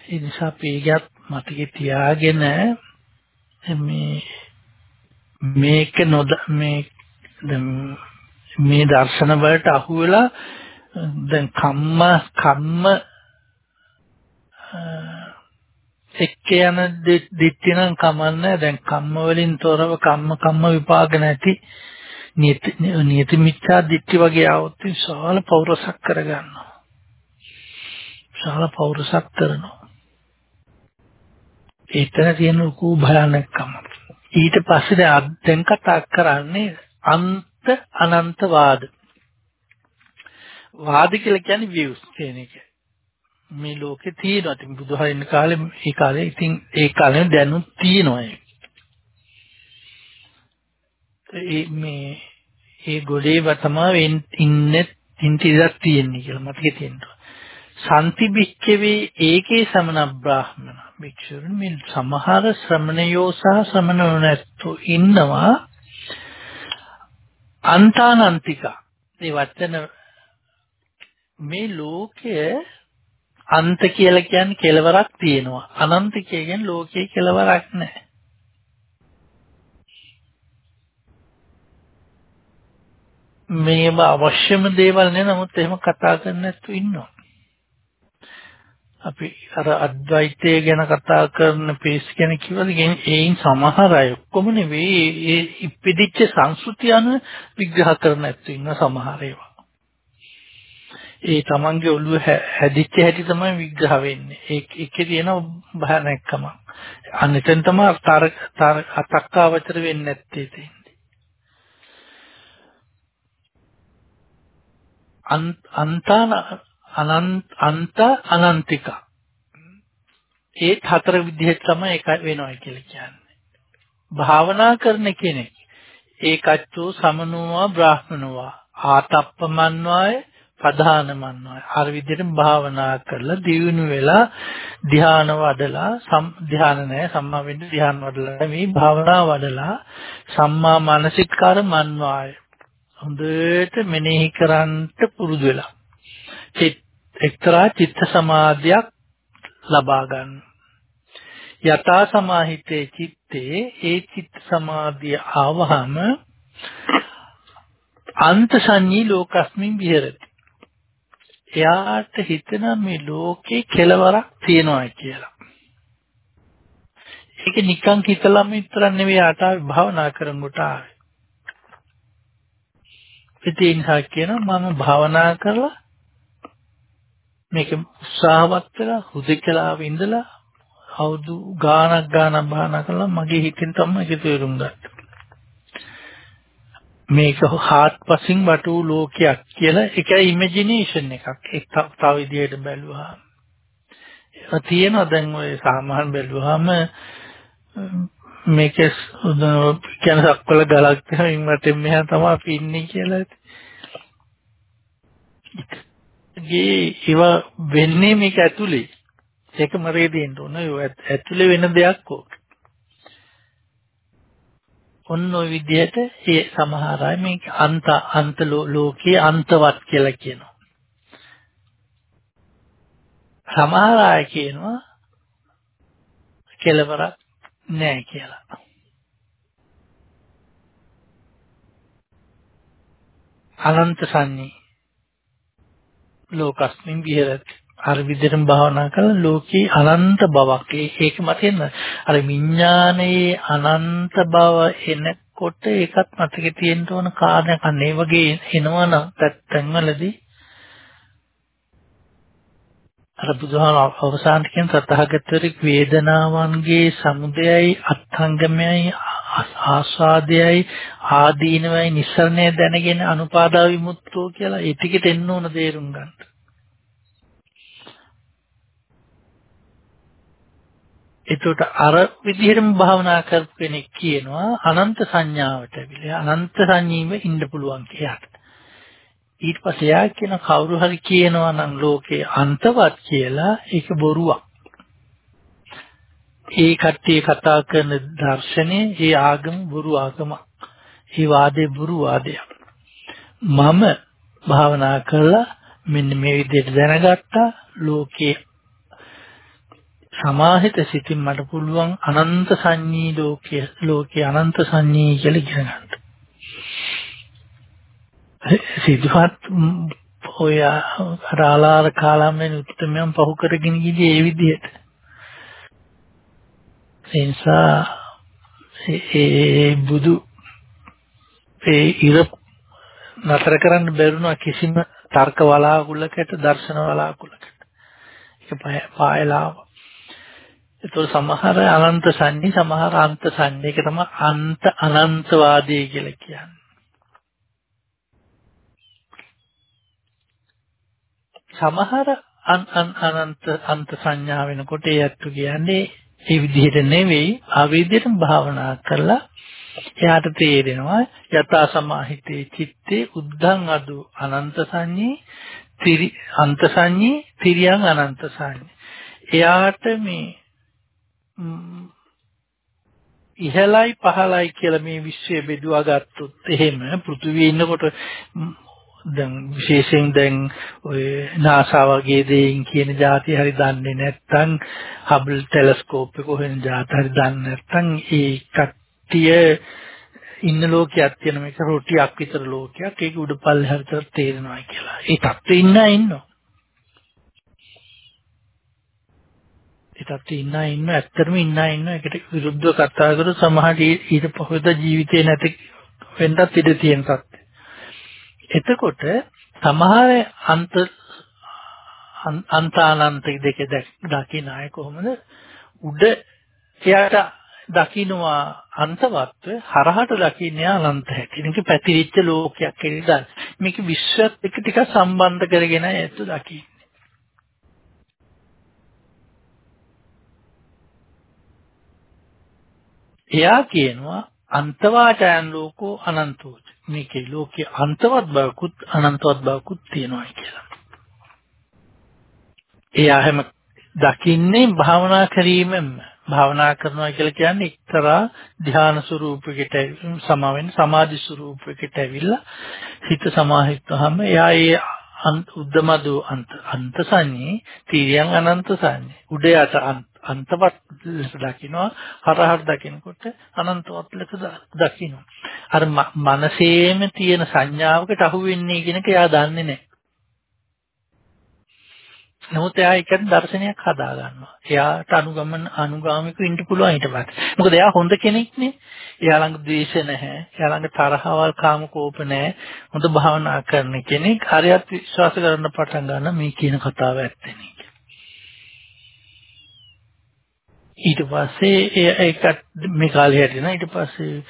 ඒ නිසා පීගත් මතකේ තියාගෙන මේ මේක නොද මේ මේ දර්ශන වලට අහු වෙලා දැන් කම්ම කම්ම එක්ක යන දිට්ඨි නම් කමන්නේ දැන් කම්ම වලින් තොරව කම්ම කම්ම විපාක නැති නියති මිච්ඡා දිට්ඨි වගේ આવොත් විශාල පෞරසක් කරගන්නවා. විශාල පෞරසක් කරනවා. ඒතන තියෙන ලොකු භයානකකම ඊට පස්සේ දැන් කතා කරන්නේ අන්ත අනන්ත වාද. වාද කියලා කියන්නේ views කියන එක. මේ ලෝකේ තියෙනවා. ඉතින් බුදුහාර ඉන්න කාලේ ඒ කාලේ ඉතින් ඒ කාලේ දැනුත් තියෙනවා ඒ මේ ඒ ගොඩේව තමයි ඉන්නේ ඉන්තිදක් තියෙන්නේ කියලා මතකේ තියෙනවා. සම්ති බික්කවේ ඒකේ සමන බ්‍රාහ්මණ භික්ෂුන් මේ සමහර ශ්‍රමණයෝ සහ ශ්‍රමණයෝ නැත්තෝ ඉන්නවා අන්තානන්තික මේ වචන මේ ලෝකයේ අන්ත කියලා කියන්නේ කෙලවරක් තියෙනවා. අනන්ත කියන්නේ ලෝකයේ කෙලවරක් නැහැ. මේව අවශ්‍යම දේවල් නේ නමුත් එහෙම කතා කරන්නේ නැතු ඉන්නවා. අපි අර අද්වෛතය ගැන කතා කරන පේස් ගැන කිව්වද ඒයින් සමහර අය ඔක්කොම නෙවෙයි ඒ ඉපිදිච්ච සංස්කෘතිය අනුව විග්‍රහ කරන ඇත්තෝ ඉන්න සමහර ඒවා. ඒ තමන්ගේ ඔළුව හැදිච්ච හැටි තමයි විග්‍රහ වෙන්නේ. ඒ ඒකේ තියෙන භයානකම. අනිතෙන් තමයි තර තර අතක්කාවචර වෙන්නේ නැත්තේ තියෙන්නේ. අන්තාන අනන්ත අන්ත අනන්තික. ඒ හතර විදිහට තමයි එක වෙනවා කියලා කියන්නේ. භාවනා කරන කෙනෙක් ඒකච්චෝ සමනුවා බ්‍රාහ්මනවා ආතප්පමන්වාය ප්‍රධානමන්වයි. අර විදිහට භාවනා කරලා දියුණු වෙලා ධ්‍යාන වඩලා ධ්‍යාන නැහැ සම්මා වෙන්න ධ්‍යාන වඩලා මේ භාවනා වඩලා සම්මා මානසිකාර මන්වාය. හොඳට මෙනෙහි කරන්ට පුරුදු වෙලා. එක්තරා චිත්ත සමාධියක් ලබා ගන්න. යථා සමාහිතේ චිත්තේ ඒ චිත්ත සමාධිය ආවහම අන්ත සංඤී ලෝකස්මින් විහෙරති. එයාට හිතෙන මේ ලෝකේ කෙලවරක් තියෙනවා කියලා. ඒක නිකන් හිතලම විතරක් නෙවෙයි ආතාවේ භාවනා කරනකොට ආවේ. ඒ නිසා කියනවා මම භාවනා කරලා මේක උත්සාහවත් වෙලා හුදෙකලාව ඉඳලා අවුරුදු ගාණක් ගාණක් භාවනා කළා මගේ හිතෙන් තමයි ඒක තේරුම් ගත්තේ. මේක හාත්පසින් වටු ලෝකයක් කියලා ඒක ඉමේජිනේෂන් එකක් ඒක තව විදිහට බැලුවා. ඒක තියෙනවා දැන් ඔය සාමාන්‍ය බැලුවාම මේක කියන සක්වල ගලක් තියෙන වටෙන් මෙහා තමයි අපි ඉන්නේ කියලා. ගේ ඒව වෙන්නේ මේක ඇතුලේ. ඒක මරේ දෙන්න ඕන. ඒ ඇතුලේ වෙන දෙයක් ඕක. ඔන්න ඔය විදිහට ඒ සමහර අය මේක අන්ත අන්ත ලෝකයේ අන්තවත් කියලා කියනවා. සමහර අය කියනවා කෙලවරක් නැහැ කියලා. අනන්ත සංඤී ලෝකස්මින් විහෙරති අර විදිහටම භාවනා කරලා ලෝකේ අනන්ත බවක් ඒක මතින් අර විඥානයේ අනන්ත බව එනකොට ඒකත් මතකේ තියෙන්න ඕන කාරණයක් අනේ වගේ එනවනම් පැත්තන්වලදී අර බුදුහාම අවසාන කියන තථාගතරික වේදනාවන්ගේ සමුදයයි අත්ංගමයයි ආස්වාදයයි ආදීනවයි නිස්සරණය දැනගෙන අනුපාදා විමුක්තෝ කියලා ඒ ටිකට එන්න ඕන තේරුම් ගන්න. එතකොට අර විදිහටම භාවනා කරපු කෙනෙක් කියනවා අනන්ත සංඥාවට ඇවිල්ලා අනන්ත සංඥීව ඉන්න පුළුවන් කියලා. ඊට පස්සේ යා කියන කවුරු හරි කියනවා නම් ලෝකේ අන්තවත් කියලා ඒක බොරුවක්. ඒ කට්ටිය කතා කරන දර්ශනේ ඒ ආගම බොරු ආගමක්. ඒ වාදේ බොරු වාදයක්. මම භාවනා කළා මෙන්න මේ විදිහට දැනගත්තා ලෝකේ සමාහිත සිතින් මට පුළුවන් අනන්ත සංඤී ලෝකයේ ලෝකේ අනන්ත සංඤී කියලා ඉගෙන ගන්න. සිද්ධාත් ඔය අර ආලාර කාලම්මෙන් උත්තරමයන් පහු කරගෙන ගියේ ඒ විදිහට. ඒ නිසා ඒ බුදු ඒ ඉර නතර කරන්න බැරුණා කිසිම තර්ක වලාකුලකට දර්ශන වලාකුලකට. ඒක පායලාව. ඒතකොට සමහර අනන්ත සංනි සමහර අන්ත සංනි ඒක තමයි අන්ත අනන්තවාදී කියලා කියන්නේ. සමහර අනන්ත අන්ත සංඥා වෙනකොට ඒ අත්තු කියන්නේ ඒ විදිහට නෙවෙයි ආවේදයට භාවනා කරලා එයාට තේරෙනවා යථා සමාහිතේ චිත්තේ උද්ධං අදු අනන්ත සංඤේ තිරි අන්ත සංඤේ තිරියං අනන්ත සංඤේ එයාට මේ ඉහළයි පහළයි කියලා මේ විශ්වය බෙදුවා ගත්තොත් එහෙම පෘථුවියේ ඉන්නකොට දැන් විශේෂයෙන් දැන් ඔය NASA වගේ දේයින් කියන જાති හරි දන්නේ නැත්නම් හබල් ටෙලස්කෝප් එක හොයන જાති හරි දන්නේ නැත්නම් ඒ කට්ටිය ඉන්න ලෝකයක් තියෙන මේක රොටියක් විතර ලෝකයක් ඒක උඩ පල්ලෙහා විතර තේරෙනවා කියලා. ඒ තත්ත්වෙ ඉන්න ඉන්නවා. ඒකට ඉන්න ඉන්න ඇත්තටම ඉන්න ඉන්න එකට විරුද්ධව කතා කරු සමහර ඊට පහුවෙද ජීවිතේ නැති වෙන්නත් ඉඩ තියෙන තත්ත්වය. එතකොට සමහර අන්ත අන්තානන්ත දෙක දකින්න අය කොහොමද උඩ එයාට දකින්නවා අන්තවත්ව හරහට දකින්නේ අනන්ත හැටි. මේක පැතිරිච්ච ලෝකයක් කියලා. මේක විශ්වත් එක්ක ටිකක් සම්බන්ධ කරගෙන ඇත්ත දකින්න. එයා කියනවා අන්තවාචයන් ලෝකෝ අනන්තෝ මේකේ ලෝකයේ අන්තවත් බවකුත් අනන්තවත් බවකුත් තියෙනවා කියලා. එයා හැම දකින්නේ භාවනා කිරීමෙන්ම භාවනා කරනවා කියලා කියන්නේ එක්තරා ධ්‍යාන ස්වරූපයකට සමාවෙන් සමාධි ස්වරූපයකට ඇවිල්ලා හිත සමාහිතවම එයා ඒ උද්දමදු අන්ත අන්ත සංඤේ තීරියන් අනන්ත සංඤේ උඩ යට අන්තවත් ලෙස දකින්නවා හරහට දකිනකොට අනන්තවත් ලෙස දකින්නවා අර මනසේම තියෙන සංඥාවකට අහු වෙන්නේ කියන එක එයා දන්නේ නැහැ නමුත් එයා එක දර්ශනයක් හදා ගන්නවා. එයාට අනුගමන අනුගාමිකව ඉන්න පුළුවන් ඊට පස්සේ. මොකද එයා හොඳ කෙනෙක්නේ. එයා ළඟ ද්වේෂ නැහැ. එයා ළඟ තරහවල් කාම කෝප නැහැ. හොඳ භාවනා කරන කෙනෙක්. හරියට විශ්වාස කරන්න පටන් ගන්න මේ කියන කතාව ඇත්තනේ. ඊට පස්සේ ඒක මේ කාලේ හැදෙනවා. ඊට පස්සේ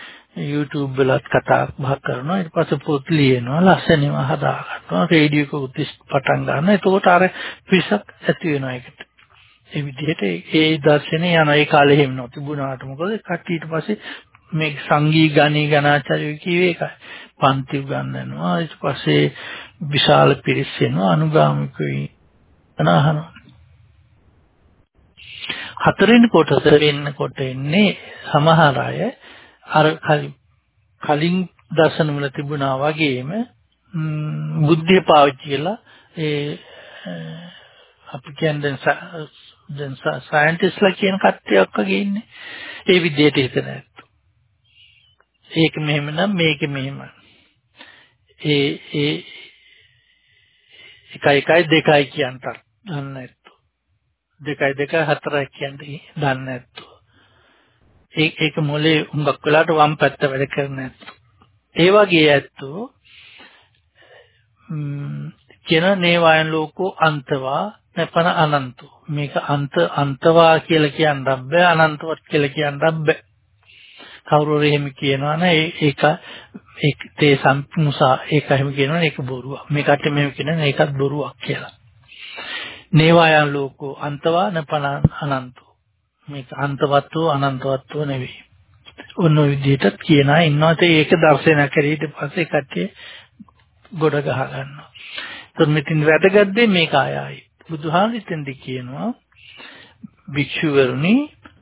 YouTube වලත් කතා බහ කරනවා. ඊට පස්සේ පොත් ලියනවා ලස්සනව හදා ගන්නවා රේඩියෝ එක උද්දිෂ්ට පටන් ගන්නවා. එතකොට අර පිසක් ඇති වෙනවා ඒකට. ඒ විදිහට ඒ දර්ශනේ යන ඒ කාලේ එහෙම නොතිබුණාට මොකද? කට්ටිය ඊට පස්සේ මේ සංගී ගණී ගණාචාර්ය කිව්වේ ඒකයි. පන්ති උගන්වනවා. ඊට පස්සේ විශාල පිරිස් වෙනවා අනුගාමිකයි අනහනවා. හතරෙනි කොටස වෙන්නකොට එන්නේ සමහර අය අර කලින් දර්ශන වල තිබුණා වගේම බුද්ධිය පාවිච්චි කරලා ඒ අපි කියන්නේ දැන් සයන්ටිස්ලා කියන කට්ටියක් වගේ ඉන්නේ. ඒ විදිහට හිතන ඇත්තෝ. ඒක මෙහෙම නම් මේක මෙහෙම. ඒ ඒ එකයි එකයි දෙකයි කියන්ට දන්නේ නැත්තෝ. දෙකයි දෙක හතරයි කියන්නේ දන්නේ නැත්තෝ. ඒ ඒක මොලේ හුඟක් වෙලාට වම් පැත්ත වැඩ කරන ඇත්තෝ. ඒ වගේ ඇත්තෝ කියන නේවායන් ලෝකෝ අන්තවා නැපන අනන්තෝ. මේක අන්ත අන්තවා කියලා කියන්න බෑ අනන්තවත් කියලා කියන්න බෑ. කවුරු හරි එහෙම කියනවා නම් ඒක ඒක තේ සම්මුසා ඒක එහෙම කියනවා ඒක බොරුවක්. මේකට මෙහෙම කියනවා ඒකත් බොරුවක් කියලා. නේවායන් ලෝකෝ අන්තවා නැපන අනන්තෝ. මේක අන්තවත්ව අනන්තවත්ව නෙවෙයි. ඔන්න ඔය විදිහට කියනා ඉන්නවා. ඒක දර්ශනයක් කරේ ඊට පස්සේ කට්ටිය ගොඩ ගහ ගන්නවා. ඒත් මෙතින් වැදගත් දෙය මේක ආයයි. බුදුහාමිතෙන්දි කියනවා භික්ෂුවරුනි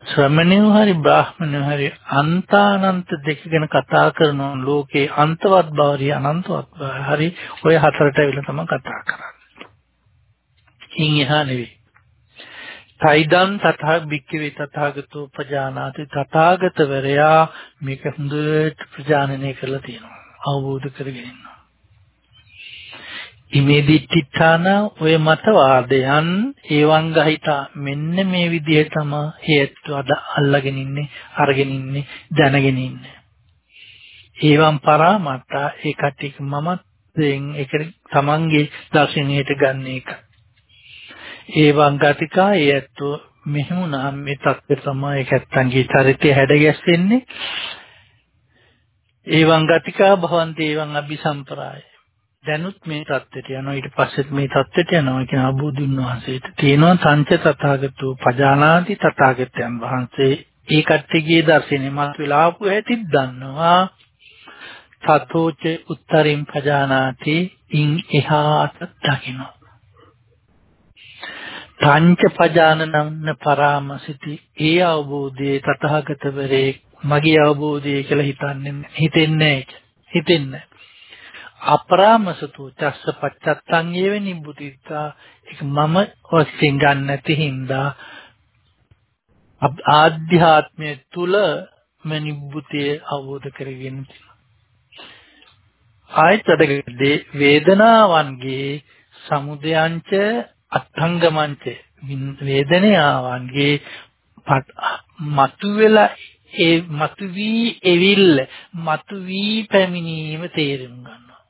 ශ්‍රමණයෝ හරි බ්‍රාහ්මණයෝ හරි අන්තානන්ත දෙක ගැන කතා කරන ලෝකේ අන්තවත් බව හරි අනන්තවත් බව හරි ඔය හතරට ඇවිල්ලා තමයි කතා කරන්නේ. ඉන් එහා නෙවෙයි. තයිදන් තථා භික්ඛවේ තථාගතෝ පජානාති තථාගතවරයා මේක හොඳට ප්‍රජානනය කරලා තියෙනවා. අවබෝධ කරගෙන ඉන්නවා. ඉමේ දිට්ඨාන ඔය මතවාදයන් ඒවන් ගහිතා. මෙන්න මේ විදිහට තමයි හේතු අද අල්ලගෙන ඉන්නේ අරගෙන ඉන්නේ දැනගෙන ඉන්නේ. ඒවම් පරාමත්තා ඒ කටික මමත් ඒක තමන්ගේ දර්ශනයට ගන්න එක. ඒ වංගතිකා ඒ ඇත්තෝ මෙහෙම නම් මේ තත්ත්වය තමයි ඒක ඇත්තන්ගේ චරිතය හැඩ ගැස්සෙන්නේ. ඒ වංගතිකා භවන්ති ඒ වං අபிසම්පරාය. දැනුත් මේ தත්ත්වයට යනවා. ඊට පස්සෙත් මේ தත්ත්වයට යනවා කියන අබෝධුන් වහන්සේට තියෙනවා. සංච තථාගතෝ පජානාති තථාගතයන් වහන්සේ ඒ කට්ටියගේ දර්ශනේ මත වෙලා ආපු හැටිත් දන්නවා. සතෝච උත්තරින් පජානාති ඉන් එහාට දකිනවා. පංච පජානනන්න පරාමසිති. ඒ අවබෝධයේ තථාගතවරේ මගේ අවබෝධය කියලා හිතන්නේ හිතෙන්නේ හිතෙන්නේ අපරාමසතු චස්ස පච්චත්තං යේවෙනි බුතිතා ඒක මම වශයෙන් ගන්න නැති හින්දා ආධ්‍යාත්මය තුල මනිබ්බුතිය අවබෝධ කරගෙන ආයතදකදී වේදනාවන්ගේ සමුදයංච අත්ංගමංච වේදනාවන්ගේ මතුවෙලා ඒ මතුවී එවිල්ල මතුවී පැමිණීම තේරුම් ගන්නවා.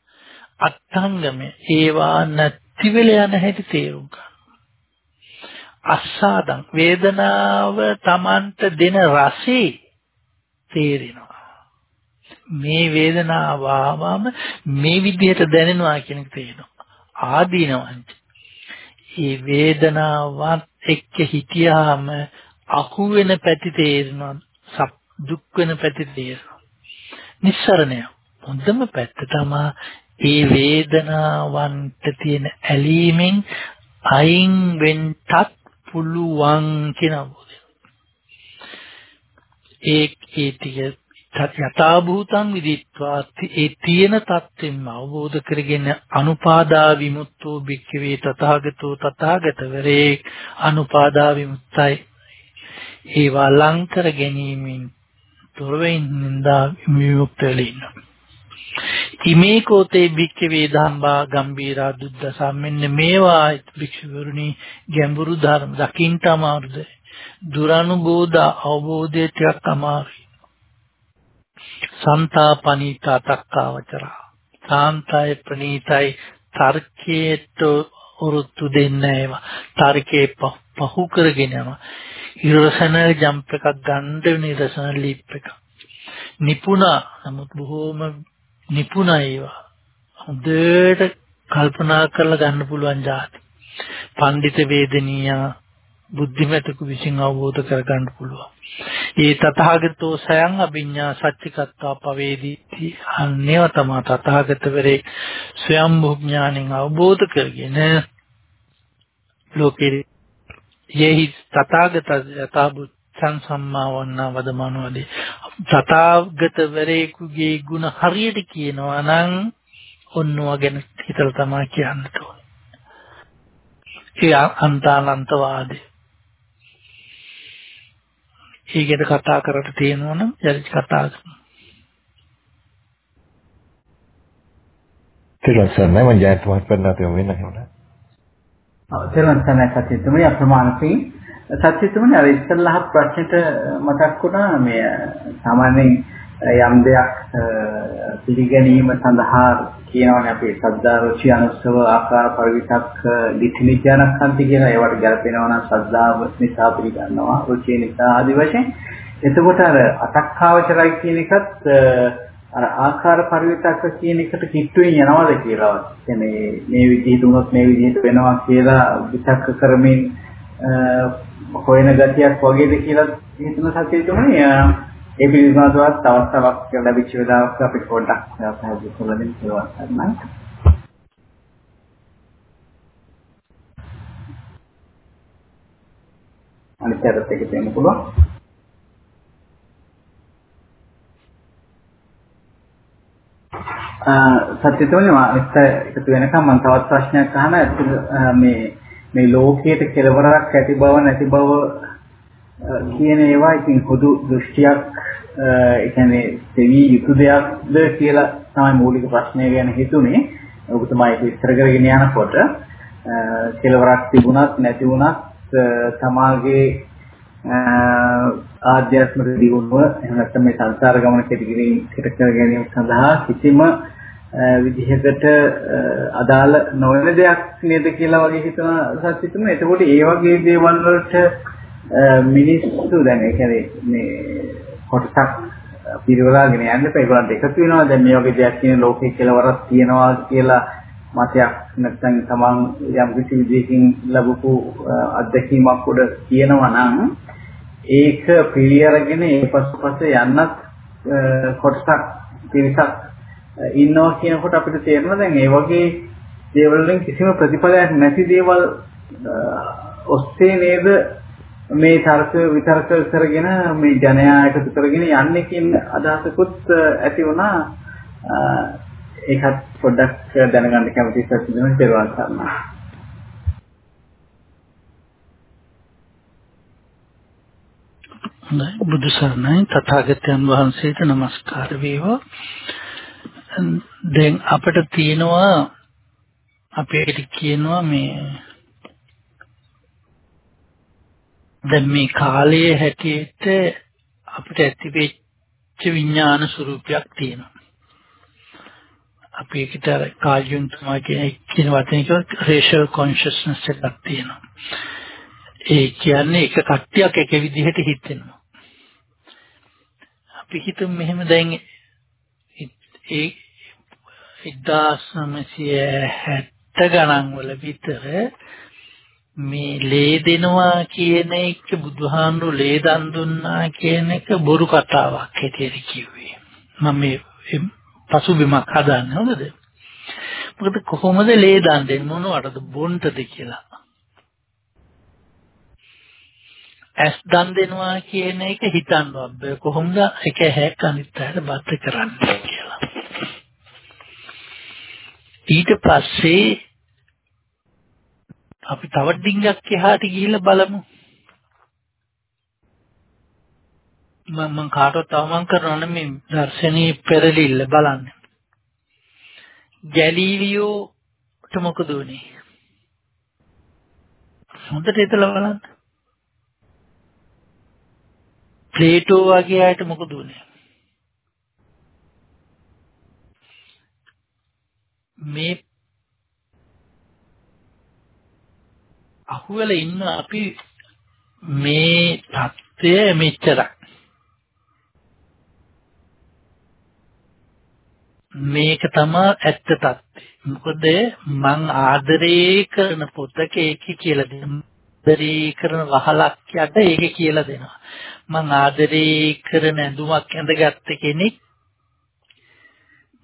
අත්ංගම ඒවා නැති වෙල යන හැටි තේරුම් ගන්න අස්සාදං වේදනාව Tamanට දෙන රසේ තේරෙනවා. මේ වේදනාව ආවම මේ විදිහට දැනෙනවා කියන එක තේරෙනවා. ආදීනවන්ත ඒ වේදනාවත් එක්ක හිටියාම අහු වෙන පැති තේරෙනවා දුක් වෙන පැති තේරෙනවා නිස්සරණය හොඳම පැත්ත තමයි ඒ වේදනාවන්ට තියෙන ඇලීමෙන් අයින් වෙන්නත් පුළුවන් කියන අවබෝධය. ඒ ඒ ටික යථා භූතං විදිත්වා ඒ තියෙන தත්ත්වෙම අවබෝධ කරගෙන අනුපාදා විමුක්තෝ භික්ඛවේ තථාගතෝ තථාගතවරේ අනුපාදා විමුක්තයි. ඒවා ලං කර ගැනීමෙන් තොර වෙනින්දා විමුක්ත වෙලා ඉන්නවා. ඉමේ කෝතේ භික්ඛවේ ධම්මා ගම්බීරා දුද්දසා මෙන්න මේවා භික්ෂුවරුනි ගැඹුරු ධර්ම දකින්ට අමාරුද? දුරනුබෝධ අවබෝධය ටිකක් අමාරුයි. සන්තාපනීතා තක්කාවචරා සාන්තය ප්‍රණීතයි තර්කයට උරුත්තු දෙන්න ඒවා. තර්කේ පහු කරගෙන යනවා. ඉරසනල් ජම්ප් එකක් ගන්න වෙන ඉරසනල් ලීප් එක නිපුණා. නමුත් බොහෝම නිපුණයි ඒවා. හොඳට කල්පනා කරලා ගන්න පුළුවන් જાති. පඬිත වේදනීය බුද්ධිමතක විසින් අවබෝධ කර ගන්න පුළුවන්. ඒ තථාගතෝ සයන් අභිඤ්ඤා සච්චිකත්වා පවේදීති අන්නේව තමයි තථාගතවරේ ස්වයං භුඥාණයෙන් අවබෝධ කරගෙන ලෝකේ යෙහි තථාගත යථාභූත සම්මා වන්නා වදමානවදී තථාගතවරයෙකුගේ ಗುಣ හරියට කියනවා නම් ඔන්නව ගැන හිතලා තමයි කියන්න ඕනේ. ඒ අන්තානන්තවාදී. ඒකට කතා කරලා තියෙනවා නම් යරි කතා කරමු. තිරසන්නයි මම ජයත් මහත්මයාට වෙන්න හිමුණා. ඔව් තිරසන්නයි සත්‍යතුමනි අප්‍රමාණකී සත්‍යතුමනි අර ඉස්සල්ලාහ ප්‍රශ්නෙට මතක් වුණා මේ සාමාන්‍යයෙන් යම් දෙයක් පිළිගැනීම සඳහා කියනවානේ අපි සද්දා රුචි අනුස්සව ආකාර පරිවිතක් දිඨිනිඥානක්ඛන්ති කියන ඒවට ගැලපෙනවා නම් ශ්‍රද්ධාව නිසා පිළිගන්නවා. රුචිය නිසා ආදි වශයෙන්. එතකොට අර අතක්ඛාවචරයි කියන එකත් අර ආකාර පරිවිතක්ක කියන එකට කිට්ටුවෙන් යනවාද කියලා කියන්නේ මේ විදිහට උනොත් මේ විදිහට වෙනවා කියලා විතක්ක කරමින් හොයන ගතියක් වගේද කියලා හිතන සතිය තමයි ඒ පිළිබඳවත් අවස්ථාවක් ලැබිච්ච වෙලාවක අපිට පොඩ්ඩක් පැහැදිලි කරලා දෙන්න පුළුවන් කරනවා. අනිත් පැත්තට එක දෙන්න පුළුවන්. සත්‍යතුමනි මම එකතු වෙනකම් මම තවත් ප්‍රශ්නයක් අහනවා මේ මේ ලෝකයට කෙලවරක් ඇති බව නැති බව කියන ඒවා ඉතින් පොදු දෘෂ්ටියක් ඒ කියන්නේ දෙවි යුතු දෙයක්ද කියලා තමයි මූලික ප්‍රශ්නය ගැන හිතුනේ. ඔබතුමා ඒක විස්තර කරගෙන යනකොට කෙලවරක් තිබුණත් නැති වුණත් තමාගේ ආධ්‍යාත්මික දියුණුව එහෙම නැත්නම් මේ සංසාර ගමන කෙටි කර ගැනීම සඳහා කිසිම විදිහකට අදාළ නොවන දෙයක් නේද කියලා වගේ හිතන සත්‍යිතුම එතකොට ඒ වගේ දේවල් වලට මිනිස්සු දැන් ඒ කියන්නේ මේ කොටසක් පිරිවලාගෙන යන්න එපා. ඒගොල්ලන්ට එකතු වෙනවා. දැන් මේ වගේ දෙයක් කියන ලෝකේ කෙලවරක් තියනවා කියලා මතයක් නැත්නම් තමන් යම් කිසි විදිහකින් ලැබපු අත්දැකීමක් උඩ කියනවා නම් ඒක පිළිඅරගෙන ඒ පස්සපස්ස යන්නත් කොටසක් පිරිසක් ඉන්නවා කියනකොට අපිට තේරෙනවා දැන් ඒ වගේ දේවල් වලින් කිසිම ප්‍රතිඵලයක් නැති දේවල් ඔස්සේ නේද මේ තර්ක විතර්ක කරගෙන මේ ජනයා එකතු කරගෙන යන්නේ කියන අදහසකුත් ඇති වුණා. ඒකත් පොඩ්ඩක් දැනගන්න කැමතියි සත්‍යදෙන පෙරවන් කරනවා බුදු සරණයි. තථාගතයන් වහන්සේට নমස්කාර වේවා. දැන් අපිට තියෙනවා අපේට කියනවා මේ දැන් මේ කාලයේ හැටියට අපිට ඇතිවෙච්ච විඥාන ස්වරූපයක් තියෙනවා. අපි ඒකට අර කාල්යුන් තමයි කියන වචනේ කිව්වොත් රේෂල් කොන්ෂස්නස් එකක් තියෙනවා. ඒ කියන්නේ එක කට්ටියක් එක විදිහට හිතෙනවා. අපි හිතමු මෙහෙම දැන් ඒ 1970 ගණන් වල විතර මේ ලේ දෙනවා කියන එක බුදුහාමුදුරු ලේ දන් දුන්නා කියන එක බොරු කතාවක් හැටියට කිව්වේ. මම මේ පසුබිමක් හදාන්නේ හොඳද? මොකද කොහොමද ලේ දන් දෙන්නේ මොනවටද බොන්ටද කියලා. ඇස් දන් දෙනවා කියන එක හිතන්නවත් බෑ කොහොමද එක හැක් අනිත් පැයට බත් කරන්නේ කියලා. ඊට පස්සේ අපි තව ඩිංගක් එහාට ගිහිල්ලා බලමු. මම මම කාටවත් අවමන් කරනවා මේ දර්ශනීය පෙරලිල්ල බලන්න. ගැලීලියෝට මොකද උනේ? හොඳට හිතලා බලන්න. ප්ලේටෝ වගේ අයට මොකද උනේ? මේ අහුවෙලා ඉන්න අපි මේ தත්ත්වය මෙච්චරයි. මේක තමයි ඇත්ත தත්ත්වය. මොකද මං ආදරේ කරන පොතක ඒක කියලා දෙනවා. ආදරේ කරන වහලක් යට ඒක කියලා දෙනවා. මං ආදරේ කරන ඇඳුමක් ඇඳගත්ත කෙනෙක්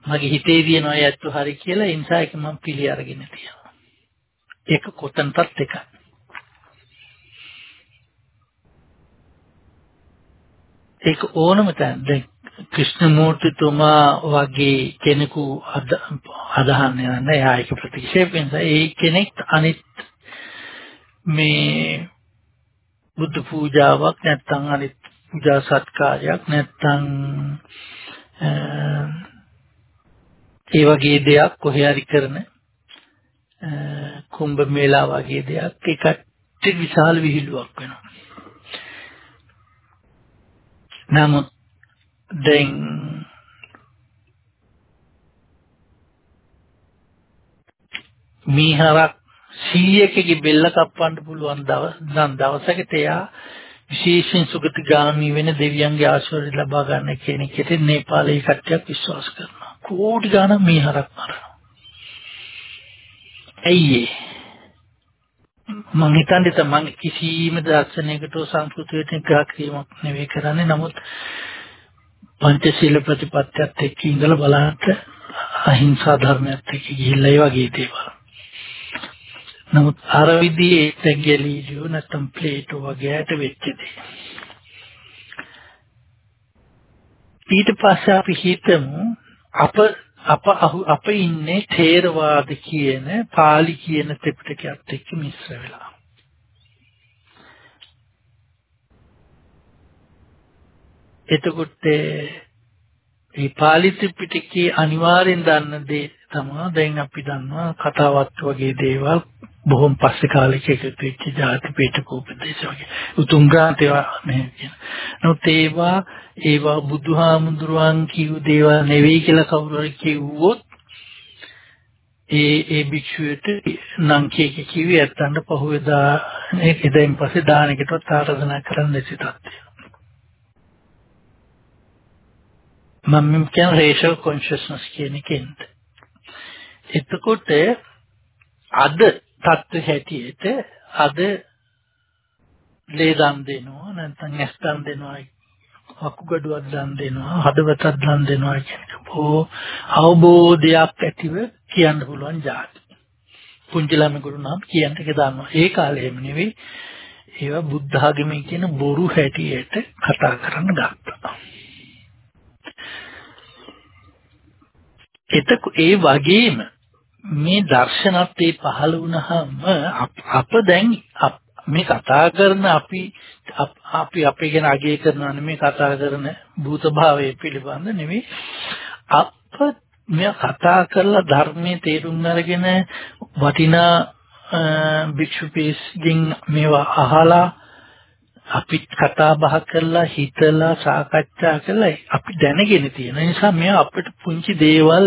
මගේ හිතේ තියෙන අය ඇත්ත හරි කියලා ඒ නිසා ඒක මම පිළි අරගෙන තියෙනවා. ඒක කොතනටත් එකයි. ඒක ඕනම තැන දැන් ක්‍රිෂ්ණමූර්තිතුමා වගේ කෙනෙකු අදහන්නේ නැහැ එයා ඒක ප්‍රතික්ෂේප නිසා ඒ කෙනෙක් අනිත් මේ බුද්ධ පූජාවක් නැත්නම් අනිත් පූජා සත්කාරයක් නැත්නම් ඒ වගේ දෙයක් කොහේ හරි කරන කුම්භ මේලා වගේ දෙයක් ඒකට විශාල විහිළුවක් වෙනවා. නමුත් දැන් මීහරක් 100කගේ බෙල්ල කප්පන්න පුළුවන් දවස් නම් දවසකට එයා විශේෂයෙන් සුගතිගාමී වෙන දෙවියන්ගේ ආශිර්වාද ලබා ගන්න කෙනෙක්ට නේපාලයේ කට්ටියක් විශ්වාස කරනවා. කෝටි ගණන් මේ හරක් මරනවා. ඇයි මං හිතන්නේ තමන් කිසිම දර්ශනයකට සංස්කෘතියට ග්‍රහ කිරීමක් නෙවෙයි කරන්නේ නමුත් පංචශීල ප්‍රතිපත්තියත් එක්ක ඉඳලා බලන්න අහිංසා ධර්මයත් එක්ක ගිහිල්ලා ඒ වගේ දේවල්. නමුත් අර විදිහේ තැග්ගලීජෝ නැත්නම් ප්ලේටෝ වගේට වෙච්ච දේ. ඊට පස්සේ අපි හිතමු අප අප අප ඉන්නේ ථේරවාද කියන pāli කියන ත්‍රිපිටකයත් එක්ක මිශ්‍ර වෙලා. එතකොට ඒ පාලි ත්‍රිපිටකයේ අනිවාර්යෙන් දන්න දේ තමයි දැන් අපි දන්නවා කතාවත් වගේ දේවල් බොහොම පස්සේ කාලෙක එකතු වෙච්ච ಜಾති පීඨකෝපදේශ වගේ උතුම් ග්‍රන්ථය මෙහෙම කියන. නමුත් ඒවා ඒවා බුදුහාමුදුරුවන් කියු දේවල් නෙවෙයි කියලා කවුරු හරි කිව්වොත් ඒ ඒ භික්ෂුවට නම් කීක කිව්වේ ඇත්තන්ට පහුවෙදා එදෙන් පස්සේ දානකටවත් ආරාධනා කරන්න නැති තත්ත්වය. මම කියන racial consciousness කියන එකෙන්ද. එතකොට අද තත්ත්ව හැටියට අද ලේ දන් දෙනවා නැත්නම් ඇස් දන් දෙනවා අකුගඩුවක් දන් දෙනවා හදවතක් දන් දෙනවා කියන බොහෝ අවබෝධයක් ඇතිව කියන්න පුළුවන් જાති. පුංචි ළමයෙකුට නම් කියන්න එක දන්නවා. ඒ කාලේ එහෙම නෙවෙයි. ඒවා බුද්ධ ආගමේ කියන බොරු හැටියට කතා කරන්න ගත්තා. එතකො ඒ වගේම මේ දර්ශනත් ඒ පහළ වුණාම අප දැන් මේ කතා කරන අපි අපි අපේ ගැන අගය කරනවා නෙමෙයි කතා කරන භූත භාවය පිළිබඳ නෙමෙයි. අප මේ කතා කරලා ධර්මයේ තේරුම් අරගෙන වටිනා භික්ෂු පිරිසකින් මේවා අහලා අපි කතා බහ කරලා හිතලා සාකච්ඡා කරලා අපි දැනගෙන තියෙන නිසා මේ අපිට පුංචි දේවල්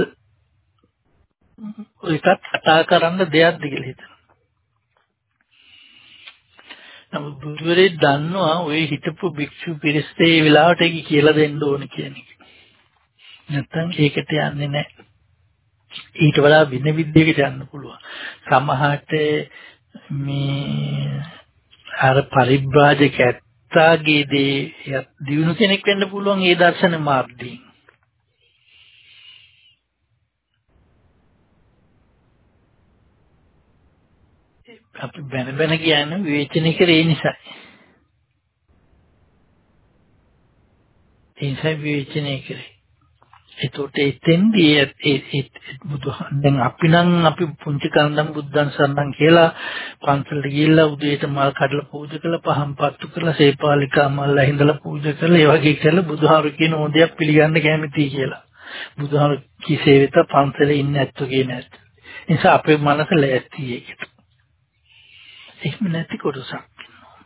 ඒකත් කතා කරන්න දෙයක්ද කියලා හිතනවා. නමුත් බුදුරේ දන්නවා ඔය හිතපු භික්ෂු පිරිස්ට ඒ වෙලාවට ඒක කියලා දෙන්න ඕන කියන එක. නැත්තම් ඒකට යන්නේ නැහැ. ඊට වඩා වෙන විදිහකට යන්න පුළුවන්. සමහරට මේ අර පරිබ්‍රාජක ඇත්තාගේ දේ දිනු කෙනෙක් වෙන්න පුළුවන් ඒ දර්ශන මාර්ගයෙන්. අපි බැන බැන කියන්නේ විවේචනය කරේ නිසායි. ඒ නිසා විවේචනය කරේ. ඒතකොට එතෙන්දී ඒ බුදුහන් දැන් අපි නම් අපි පුංචි කන්දම් බුද්ධං සරණං කියලා පන්සලට ගිහිල්ලා උදේට මල් කඩලා පූජා කරලා පහන් පත්තු කරලා සේපාලිකා මල් ඇහිඳලා පූජා කරලා ඒ වගේ කරලා බුදුහාරු කියන ඕදයක් පිළිගන්න කැමතියි කියලා. බුදුහාරු කිසේ වෙත පන්සලේ ඉන්නේ නැත්තු කියන ඇත්ත. නිසා අපේ මනස ලෑස්ති ඒකට. එහෙම නැති කොටසක් ඉන්නවා.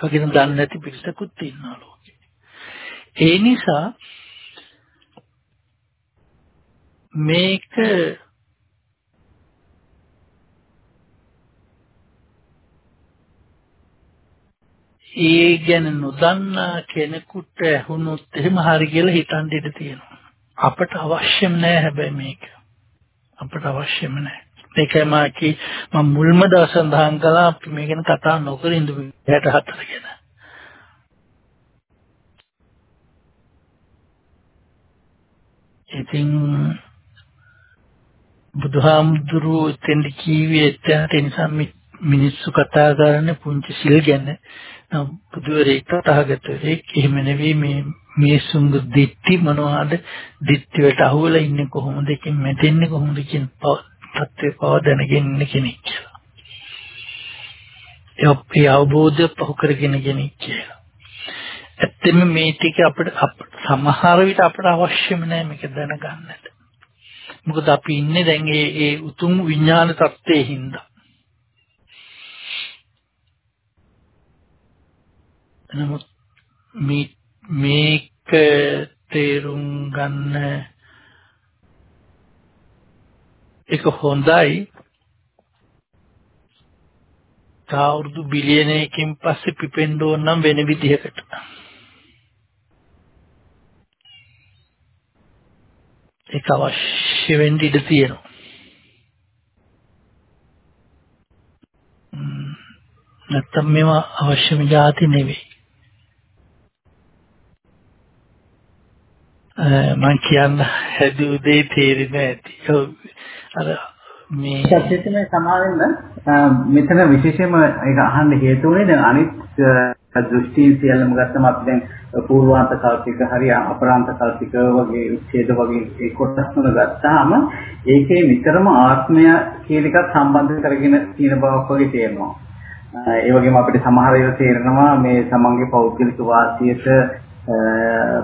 වගේම දන්නේ නැති පිරිසකුත් ඉන්නවා ලෝකේ. ඒ නිසා මේක ඒ ගැන නොදන්නා කෙනෙකුට ඇහුනොත් එහෙම හරි කියලා හිතන් ඉඳ තියෙනවා. අපට අවශ්‍යම නැහැ හැබැයි මේක. අපට අවශ්‍යම නැහැ. ඒකයි මා කි මම මුල්ම දවස් සඳහන් කළා අපි මේ ගැන කතා නොකර ඉඳු 64 ගැන. ඉතින් බුදුහාමුදුරුවෝ එතෙන්ද කීවේ එතනට නිසා මිනිස්සු කතා කරන පුංචි සිල් ගැන. බුදුරේ තථාගතරේ එහෙම නෙවෙයි මේ මිනිසුන්ගේ දිට්ටි මොනවාද? දිට්ටි වලට අහුවලා ඉන්නේ කොහොමද? කියන මෙතෙන්නේ කොහොමද කියන තත්ත්වය පව දැනගෙන ඉන්න කෙනෙක් කියලා. ඒ අවබෝධය පහු කරගෙන කෙනෙක් කියලා. ඇත්තම මේ ටික අපිට සමහර විට අපට අවශ්‍යම නැහැ මේක දැනගන්නට. මොකද අපි ඉන්නේ දැන් ඒ ඒ උතුම් විඥාන தත්ත්වයේ හින්දා. නමුත් මේ මේක තේරුම් ගන්න එක හොඳයි තාවුරුදු බිලියනයකින් පස්සේ පිපෙන්න ඕන නම් වෙන විදිහකට. ඒක අවශ්‍ය වෙන්න ඉඩ තියෙනවා. නැත්තම් මේවා අවශ්‍යම જાති නෙවෙයි. මම කියන්න හැදුව දේ තේරෙන්නේ නැති. අර මේ සත්‍යෙත් මේ සමාවෙන්න මෙතන විශේෂයෙන්ම ඒක අහන්න හේතු වුණේ දැන් අනිත් දෘෂ්ටි සියල්ලම ගත්තම අපි දැන් පූර්වාන්ත කල්පික හරි අපරාන්ත කල්පික වගේ උච්ඡේද වගේ ඒ කොටස් වල ගත්තාම ඒකේ විතරම ආත්මය කියන එකත් සම්බන්ධ කරගෙන තියෙන බවක් වගේ තේරෙනවා. ඒ වගේම අපිට සමහර ඒවා තේරෙනවා මේ තමන්ගේ පෞද්ගලික වාසියට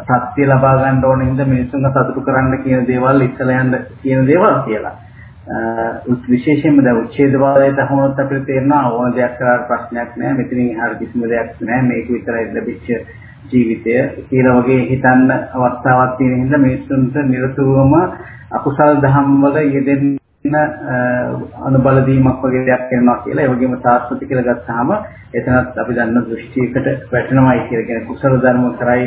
සත්‍ය ලබා ගන්න ඕන හින්දා මිනිස්සුන්ව සතුටු කරන්න කියන දේවල් ඉස්සලා යන්න කියන දේවල් කියලා. විශේෂයෙන්ම දැන් උච්ඡේදවාදයට අහුනොත් අපිට තේරෙනවා. ඕන දෙයක් කරාට ප්‍රශ්නයක් නැහැ. මෙතනින් එහාට කිසිම දෙයක් නැහැ. මේක විතරයි ලැබිච්ච ජීවිතය. කියලා වගේ හිතන්න අවස්ථාවක් තියෙන හින්දා මිනිස්සුන්ට නිරතුරුවම අකුසල් දහම් වල යෙදෙන්න අනුබල දීමක් වගේ දෙයක් කරනවා කියලා. ඒ වගේම සාස්වත කියලා ගත්තාම එතනත් අපි දන්න දෘෂ්ටියකට වැටෙනවායි කියලා කියන කුසල ධර්ම කරයි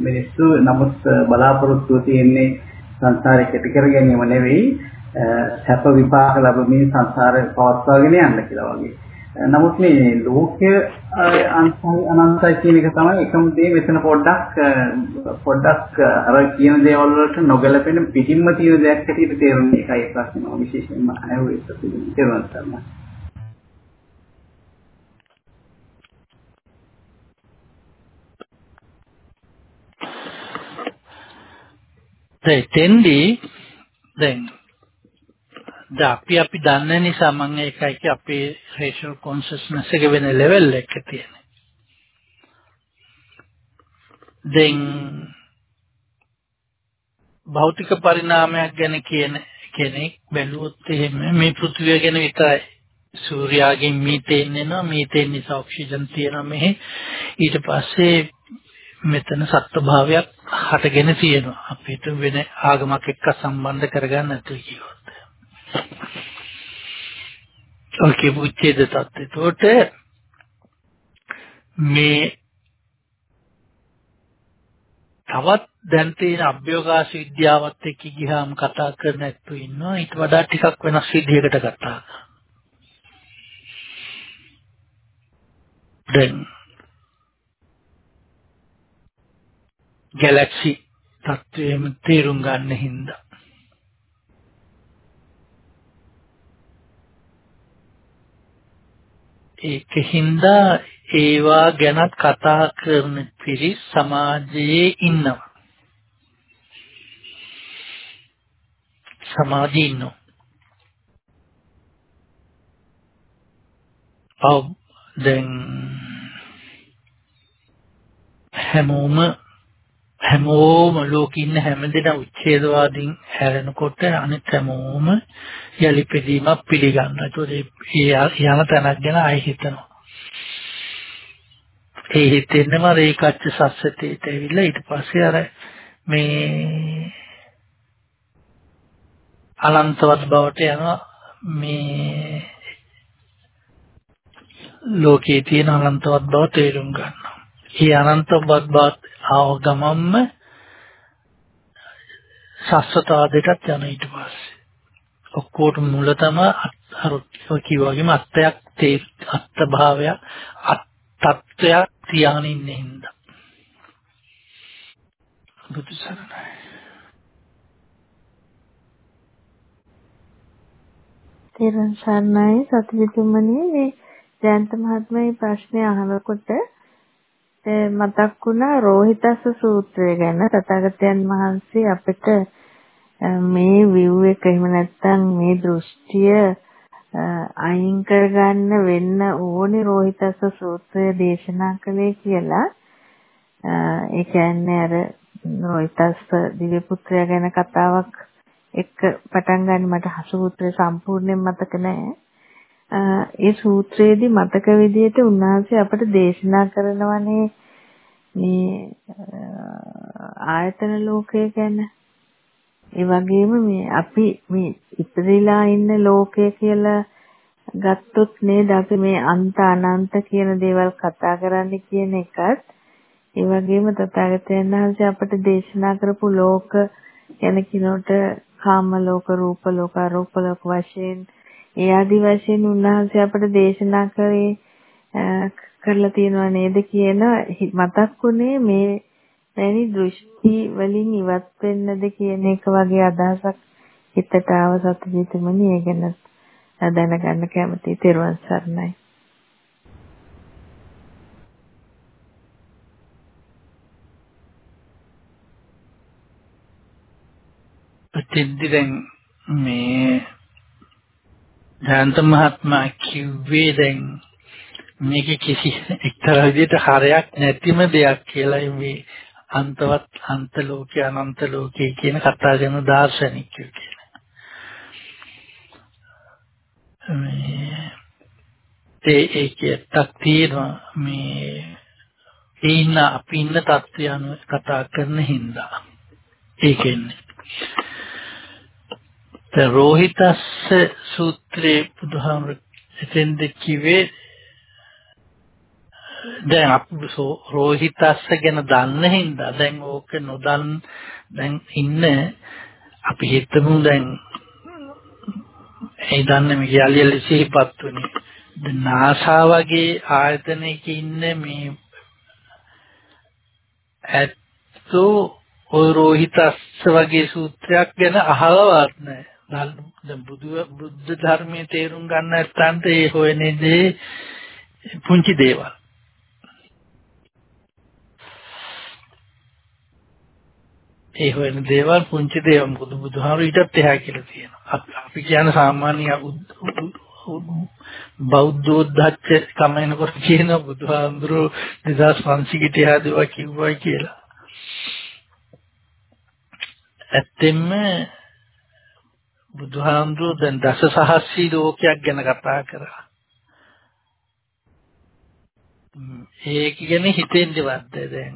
මිනිස්සු නමුත් බලාපොරොත්තු තියෙන්නේ සංසාරේ කෙටි කර ගැනීම නෙවෙයි. සැප විපාක ලැබමින් සංසාරේ පවත්වාගෙන යන්න කියලා වගේ. නමුත් මේ ලෝකය අනන්තයි කියන එක තමයි එකම දේ මෙතන පොඩ්ඩක් පොඩ්ඩක් අර කියන දේවල් වලට නොගැලපෙන පිටින්ම තියෙන දෙයක් හැටියට තේරුම් එකයි ප්‍රශ්නේ විශේෂයෙන්ම ඇහුවේ ඒක තේරුම් ගන්න. දෙතෙන්දී දැන් අපි අපි දන්න නිසා මම ඒකයි කිය අපේ racial consciousness එක වෙන level එකක තියෙන. දැන් භෞතික පරිණාමයක් ගැන කියන කෙනෙක් බැලුවොත් එහෙම මේ පෘථිවිය ගැන විතරයි. සූර්යාගෙන් මීතේන් එනවා මීතේන් නිසා ඔක්සිජන් තියෙනවා මෙහි. ඊට පස්සේ මෙතන සත්ව භාවයක් හටගෙන තියෙනවා. අපිට වෙන ආගමක් එක්ක සම්බන්ධ කරගන්න නැතුව කියනවා ඔකේ උච්ඡේද තත්ත්වයට මේ තවත් දැන් තියෙන අභ්‍යෝගාස විද්‍යාවත් එක්ක ගියාම කතා කරන ඇත්තු ඉන්නවා. ඊට වඩා ටිකක් වෙනස් විදිහකට කතා. කරනවා දැන් ගැලැක්සි තත්ත්වයෙන් තේරුම් ගන්න හින්දා. ඒකින්ද ඒවා ගැනත් කතා කරන පිරිස් සමාජයේ ඉන්නවා. සමාජයේ ඉන්නවා. ඔව් දැන් හැමෝම හැමෝම ලෝකෙ ඉන්න හැමදෙනා උච්ඡේදවාදීන් හැරෙනකොට අනිත් හැමෝම යලිපෙදීමක් පිළිගන්නවා. ඒකෝ ඒ යන තැනක් ගැන ආයි හිතනවා. ඒ හිතෙන්නම රේකච්ච සස්සතේට ඇවිල්ලා ඊට පස්සේ අර මේ අනන්තවත් බවට යනවා මේ ලෝකයේ තියෙන අනන්තවත් බව තේරුම් ගන්නවා. ඒ අනන්තවත් බවත් ආව ගමම්ම සස්සතාවදටත් යන ඊට පස්සේ ඔක්කොට මුල තම අර කිව්වා වගේම අත්යක් තේ අත්ත භාවය තත්ත්වයක් තියාගෙන ඉන්නේ හින්දා. බුදු සරණයි. තෙරුවන් සරණයි සතිවිතුමනි මේ ජයන්ත මහත්මයාගේ ප්‍රශ්නේ අහනකොට මතක් වුණා රෝහිතස්ස සූත්‍රය ගැන. තථාගතයන් වහන්සේ අපිට මේ view එක එහෙම නැත්නම් මේ දෘෂ්ටිය අයින් කරගන්න වෙන්න ඕනේ රෝහිතස්ස සූත්‍රය දේශනා කළේ කියලා ඒ කියන්නේ අර රෝහිතස්ස දිව්‍ය පුත්‍රයා ගැන කතාවක් එක්ක පටන් ගන්න මට සූත්‍රය සම්පූර්ණයෙන් මතක නැහැ. ඒ සූත්‍රයේදී මතක විදිහට උන්වහන්සේ අපට දේශනා කරනවනේ මේ ආයතන ලෝකය ගැන ඒ වගේම මේ අපි මේ ඉපදෙලා ඉන්න ලෝකය කියලා ගත්තොත් නේද? අපි මේ අන්ත අනන්ත කියන දේවල් කතා කරන්නේ කියන එකත්. ඒ වගේම තථාගතයන් වහන්සේ අපට දේශනා කරපු ලෝක යන කිනෝට කාම ලෝක රූප ලෝක අරූප ලෝක වශයෙන් ඒ ආදි වශයෙන් උන්වහන්සේ අපට දේශනා කරේ කරලා තියෙනවා නේද කියන මතක්ුනේ මේ වැනි දෘෂ්ටි වලින් ඉවත් වෙන්නද කියන එක වගේ අදහසක් හිතට ආව සතුටිතුමනි ඒ ගැන දැනගන්න කැමතියි තෙරුවන් සරණයි. ප්‍රතිද්දි දැන් මේ ජයන්ත මහත්මයා කිව්වේ දැන් මේක කිසි එක්තරා විදිහට හරයක් නැතිම දෙයක් කියලා මේ අන්තවත් අන්ත ලෝකේ අනන්ත ලෝකේ කියන කතා කරන දාර්ශනිකයෝ කියන. මේ ඒ ඒකයක් තියෙනවා මේ ඉන්න අපි ඉන්න තත්ත්වය අනුව කතා කරන හින්දා ඒකෙන්නේ දැන් රෝහිතස්ස සූත්‍රයේ බුදුහාමර එතෙන්ද කිව්වේ දැන් අපි රෝහිතස්ස ගැන දන්න හින්දා දැන් ඕක නොදන් දැන් ඉන්න අපි හිතමු දැන් ඒ දන්නේ මේ යලියලි සිහිපත් වුනේ දැන් නාසා වගේ ආයතනයක ඉන්න මේ ඇත්තෝ ඔය රෝහිතස්ස වගේ සූත්‍රයක් ගැන අහලවත් නැහැ. දැන් බුදු බුද්ධ ධර්මයේ තේරුම් ගන්න නැත්නම් ඒ හොයන්නේ දේ පුංචි දේවල්. ඒ හොයන දේවල් පුංචි දේවල් මොකද බුදුහාමුදුරු ඊටත් එහා කියලා තියෙනවා. අපි අපි කියන සාමාන්‍ය බෞද්ධෝද්ධච්ච කමනකොට කියන බුදුහාමුදුරු 2500 කට එහා දේවල් කිව්වයි කියලා. ඇත්තෙන්ම බුදුහාමුදුරු දැන් දස සහස්සී ලෝකයක් ගැන කතා කරා. ඒක ගැන හිතෙන්නවත් දැන්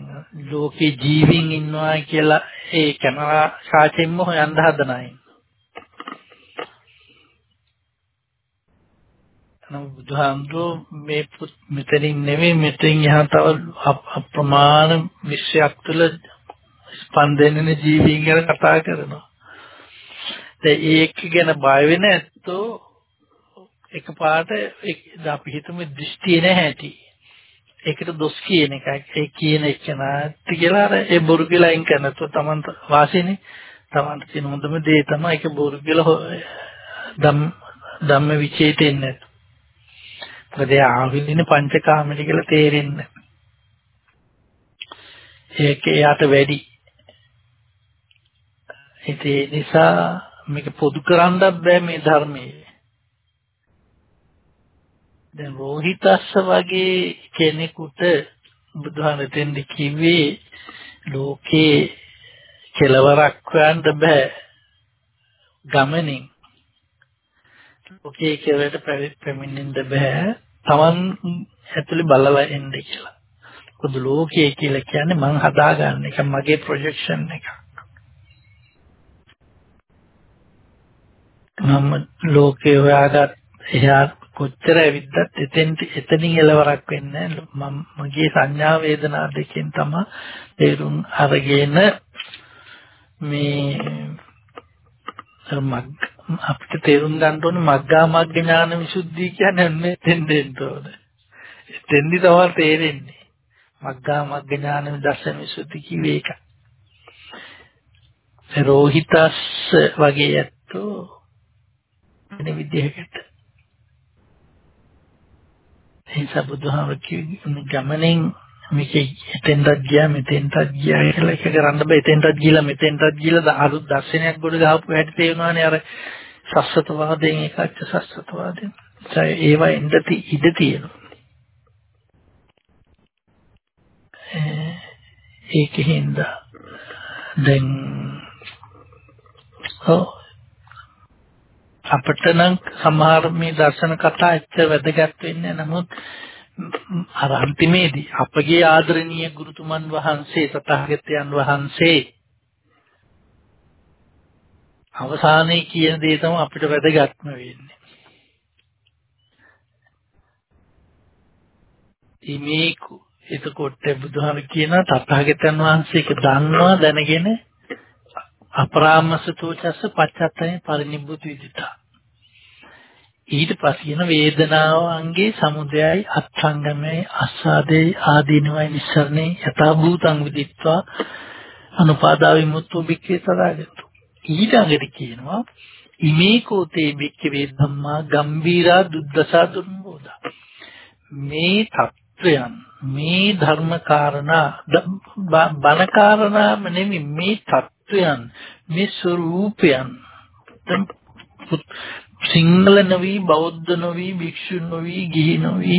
ලෝකේ ජීවින් ඉන්නවා කියලා ඒ කැමරා සාචෙන්ම හොයන්න හදන අය. නම් බුදුහාමුදුරෝ මේ මෙතනින් නෙවෙයි මෙතෙන් යහ තව අප්‍රමාණ විශ්වයක් තුළ ස්පන්දනන ජීවීන් ගැන කතා කරනවා. දැන් ඒක ගැන බය වෙන ඇත්තෝ එකපාරට අපි හිතමු දෘෂ්ටිය නැහැටි. ඒකට දොස් කියන එකයි ඒ කියන එක නාටි කියලා අර ඒ බොරු කියලා අයින් කරනතෝ Taman වාසිනේ Taman කියන හොඳම දේ තමයි ඒක බොරු කියලා ධම් ධම්ම විචේත එන්නේ. මොකද ආවිලින පංචකාමී කියලා තේරෙන්නේ. ඒක එයාට වැඩි. ඒ නිසා මේක පොදු කරන්නත් බෑ මේ ධර්මයේ. දැන් රෝහිතස්ස වගේ කෙනෙකුට බුදුහාම දෙන්න කිව්වේ ලෝකේ කෙලවරක් හොයන්න බෑ ගමනින් ලෝකේ කෙලවරට පැමිණෙන්න බෑ Taman ඇතුලේ බලලා එන්න කියලා. මොකද ලෝකයේ කියලා කියන්නේ මං හදාගන්න එක මගේ ප්‍රොජෙක්ෂන් එක. මම ලෝකේ හොයාගත් එහා කොච්චර ඇවිද්දත් එතෙන්ට එතනින් එලවරක් වෙන්නේ මම මගේ සංඥා වේදනා දෙකෙන් තමයි තේරුම් අරගෙන මේ අපිට තේරුම් ගන්න ඕනේ මග්ගා මග්ග ඥාන විසුද්ධිය කියන්නේ මේ දෙන්න ඕනේ. එතෙන්දි තමයි තේරෙන්නේ. මග්ගා මග්ග ඥාන දර්ශන විසුද්ධි කිව්වේ ඒක. රෝහිතස් වගේ ඇත්තෝ වෙන විදිහකට එනිසා බුදුහාමර කිව්වේ ගමනෙන් මේක එතෙන්ටත් ගියා මෙතෙන්ටත් ගියා කියලා එක කරන්න බෑ. එතෙන්ටත් ගිහලා මෙතෙන්ටත් ගිහලා අලු දර්ශනයක් ගොඩ ගහපු හැටි තේරෙනවානේ අර සස්සතවාදයෙන් එකච්ච සස්සතවාදයෙන් ඒවා ඉඳති ඉඳ තියෙනවා. ඒකෙන්ද දැන් ඔව් අපිට නම් සමහර මේ දර්ශන කතා එච්චර වැදගත් වෙන්නේ නමුත් අර අන්තිමේදී අපගේ ආදරණීය ගුරුතුමන් වහන්සේ තථාගතයන් වහන්සේ අවසානයේ කියන දේ තමයි අපිට වැදගත්ම වෙන්නේ. ඉමේකු එතකොට බුදුහාම කියන තථාගතයන් වහන්සේක දන්නවා දැනගෙන අපරාමසතෝ චස්ස පච්චත්තනේ පරිනිබ්බුත විදිතා. ඊට පස්සේ වේදනාවන්ගේ සමුදයයි අත්ංගමයි අස්සාදේ ආදීනවයි නිස්සරණේ යථා භූතං විදිත්වා අනුපාදා විමුක්තෝ බික්කේ සදාගතු ඊළඟට කියනවා ඉමේ කෝතේ බික්කේ ධම්මා ගම්බීරා දුද්දසා දුර්බෝධා. මේ තත්වයන් මේ ධර්ම කාරණා බණ කාරණාම නෙමෙයි මේ තත්වයන් මේ ස්වરૂපයන් සිංහල නොවි බෞද්ධ නොවි භික්ෂු නොවි ගිහි නොවි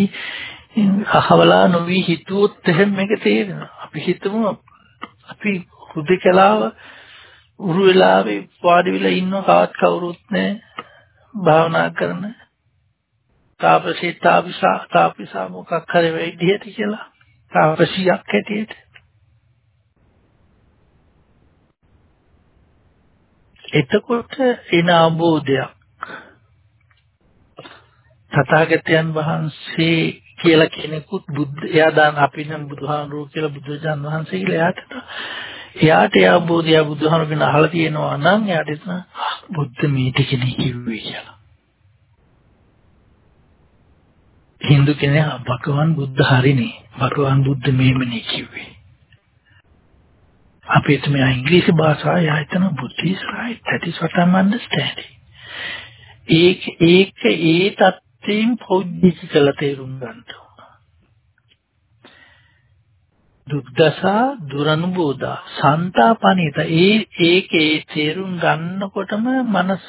අහවලා නොවි හිතුවොත් එහෙම මේක තේරෙනවා. අපි හිතමු අපි හුදකලාව උරු වෙලාවේ වාඩි වෙලා ඉන්න කවත් කවුරුත් නැහැ. භාවනා කරන තාපසී තාපසා තාපසා මොකක් හරි වෙයිදියට කියලා. තාපසියක් හැටියට. එතකොට එන අවබෝධයක් තථාගතයන් වහන්සේ කියලා කෙනෙකුත් බුද්ධ එයා දාන අපි නම් බුදුහාමුදුරුවෝ කියලා බුදුජාන් වහන්සේ කියලා එයාට එයාට ඒ අවබෝධය බුදුහාමුදුරුවෝ අහලා තියෙනවා නම් එයාට එතන බුද්ධ මේ ටිකනේ කිව්වේ කියලා. හින්දු කෙනෙක් භගවන් බුද්ධ හරිනේ. භගවන් බුද්ධ මේමනේ කිව්වේ. අපිට මේ ඉංග්‍රීසි භාෂාව යහිතන බුද්ධ is right. That is what I'm understanding. ඒක ඒක ඒ தත්ත්වයෙන් පෞද්ගලික කළ තේරුම් ගන්න දුක්දසා දුරනුබෝධා සන්තාපනිත ඒ ඒකේ තේරුම් ගන්නකොටම මනස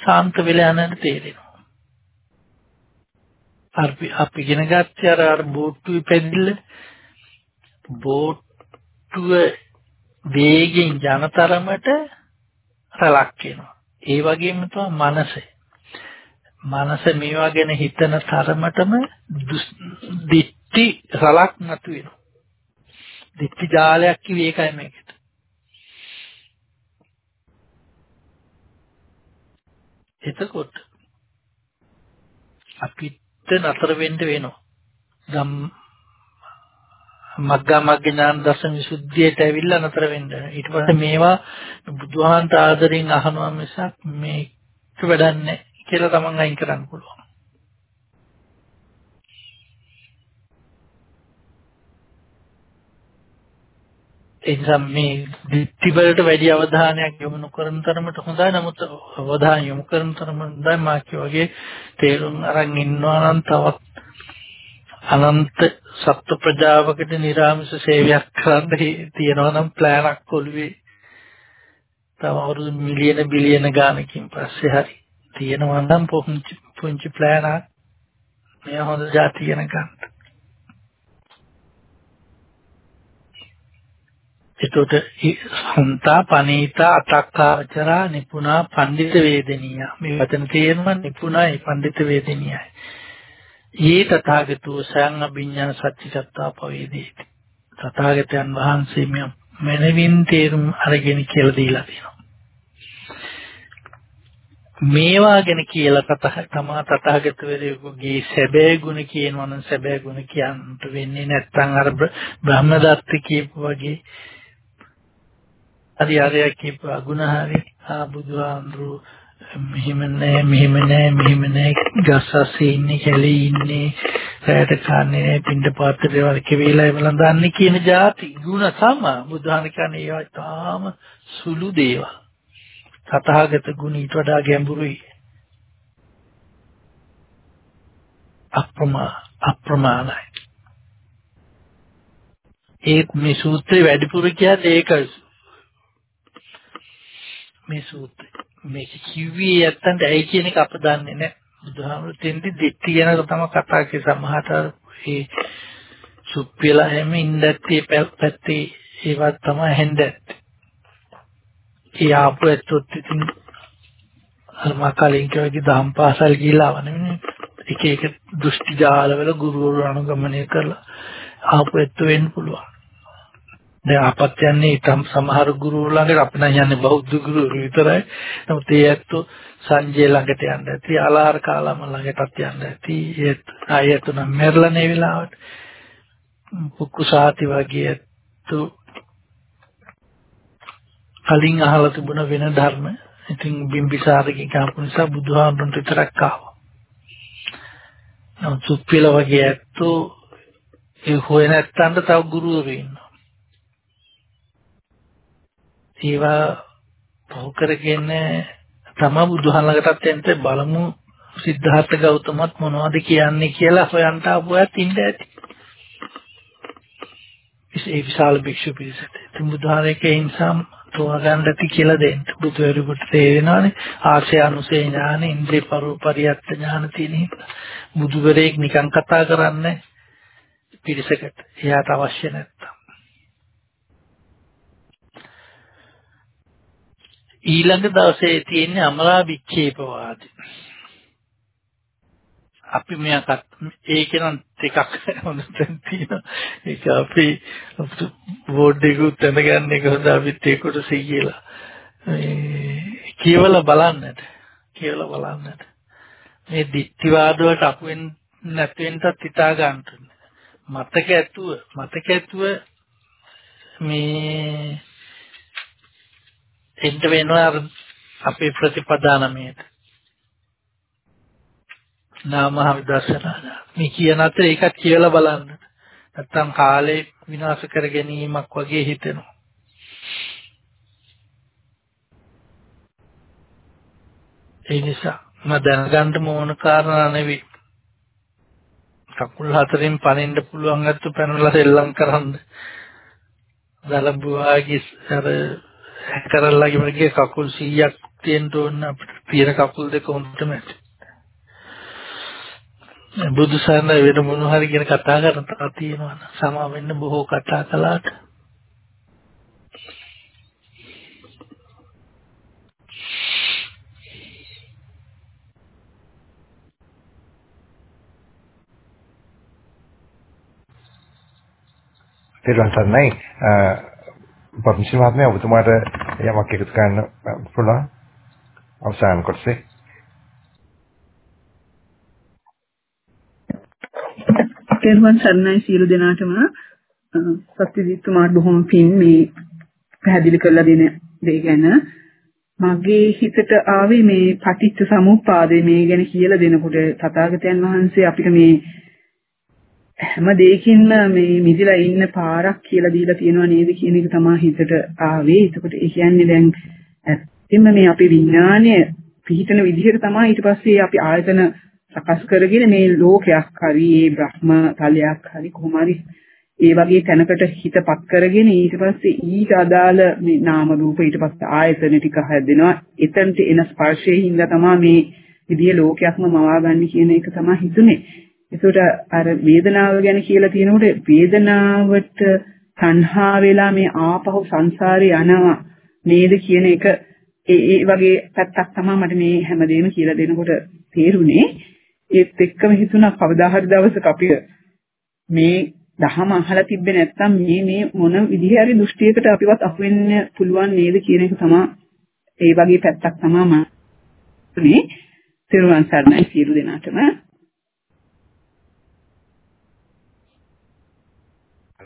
සාන්ත වෙලා යනට තේරෙනවා. අපි අපි ඉගෙන ගත්තේ අර අර බෝට්ටුවේ පැදිල්ල බෝට්ටුව වේගෙන් යන තරමට රලක් වෙනවා. ඒ වගේම තමයි මනසේ මනස මේවා ගැන හිතන තරමටම දිට්ටි රලක් නැතු වෙනවා. දිට්ටි ජාලයක් කිව්වේ ඒකයි මේකට. එතකොට අපිට නතර වෙන්න වෙනවා. ධම් මග්ගා මග්ග ඥාන දර්ශන විසුද්ධියට ඇවිල්ලා නතර වෙන්න. ඊට පස්සේ මේවා බුදුහාන්ත ආදරෙන් අහනවා මිසක් මේක වැඩක් නැහැ. කියලා තමන් අයින් කරන්න පුළුවන්. ඒ නිසා මේ දිට්ඨි වලට වැඩි අවධානයක් යොමු නොකරන තරමට හොඳයි. නමුත් අවධානය යොමු කරන තරම හොඳයි. මාකේ වගේ තේරුම් අරන් ඉන්නවා නම් තවත් අනන්ත සත්ත්ව ප්‍රජාවකට නිර්ආමිෂ සේවයක් කරන්න තියෙනවා නම් ප්ලෑනක් ඔළුවේ තව අවුරුදු මිලියන බිලියන ගානකින් පස්සේ හරි තියෙනවා නම් පුංචි පුංචි ප්ලෑනක් මේ හොඳ જાති ගැන ගන්න. එතකොට සන්තා පනීතා අතක්කාචරා නිපුණා පඬිත වේදනීය මේ වචන තේරුම නිපුණයි පඬිත වේදනීයයි. යේ තථාගතෝ සයන් අභිඥාන සත්‍චිත්තා පවේදීති. තථාගතයන් වහන්සේ මේ මනවින් තේරුම් අරගෙන කියලා දීලා තියෙනවා. මේවා ගැන කියලා කතා තමා තථාගතවරයෙකුගේ සැබෑ ගුණ කියනවා නම් සැබෑ ගුණ කියන්නට වෙන්නේ නැත්නම් අර බ්‍රහ්මදත්ත කියපු වගේ හරි හරි කියපු අගුණ හරි ආ බුදුහාඳුරු මෙහෙම නෑ මෙහෙම නෑ මෙහෙම නෑ ගස්සස්සේ ඉන්නේ කැලේ ඉන්නේ රැයට කන්නේ නෑ පින්ඩ පාත්‍රේ වල කෙවිලා එවලන් දාන්නේ කියන જાති ගුණ සම බුදුහාම කියන්නේ ඒවා තාම සුළු දේවල් තථාගත ගුණ ඊට වඩා ගැඹුරුයි. අප්‍රමා අප්‍රමාණයි. ඒත් මේ සූත්‍රේ වැඩිපුර කියන්නේ ඒකයි. මේ සූත්‍රේ මේක කිව්වේ නැත්තන්ට ඇයි කියන එක අප දන්නේ නැහැ. බුදුහාමුදුරු දෙන්නේ දෙට්ටි ගැන තමයි කතා කරේ සමහරට ඒ සුප්පියලා හැම ඉඳත්තේ පැත්තේ ඒවත් තමයි හෙන්දත්තේ. ඒ ආපු ඇත්තොත් ඉතින් අර මා කලින් කියවගේ දහම් පාසල් ගිහිලා වනේ එක එක දෘෂ්ටි ජාලවල ගුරුවරු අනුගමනය කරලා ආපු ඇත්ත වෙන්න පුළුවන්. දැන් අපත් යන්නේ ඊටම් සමහර ගුරුවරු ළඟට අපි නම් යන්නේ බෞද්ධ ගුරුවරු විතරයි. නමුත් ඒ ඇත්තෝ සංජය ළඟට යන්න ඇති, අලාර කාලම ළඟටත් යන්න ඇති. ඒත් ආයෙත් නම් මෙරළනේ වෙලාවට පුක්කුසාති වගේ ඇත්තෝ කලින් අහලා තිබුණ වෙන ධර්ම ඉතින් බිම්බිසාරගේ කාපු නිසා බුදුහාමුදුරන්ට විතරක් ආවා. නමුත් සුප්පිල වගේ ඇත්තෝ ඒ හොය නැත්තන්ට තව ගුරුවරු ඉන්නවා. ඒවා පහු කරගෙන තම බුදුහාමලකටත් එන්න බලමු සිද්ධාර්ථ ගෞතමත් මොනවද කියන්නේ කියලා හොයන්ට ආපුවත් ඉන්න ඇති. ඒ විශාල භික්ෂු පිරිසට. ඉතින් බුදුහාරේක හිංසම් තෝරගන්න ඇති කියලා දෙන්න. බුදුවරුන්ට තේරෙනවානේ ආශය අනුසේ ඥාන, ඉන්ද්‍රිය පරිපරියත් ඥාන තියෙන හින්දා. බුදුවරයෙක් නිකන් කතා කරන්නේ පිරිසකට. එයාට අවශ්‍ය නැත්තම්. ඊළඟ දවසේ තියෙන්නේ අමලා වික්ෂේපවාද. අපි මෙයක් ඒක නම් ටිකක් හොඳට තියෙනවා. ඒක අපි බෝඩ් එකකුත් දැනගන්න එක හොඳ අපිත් ඒකට සීයලා. කියවලා බලන්නට. කියවලා බලන්නට. මේ ditthිවාද වලට අහු වෙන්නේ නැතිවෙන්නත් හිතා ගන්න. මතක ඇතුව මතක ඇතුව මේ එන්න වෙනවා අපේ ප්‍රතිපදානමයට. නාමහ විදර්ශනා මේ කියන අතර ඒකත් කියලා බලන්න. නැත්තම් කාලේ විනාශ කර ගැනීමක් වගේ හිතෙනවා. ඒ නිසා මම දැනගන්න ඕන කාරණා නෙවෙයි. කකුල් හතරෙන් පනින්න පුළුවන් අත්තු පැනලා සෙල්ලම් කරන්න. දලබුවාගේ අර කරල්ලාගේ මගේ කකුල් 100ක් තියෙන්න ඕන අපිට තියෙන කකුල් දෙක හොඳටම ඇති. බුදුසසුන වෙන මොන හරි කියන කතා කරන තා තියෙනවා සමා වෙන්න බොහෝ කතා කළාට තේරුම් ගන්නයි පර්මිෂන් මහත්මයා ඔබතුමාට යමක් එකතු කරන්න පුළුවන්? අවසන් කොටසේ. තෙරුවන් සරණයි සියලු දෙනාටම. සත්‍යදීප්තුමාට බොහොම පින් මේ පැහැදිලි කරලා දෙන දේ ගැන. මගේ හිතට ආවේ මේ පටිච්ච සමුප්පාදේ මේ ගැන කියලා දෙනකොට තථාගතයන් වහන්සේ අපිට මේ හැම දෙයකින්ම මේ මිදිලා ඉන්න පාරක් කියලා දීලා තියෙනවා නේද කියන එක තමයි හිතට ආවේ. එතකොට ඒ කියන්නේ දැන් ඇත්තෙම මේ අපේ විඥානය පිහිටන විදිහට තමයි ඊට පස්සේ අපි ආයතන සකස් කරගෙන මේ ලෝකයක් හරි ඒ බ්‍රහ්ම තලයක් හරි කොහොම හරි ඒ වගේ තැනකට හිතපත් කරගෙන ඊට පස්සේ ඊට අදාළ මේ නාම රූප ඊට පස්සේ ආයතන ටික හැදෙනවා. එතනට එන ස්පර්ශයෙන් හින්දා තමයි මේ විදිය ලෝකයක්ම මවාගන්නේ කියන එක තමයි හිතුනේ. ඒකට අර වේදනාව ගැන කියලා තියෙනකොට වේදනාවට තණ්හා වෙලා මේ ආපහු සංසාරේ යනවා නේද කියන එක. ඒ ඒ වගේ පැත්තක් තමයි මට මේ හැමදේම කියලා දෙනකොට තේරුනේ. ඒත් එක්කම හිතුණා කවදා හරි දවසක අපි මේ දහම අහලා තිබ්බේ නැත්නම් මේ මේ මොන විදිහේ හරි දෘෂ්ටියකට අපිවත් අහු වෙන්න පුළුවන් නේද කියන එක තමයි ඒ වගේ පැත්තක් තමයි මම මේ තිරුවන් සරණයි සියලු දෙනාටම.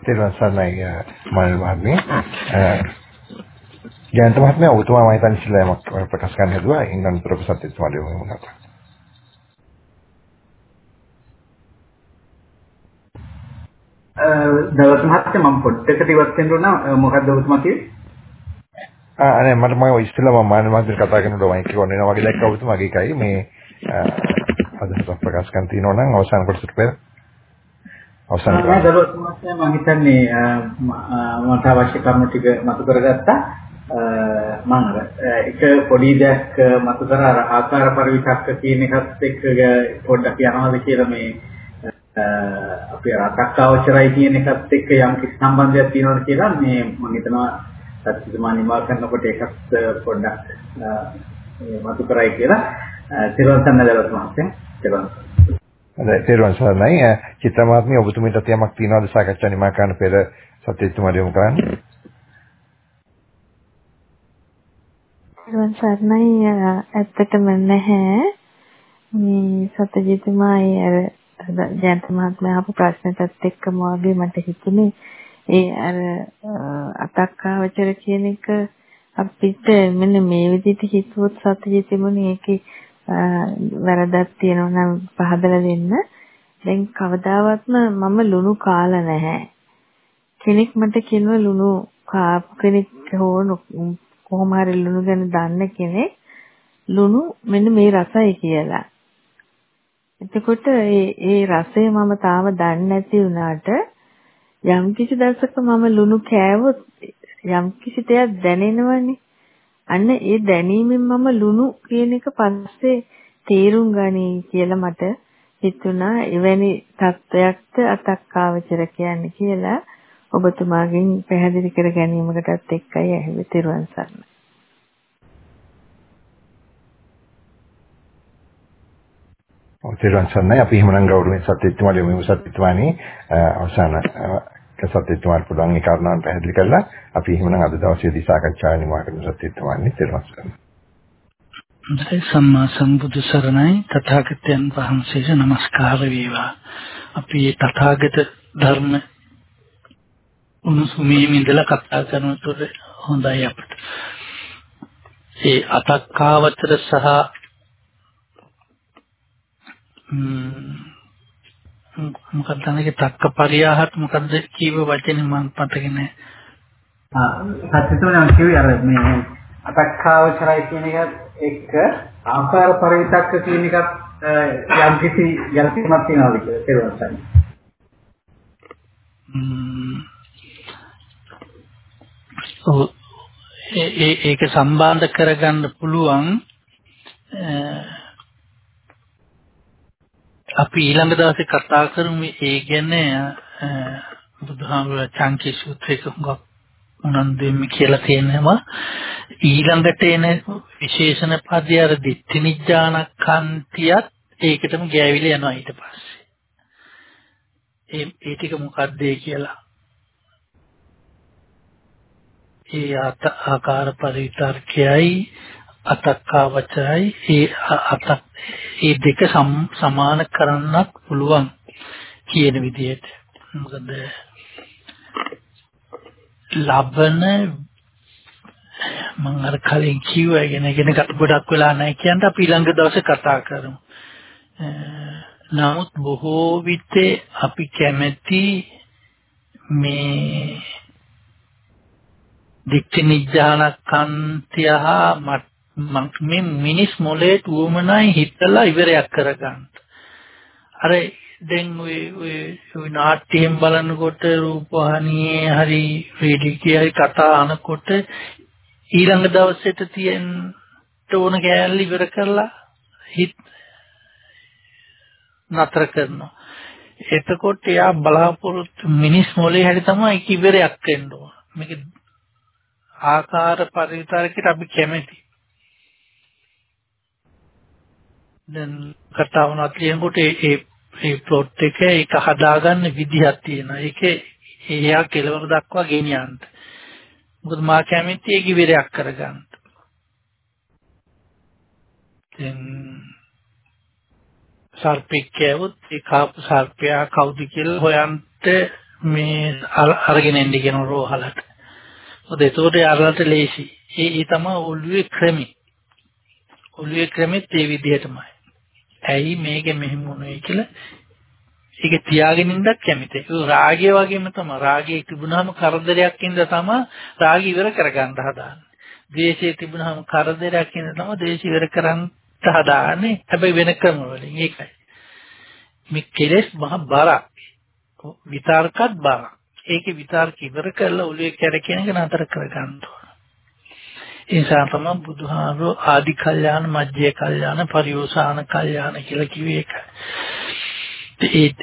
තේරුවන් සරණයි මල් මහත්මිය. ජයන්ත මහත්මයා ඔබතුමා මම හිතන්නේ ඉස්සෙල්ලා යමක් ප්‍රකාශ කරන්න හදුවා. ඉංග්‍රීසි ප්‍රොෆෙසර් තුමාට යොමු වුණා. දවස් මහත්තයා මම පොඩ්ඩකට ඉවත් වෙන්න ඕන මොකක්ද ඔබතුමා කිව්වේ? ආ අනේ මට මම ඉස්සෙල්ලා මම මාන මාත්‍ර කතා කරනකොට මයික් එක ඔන් වෙනවා වගේ දැක්කා ඔබතුමාගේ එකයි මේ අදහසක් ප්‍රකාශ කරන්න තියෙනවා නම් අවසන් කොටසට පෙර අවසන් කරා. මම දරුවත් මාත්‍යා මම හිතන්නේ මට අවශ්‍ය කරුණු ටික මතු කරගත්තා. මම එක පොඩි දෙයක් මතු කර අර ආකාර පරිවිතක්ක කියන එකත් එක්ක පොඩ්ඩක් යනවාද කියලා මේ අපි රටක්කාවචරයි කියන එකත් එක්ක යම් කිසි සම්බන්ධයක් තියෙනවද කියලා මේ මම හිතනවා සත්‍යතුමා නිමා කරනකොට ඒකත් පොඩ්ඩක් මතු කරයි කියලා. තිරුවන් සරණයි දරුවත් මාත්‍යා. තිරුවන් හොඳයි තේරුවන් සරණයි. චිත්‍රමාත්මිය ඔබතුමීට යමක් තියනවාද? සාකච්ඡා නිමා කරන්න පෙර සත්‍යතුමාට යොමු කරන්න. තේරුවන් සරණයි. ඇත්තටම නැහැ. මේ සත්‍යජිතුමායි අර ජයන්ත මහත්මයා අහපු ප්‍රශ්නටත් එක්කම වගේ මට හිතුනේ. ඒ අර අතක්කාවචර කියන එක අපිට මෙන්න මේ විදිහට හිතුවොත් සත්‍යජිතුමුනේ ඒකේ වැරදක් තියෙනවා නම් පහදලා දෙන්න. දැන් කවදාවත්ම මම ලුණු කාලා නැහැ. කෙනෙක් මට කියනවා ලුණු කාපු කෙනෙක් හෝ කොහොම හරි ලුණු ගැන දන්න කෙනෙක් ලුණු මෙන්න මේ රසයි කියලා. එතකොට ඒ ඒ රසය මම තාම දන්නේ නැති වුණාට යම් කිසි දවසක මම ලුණු කෑවොත් යම් කිසි දෙයක් දැනෙනවනේ. අන්න ඒ දැනීමෙන් මම ලුණු කියන එක පස්සේ තේරුම් ගනී කියලා මට හිතුණා. එවැනි தත්වයක්ද අතක්කාවචර කියන්නේ කියලා ඔබතුමාගෙන් පැහැදිලි කර ගැනීමකටත් එක්කයි ඇහුවේ තිරුවන් සරණයි. ඔතිරන් සරණයි. අපි හිමනම් ගෞරවයෙන් සත්‍යත්වමාලිය මෙමු සත්‍යත්වානි අවසාන සත්‍යත්වමාල් පුළුවන් ඒ කාරණාවන් පැහැදිලි කරලා අපි එහෙමනම් අද දවසේදී සාකච්ඡාව නිමා කරමු සත්‍යත්වමානි තෙරුවන් සරණයි. සම්මා සම්බුදු සරණයි. තථාගතයන් වහන්සේට নমස්කාර වේවා. අපි තථාගත ධර්ම උණුසුමේ ඉඳලා කතා කරනකොට හොඳයි අපිට. ඒ අතක්කාවතර සහ මොකක්ද අනගේ තක්ක පරියාහත් මොකද්ද කීව වචනේ මම මතක නැහැ. ආ සත්‍යතුමා නම් කිව්වේ අර මේ අතක්කාවචරයි කියන එක එක්ක ආකාර පරිවිතක්ක කියන එකත් යම් කිසි ගැළපීමක් තියනවාද කියලා තේරුම් ගන්න. ඒ ඒක සම්බන්ධ කරගන්න පුළුවන් අපි ඊළඟ දවසේ කතා කරමු. ඒ ගැන බුදුහාමුදුරුවෝ චාන්කේ සූත්‍රයක හුඟක් උනන්දුවෙන් කියලා තියෙනවා. ඊළඟට එන විශේෂණ පදය අර දිට්ඨිනිඥානකන්තියත් ඒකටම ගෑවිලා යනවා ඊට පස්සේ. ඒ ඒ ටික මොකක්ද කියලා. ඒ ආකාර පරිවිතර්කයයි අතක්කාවචරයි ඒ අතක් ඒ දෙක සමාන කරන්නත් පුළුවන් කියන විදිහට මොකද ලබන මම අර කලින් කිව්වා ඉගෙන ඉගෙන ගොඩක් වෙලා නැහැ කියන්න අපි ඊළඟ දවසේ කතා කරමු. නමුත් බොහෝ විට අපි කැමැති මේ දික්ක නිජානකන්තිය මේ මිනිස් මොලේට උවමනයි හිතලා ඉවරයක් කරගන්න. අර දැන් ඔය ඔය නාට්‍යයෙන් බලනකොට රූපවාහිනියේ හරි වේදිකේ හරි කතා අහනකොට ඊළඟ දවසේට තියෙන ඕන කෑල්ල ඉවර කරලා හිත නතර කරනවා. එතකොට එයා බලාපොරොත්තු මිනිස් මොලේ හැටි තමයි කිවරයක් වෙන්න ඕන. මේක ආකාර පරිවිතරකට අපි කැමති. දැන් කතාව නැතිවෙනකොට ඒ ඒ ප්ලොට් එක ඒක හදාගන්න විදිහක් තියෙනවා. ඒකේ එයා කෙලවර දක්වා ගෙනියන්න. මොකද මා කැමති ඒක ඉවරයක් කරගන්න. දැන් සර්පෙක් කෑවොත් ඒ කාපු සර්පයා කවුද කියලා හොයන්ට මේ අරගෙන එන්න කියන රෝහලට. මොකද ඒතකොට යාළුවන්ට ලේසි. ඒ ඒ තමයි ඔළුවේ ක්‍රමي. ඔළුවේ ක්‍රමෙත් ඒ විදිහටමයි. ඇයි මේක මෙහෙම වුනේ කියලා ඒක තියාගෙන ඉන්නත් කැමති. ඒ රාගය වගේම තමයි. රාගය තිබුණාම කරදරයක් ඉඳ තමයි රාගය ඉවර කරගන්න හදාන්නේ. ද්වේෂය තිබුණාම කරදරයක් ඉඳ තමයි ද්වේෂය ඉවර කරන්න හදාන්නේ. හැබැයි වෙන ක්‍රම වලින් ඒකයි. මේ කෙලෙස් මහ බරක්. විතර්කත් බරක්. ඒකේ විතර්ක ඉවර කරලා ඔළුවේ කැරකෙන එක නතර කරගන්න ඕන. ඒ නිසා තමයි බුදුහාරෝ ආදි කල්යාණ මජ්ජේ කල්යාණ පරිෝසాన කල්යාණ කියලා කිව්වේ ඒකයි.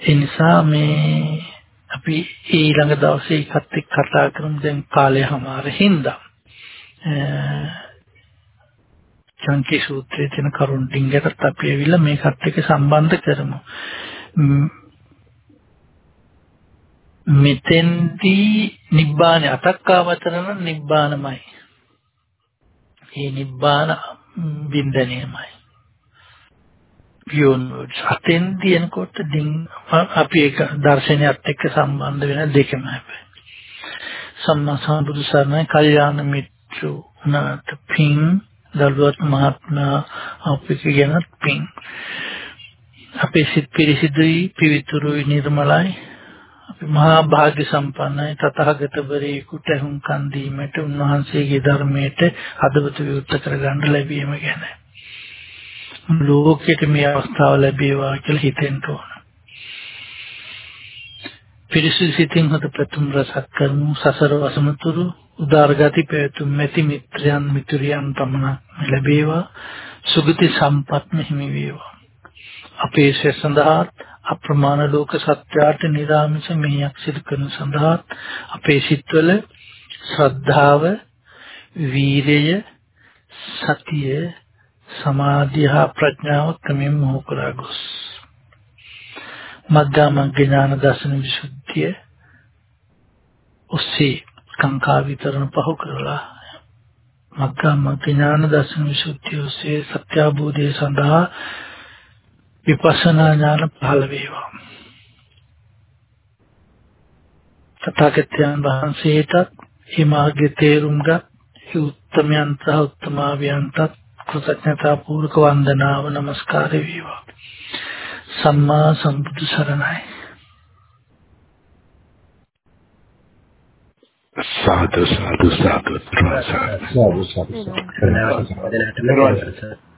ඒ නිසා මේ අපි ඊළඟ දවසේ එකත් එක්ක කතා කරමු දැන් කාලය හමාර හින්දා. චංකී සූත්‍රයේ තියෙන කරුණ ඩිංගකට අපි ඇවිල්ලා මේකත් එක්ක සම්බන්ධ කරමු. මෙතෙන්දී නිබ්බාන අතක්කාවතරන නිබ්බානමයි. ඒ නිබ්බාන බින්දනයමයි. beyond words අතෙන්දී එනකොට අපි ඒක දර්ශනයත් එක්ක සම්බන්ධ වෙන දෙකම හැබැයි. සම්මා සම්බුදු සරණයි කල්යාණ මිත්‍රු උනාට පින් දලුවත් මහත්මයා අපිට ගැන පින් අපේ සිත් පිරිසිදුයි පිවිතුරුයි නිර්මලයි අපි මහා භාග්‍ය සම්පන්නයි තථාගතවරයෙකුට හුම්කන් දීමට උන්වහන්සේගේ ධර්මයට හදවත විවෘත කරගන්න ලැබීම ගැන ලෝකෙට මේ අවස්ථාව ලැබේවා කියලා හිතෙන්න ඕන. පිරිසුදු සිතින් හද ප්‍රතුම් රසක් කරමු සසර වසමතුරු උදාරගති පෙතුම් මෙති මිත්‍රයන් මිතුරියන් පමණ ලැබේවා සුගති සම්පත්ම හිමි වේවා. අපේ ශේ සඳහා අප්‍රමාණ ලෝක සත්‍යයට නිරාමිස මෙහියක් සිදු කරන සඳහා අපේ සිත්වල ශ්‍රද්ධාව වීරය සතිය සමාධිය හා ප්‍රඥාව ක්‍රමෙන් මොහු කරා ගොස්. මග්ගා මග්ග ඥාන දර්ශන විසුද්ධිය ඔස්සේ කාංකා විතරණ පහු කරලා මග්ගා මග්ග ඥාන දර්ශන විසුද්ධිය ඔස්සේ සත්‍ය අවබෝධය සඳහා විපස්සනා ඥාන පහළ වේවා. තථාගතයන් වහන්සේටත් මේ මාර්ගයේ තේරුම්ගත් ඒ උත්තමයන්ට උත්තමාවියන්ට කෘතඥතා පූර්වක වන්දනාව නමස්කාර වේවා. සම්මා සම්බුදු සරණයි. සාදු සාදු සාදු සාදු සාදු සාදු